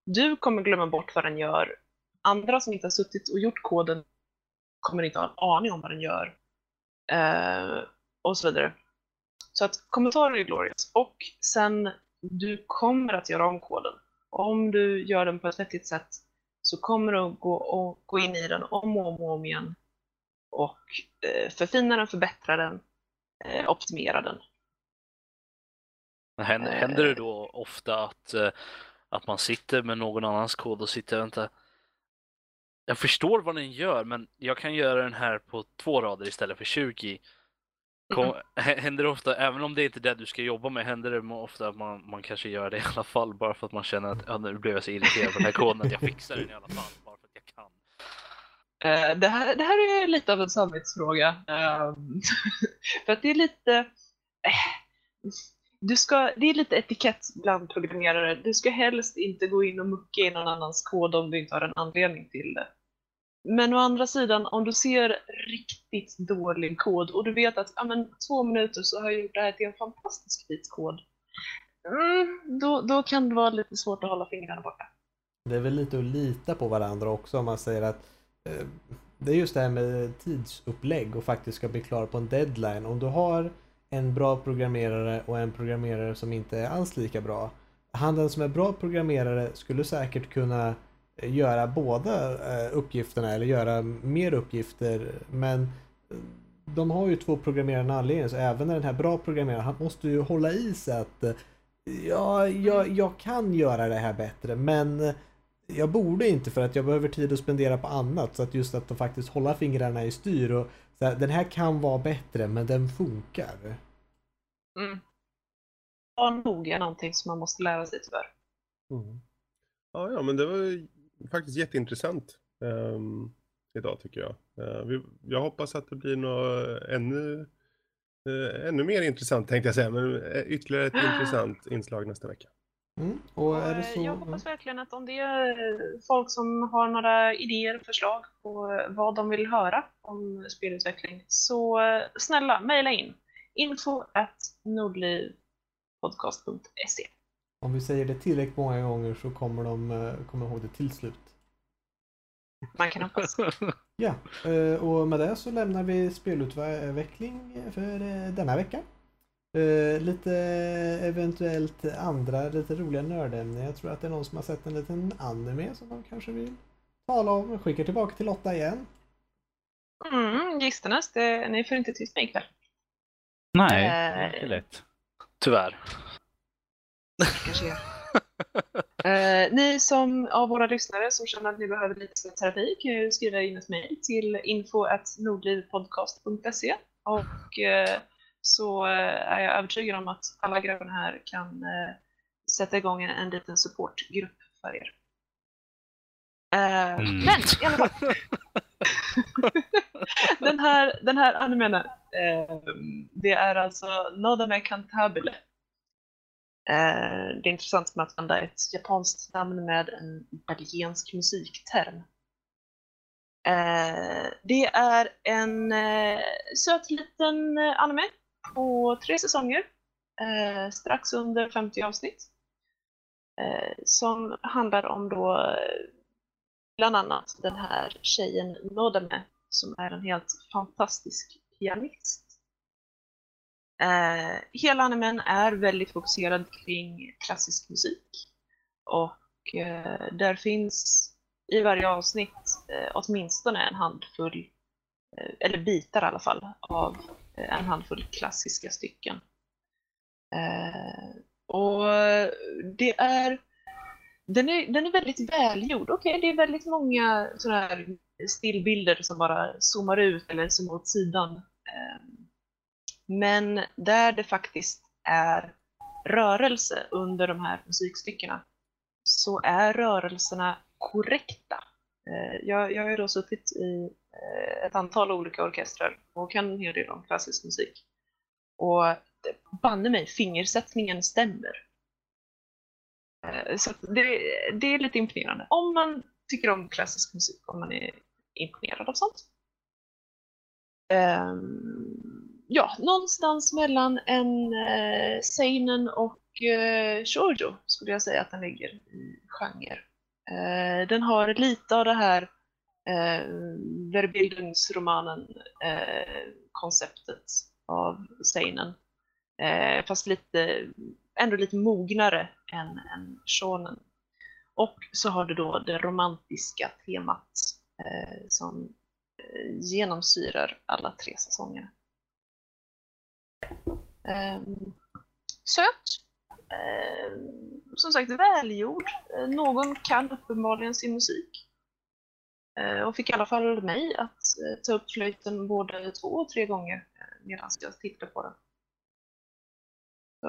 du kommer glömma bort vad den gör. Andra som inte har suttit och gjort koden kommer inte ha en aning om vad den gör. Eh, och så vidare. Så att kommentarer är glorious. Och sen, du kommer att göra om koden. Om du gör den på ett vettigt sätt så kommer du att gå, och gå in i den om och om, och om igen och eh, förfina den, förbättra den, eh, optimera den. Händer, händer det då ofta att eh, att man sitter med någon annans kod och sitter och väntar. Jag förstår vad den gör, men jag kan göra den här på två rader istället för 20. Kom, händer det ofta, även om det inte är det du ska jobba med, händer det ofta att man, man kanske gör det i alla fall bara för att man känner att ja, nu blev jag så irriterad på den här koden att jag fixar den i alla fall bara för att jag kan. Uh, det, här, det här är lite av en samvetsfråga. Uh, för att det är lite... Uh, du ska, det är lite etikett bland programmerare. Du ska helst inte gå in och mucka i någon annans kod om du inte har en anledning till det. Men å andra sidan, om du ser riktigt dålig kod och du vet att ja, men, två minuter så har jag gjort det här till en fantastisk vit kod. Mm, då, då kan det vara lite svårt att hålla fingrarna borta. Det är väl lite att lita på varandra också om man säger att eh, det är just det här med tidsupplägg och faktiskt ska bli klar på en deadline. Om du har en bra programmerare och en programmerare som inte är alls lika bra. Han den som är bra programmerare skulle säkert kunna göra båda eh, uppgifterna eller göra mer uppgifter men eh, de har ju två programmerande anledningar så även när den här bra programmeraren han måste ju hålla i sig att eh, ja, jag, jag kan göra det här bättre men jag borde inte för att jag behöver tid att spendera på annat så att just att de faktiskt hålla fingrarna i styr och så här, den här kan vara bättre men den funkar. Mm. Ja, nog är någonting som man måste lära sig tyvärr. Mm. Ja, ja, men det var faktiskt jätteintressant um, idag tycker jag. Uh, vi, jag hoppas att det blir något ännu, uh, ännu mer intressant tänkte jag säga, men eh, ytterligare ett intressant inslag nästa vecka. Mm. Och är det så... Jag hoppas verkligen att om det är folk som har några idéer och förslag på vad de vill höra om spelutveckling så snälla mejla in info at nordlivpodcast.se om vi säger det tillräckligt många gånger så kommer de eh, komma ihåg det till slut. Man kan hoppas. ja, eh, och med det så lämnar vi spelutveckling för eh, denna vecka. Lite eventuellt andra lite roliga nördämnen. Jag tror att det är någon som har sett en liten anime som de kanske vill tala om. Skickar tillbaka till Lotta igen. Mm, gisternas, ni får inte tyst mig ikväll. Nej, äh, inte lätt. Tyvärr. Eh, ni som av våra lyssnare som känner att ni behöver lite terapi kan ju skriva in ett mejl till info.nordlivpodcast.se och eh, så eh, är jag övertygad om att alla grabbarna här kan eh, sätta igång en, en liten supportgrupp för er. Eh, mm. Men i alla fall. den här, den här animen, eh, det är alltså Nodame Cantabile Eh, det är intressant med att använda ett japanskt namn med en italiensk musikterm. Eh, det är en eh, söt liten eh, anime på tre säsonger, eh, strax under 50 avsnitt, som handlar om då bland annat den här tjejen Nodame som är en helt fantastisk pianist Eh, hela animen är väldigt fokuserad kring klassisk musik och eh, där finns i varje avsnitt eh, åtminstone en handfull, eh, eller bitar i alla fall, av eh, en handfull klassiska stycken. Eh, och det är den är, den är väldigt välgjord. Okej, okay, det är väldigt många sådana här stillbilder som bara zoomar ut eller zoomar åt sidan. Eh, men där det faktiskt är rörelse under de här musikstyckena så är rörelserna korrekta. Eh, jag, jag har ju då suttit i eh, ett antal olika orkestrar och kan en hel del om klassisk musik. Och banne mig, fingersättningen stämmer. Eh, så det, det, är lite imponerande. Om man tycker om klassisk musik, om man är imponerad av sånt. Um, ja, någonstans mellan en eh, Seinen och eh, Shoujo skulle jag säga att den ligger i genre. Eh, den har lite av det här eh, Verbildungsromanen eh, konceptet av Seinen. Eh, fast lite, ändå lite mognare än, än shonen. Och så har du då det romantiska temat eh, som eh, genomsyrar alla tre säsongerna. Ehm, Söt. Ehm, som sagt välgjord. Ehm, någon kan uppenbarligen sin musik. Eh, och fick i alla fall mig att eh, ta upp flöjten både två och tre gånger eh, medan jag tittade på den. Så,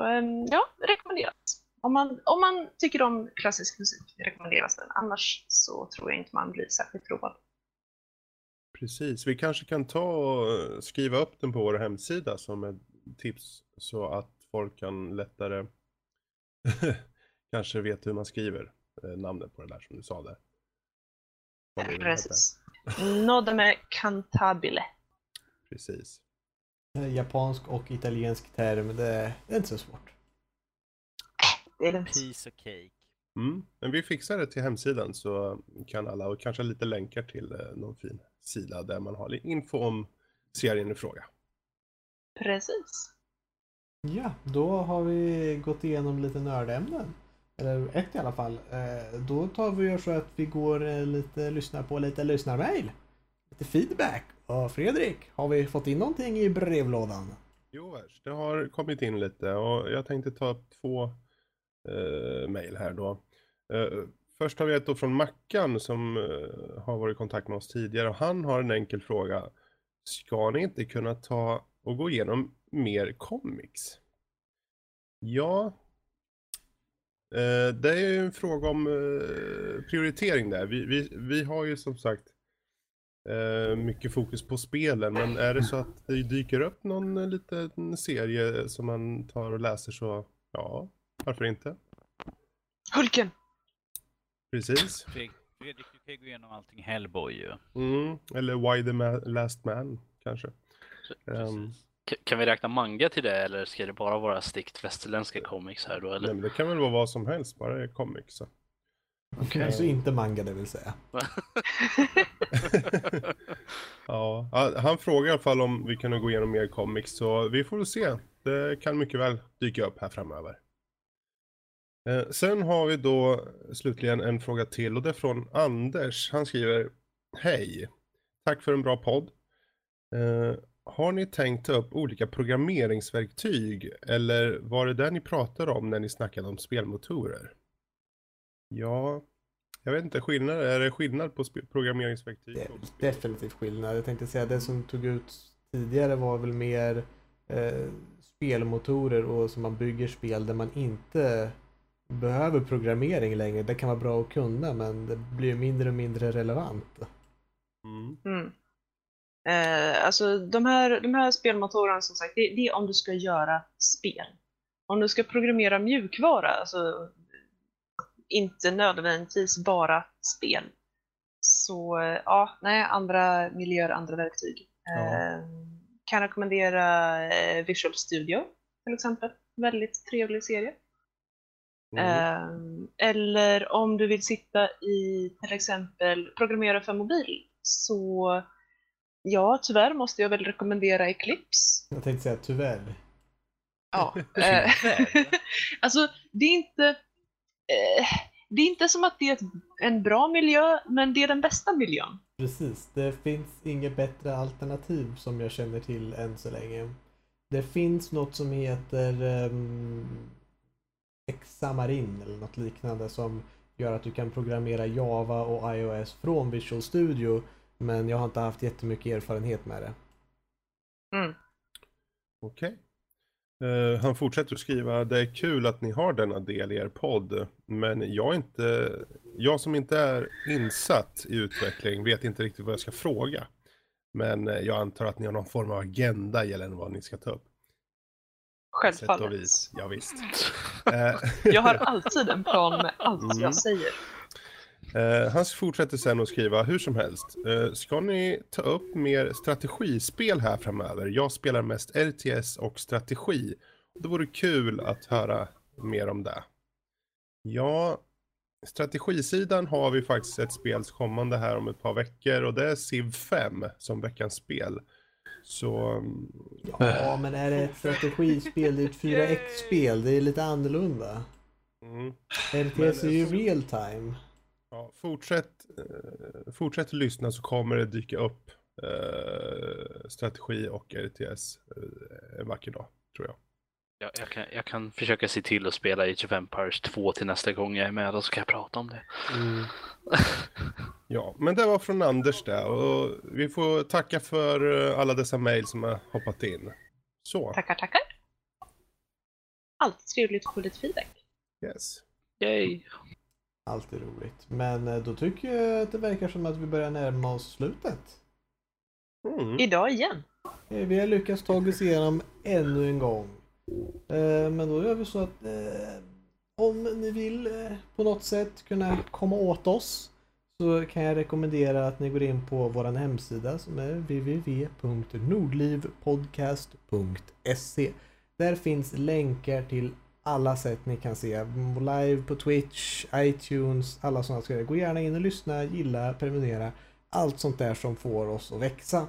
ja, rekommenderas. Om man, om man tycker om klassisk musik rekommenderas den. Annars så tror jag inte man blir särskilt road. Precis, vi kanske kan ta och eh, skriva upp den på vår hemsida som ett tips så att folk kan lättare kanske vet hur man skriver namnet på det där som du sa där. Precis. Nodame cantabile. Precis. Japansk och italiensk term, det är inte så svårt. Det är lugnt. Piece of cake. Mm. Men vi fixar det till hemsidan så kan alla, och kanske lite länkar till eh, någon fin sida där man har lite info om serien i fråga. Precis. Ja, då har vi gått igenom lite nördämnen. Eller ett i alla fall. Eh, då tar vi och så att vi går eh, lite, lyssnar på lite lyssnarmail. Lite feedback. Och Fredrik, har vi fått in någonting i brevlådan? Jo, det har kommit in lite och jag tänkte ta upp två eh, mejl här då. Eh, först har vi ett då från Mackan som eh, har varit i kontakt med oss tidigare och han har en enkel fråga. Ska ni inte kunna ta och gå igenom mer comics? Ja, Eh, det är ju en fråga om eh, prioritering där. Vi, vi, vi har ju som sagt eh, mycket fokus på spelen, men är det så att det dyker upp någon liten serie som man tar och läser så, ja, varför inte? Hulken! Precis. Fredrik, du kan ju gå igenom allting Hellboy ju. Mm, eller Why the Ma Last Man, kanske. Um, kan vi räkna manga till det eller ska det bara vara strikt västerländska comics här då? Eller? Nej, men det kan väl vara vad som helst, bara det är comics. Så. Okay. Alltså inte manga det vill säga. ja, han frågar i alla fall om vi kan gå igenom mer comics så vi får väl se. Det kan mycket väl dyka upp här framöver. Eh, sen har vi då slutligen en fråga till och det är från Anders. Han skriver Hej! Tack för en bra podd. Eh, har ni tänkt ta upp olika programmeringsverktyg eller var det där ni pratade om när ni snackade om spelmotorer? Ja, jag vet inte, skillnad, är det skillnad på programmeringsverktyg? Det är definitivt skillnad. Jag tänkte säga det som tog ut tidigare var väl mer eh, spelmotorer och som man bygger spel där man inte behöver programmering längre. Det kan vara bra att kunna men det blir mindre och mindre relevant. Mm. Mm. Eh, alltså de här, de här spelmotorerna som sagt, det, det, är om du ska göra spel. Om du ska programmera mjukvara, alltså inte nödvändigtvis bara spel. Så ja, nej, andra miljöer, andra verktyg. Ja. Eh, kan rekommendera eh, Visual Studio till exempel. Väldigt trevlig serie. Mm. Eh, eller om du vill sitta i till exempel programmera för mobil så Ja, tyvärr måste jag väl rekommendera Eclipse. Jag tänkte säga tyvärr. Ja. Eh, alltså, det är inte... Eh, det är inte som att det är en bra miljö, men det är den bästa miljön. Precis, det finns inget bättre alternativ som jag känner till än så länge. Det finns något som heter um, Xamarin eller något liknande som gör att du kan programmera Java och iOS från Visual Studio men jag har inte haft jättemycket erfarenhet med det. Mm. Okej. Okay. Uh, eh, han fortsätter att skriva, det är kul att ni har denna del i er podd, men jag, inte, jag som inte är insatt i utveckling vet inte riktigt vad jag ska fråga. Men uh, jag antar att ni har någon form av agenda gällande vad ni ska ta upp. Självfallet. Ja, visst. jag har alltid en plan med allt mm. jag säger. Uh, han fortsätter sen att skriva, hur som helst. Uh, ska ni ta upp mer strategispel här framöver? Jag spelar mest RTS och strategi. Det vore kul att höra mer om det. Ja, strategisidan har vi faktiskt ett spel kommande här om ett par veckor och det är Civ 5 som veckans spel. Så... Ja, men är det ett strategispel? Det är ett 4X-spel. Det är lite annorlunda. Mm. RTS är ju real time. Ja, fortsätt, eh, fortsätt lyssna så kommer det dyka upp eh, strategi och RTS eh, en vacker dag, tror jag. Ja, jag, kan, jag kan försöka se till att spela i 25 Empires 2 till nästa gång jag är med och så kan jag prata om det. Mm. Ja, men det var från Anders det och vi får tacka för alla dessa mejl som har hoppat in. Så. Tackar, tackar. Alltid trevligt att få lite feedback. Yes. Yay! Alltid roligt. Men eh, då tycker jag att det verkar som att vi börjar närma oss slutet. Mm. Idag igen. Eh, Vi har lyckats ta oss igenom ännu en gång. Eh, Men då gör vi så att om ni vill på något sätt kunna komma åt oss så kan jag rekommendera att ni går in på vår hemsida som är www.nordlivpodcast.se Där finns länkar till alla sätt ni kan se. Live på Twitch, iTunes, alla sådana grejer. Gå gärna in och lyssna, gilla, prenumerera. Allt sånt där som får oss att växa.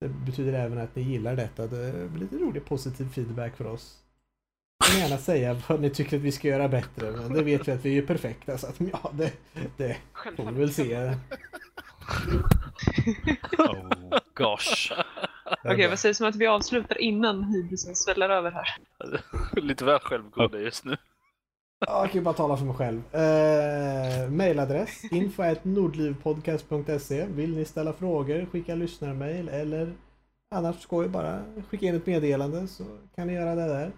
Det betyder även att ni gillar detta. Det blir lite rolig positiv feedback för oss. Ni kan gärna säga vad ni tycker att vi ska göra bättre. Men det vet vi att vi är perfekta så att ja, det, det får vi väl se. Oh gosh. Okej, vad sägs om att vi avslutar innan hybrisen sväller över här? Lite väl självgoda just nu. Ja, jag kan ju bara tala för mig själv. Eh, mailadress info.nordlivpodcast.se Vill ni ställa frågor, skicka lyssnarmail eller annars skoj bara skicka in ett meddelande så kan ni göra det där.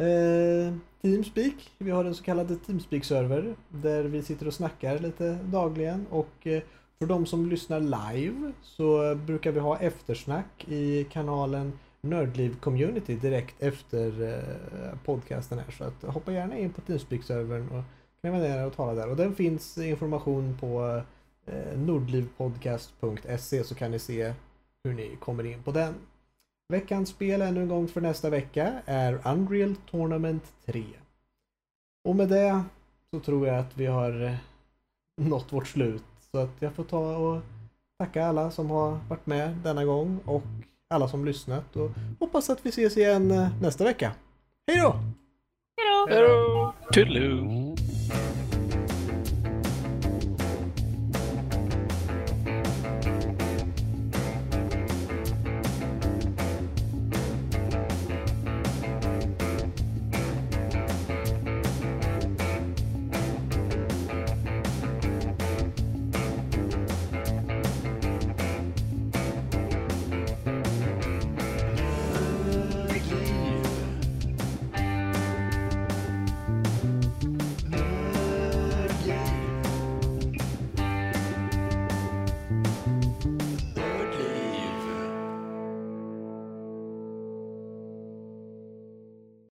Eh, Teamspeak, vi har en så kallad Teamspeak-server där vi sitter och snackar lite dagligen och eh, för de som lyssnar live så brukar vi ha eftersnack i kanalen Nördliv Community direkt efter eh, podcasten här. Så att hoppa gärna in på Teamspeak-servern och kan vara där och tala där. Och den finns information på eh, nordlivpodcast.se så kan ni se hur ni kommer in på den. Veckans spel ännu en gång för nästa vecka är Unreal Tournament 3. Och med det så tror jag att vi har eh, nått vårt slut. Så att jag får ta och tacka alla som har varit med denna gång och alla som lyssnat och hoppas att vi ses igen eh, nästa vecka. Hej då! Hej då! Toodaloo!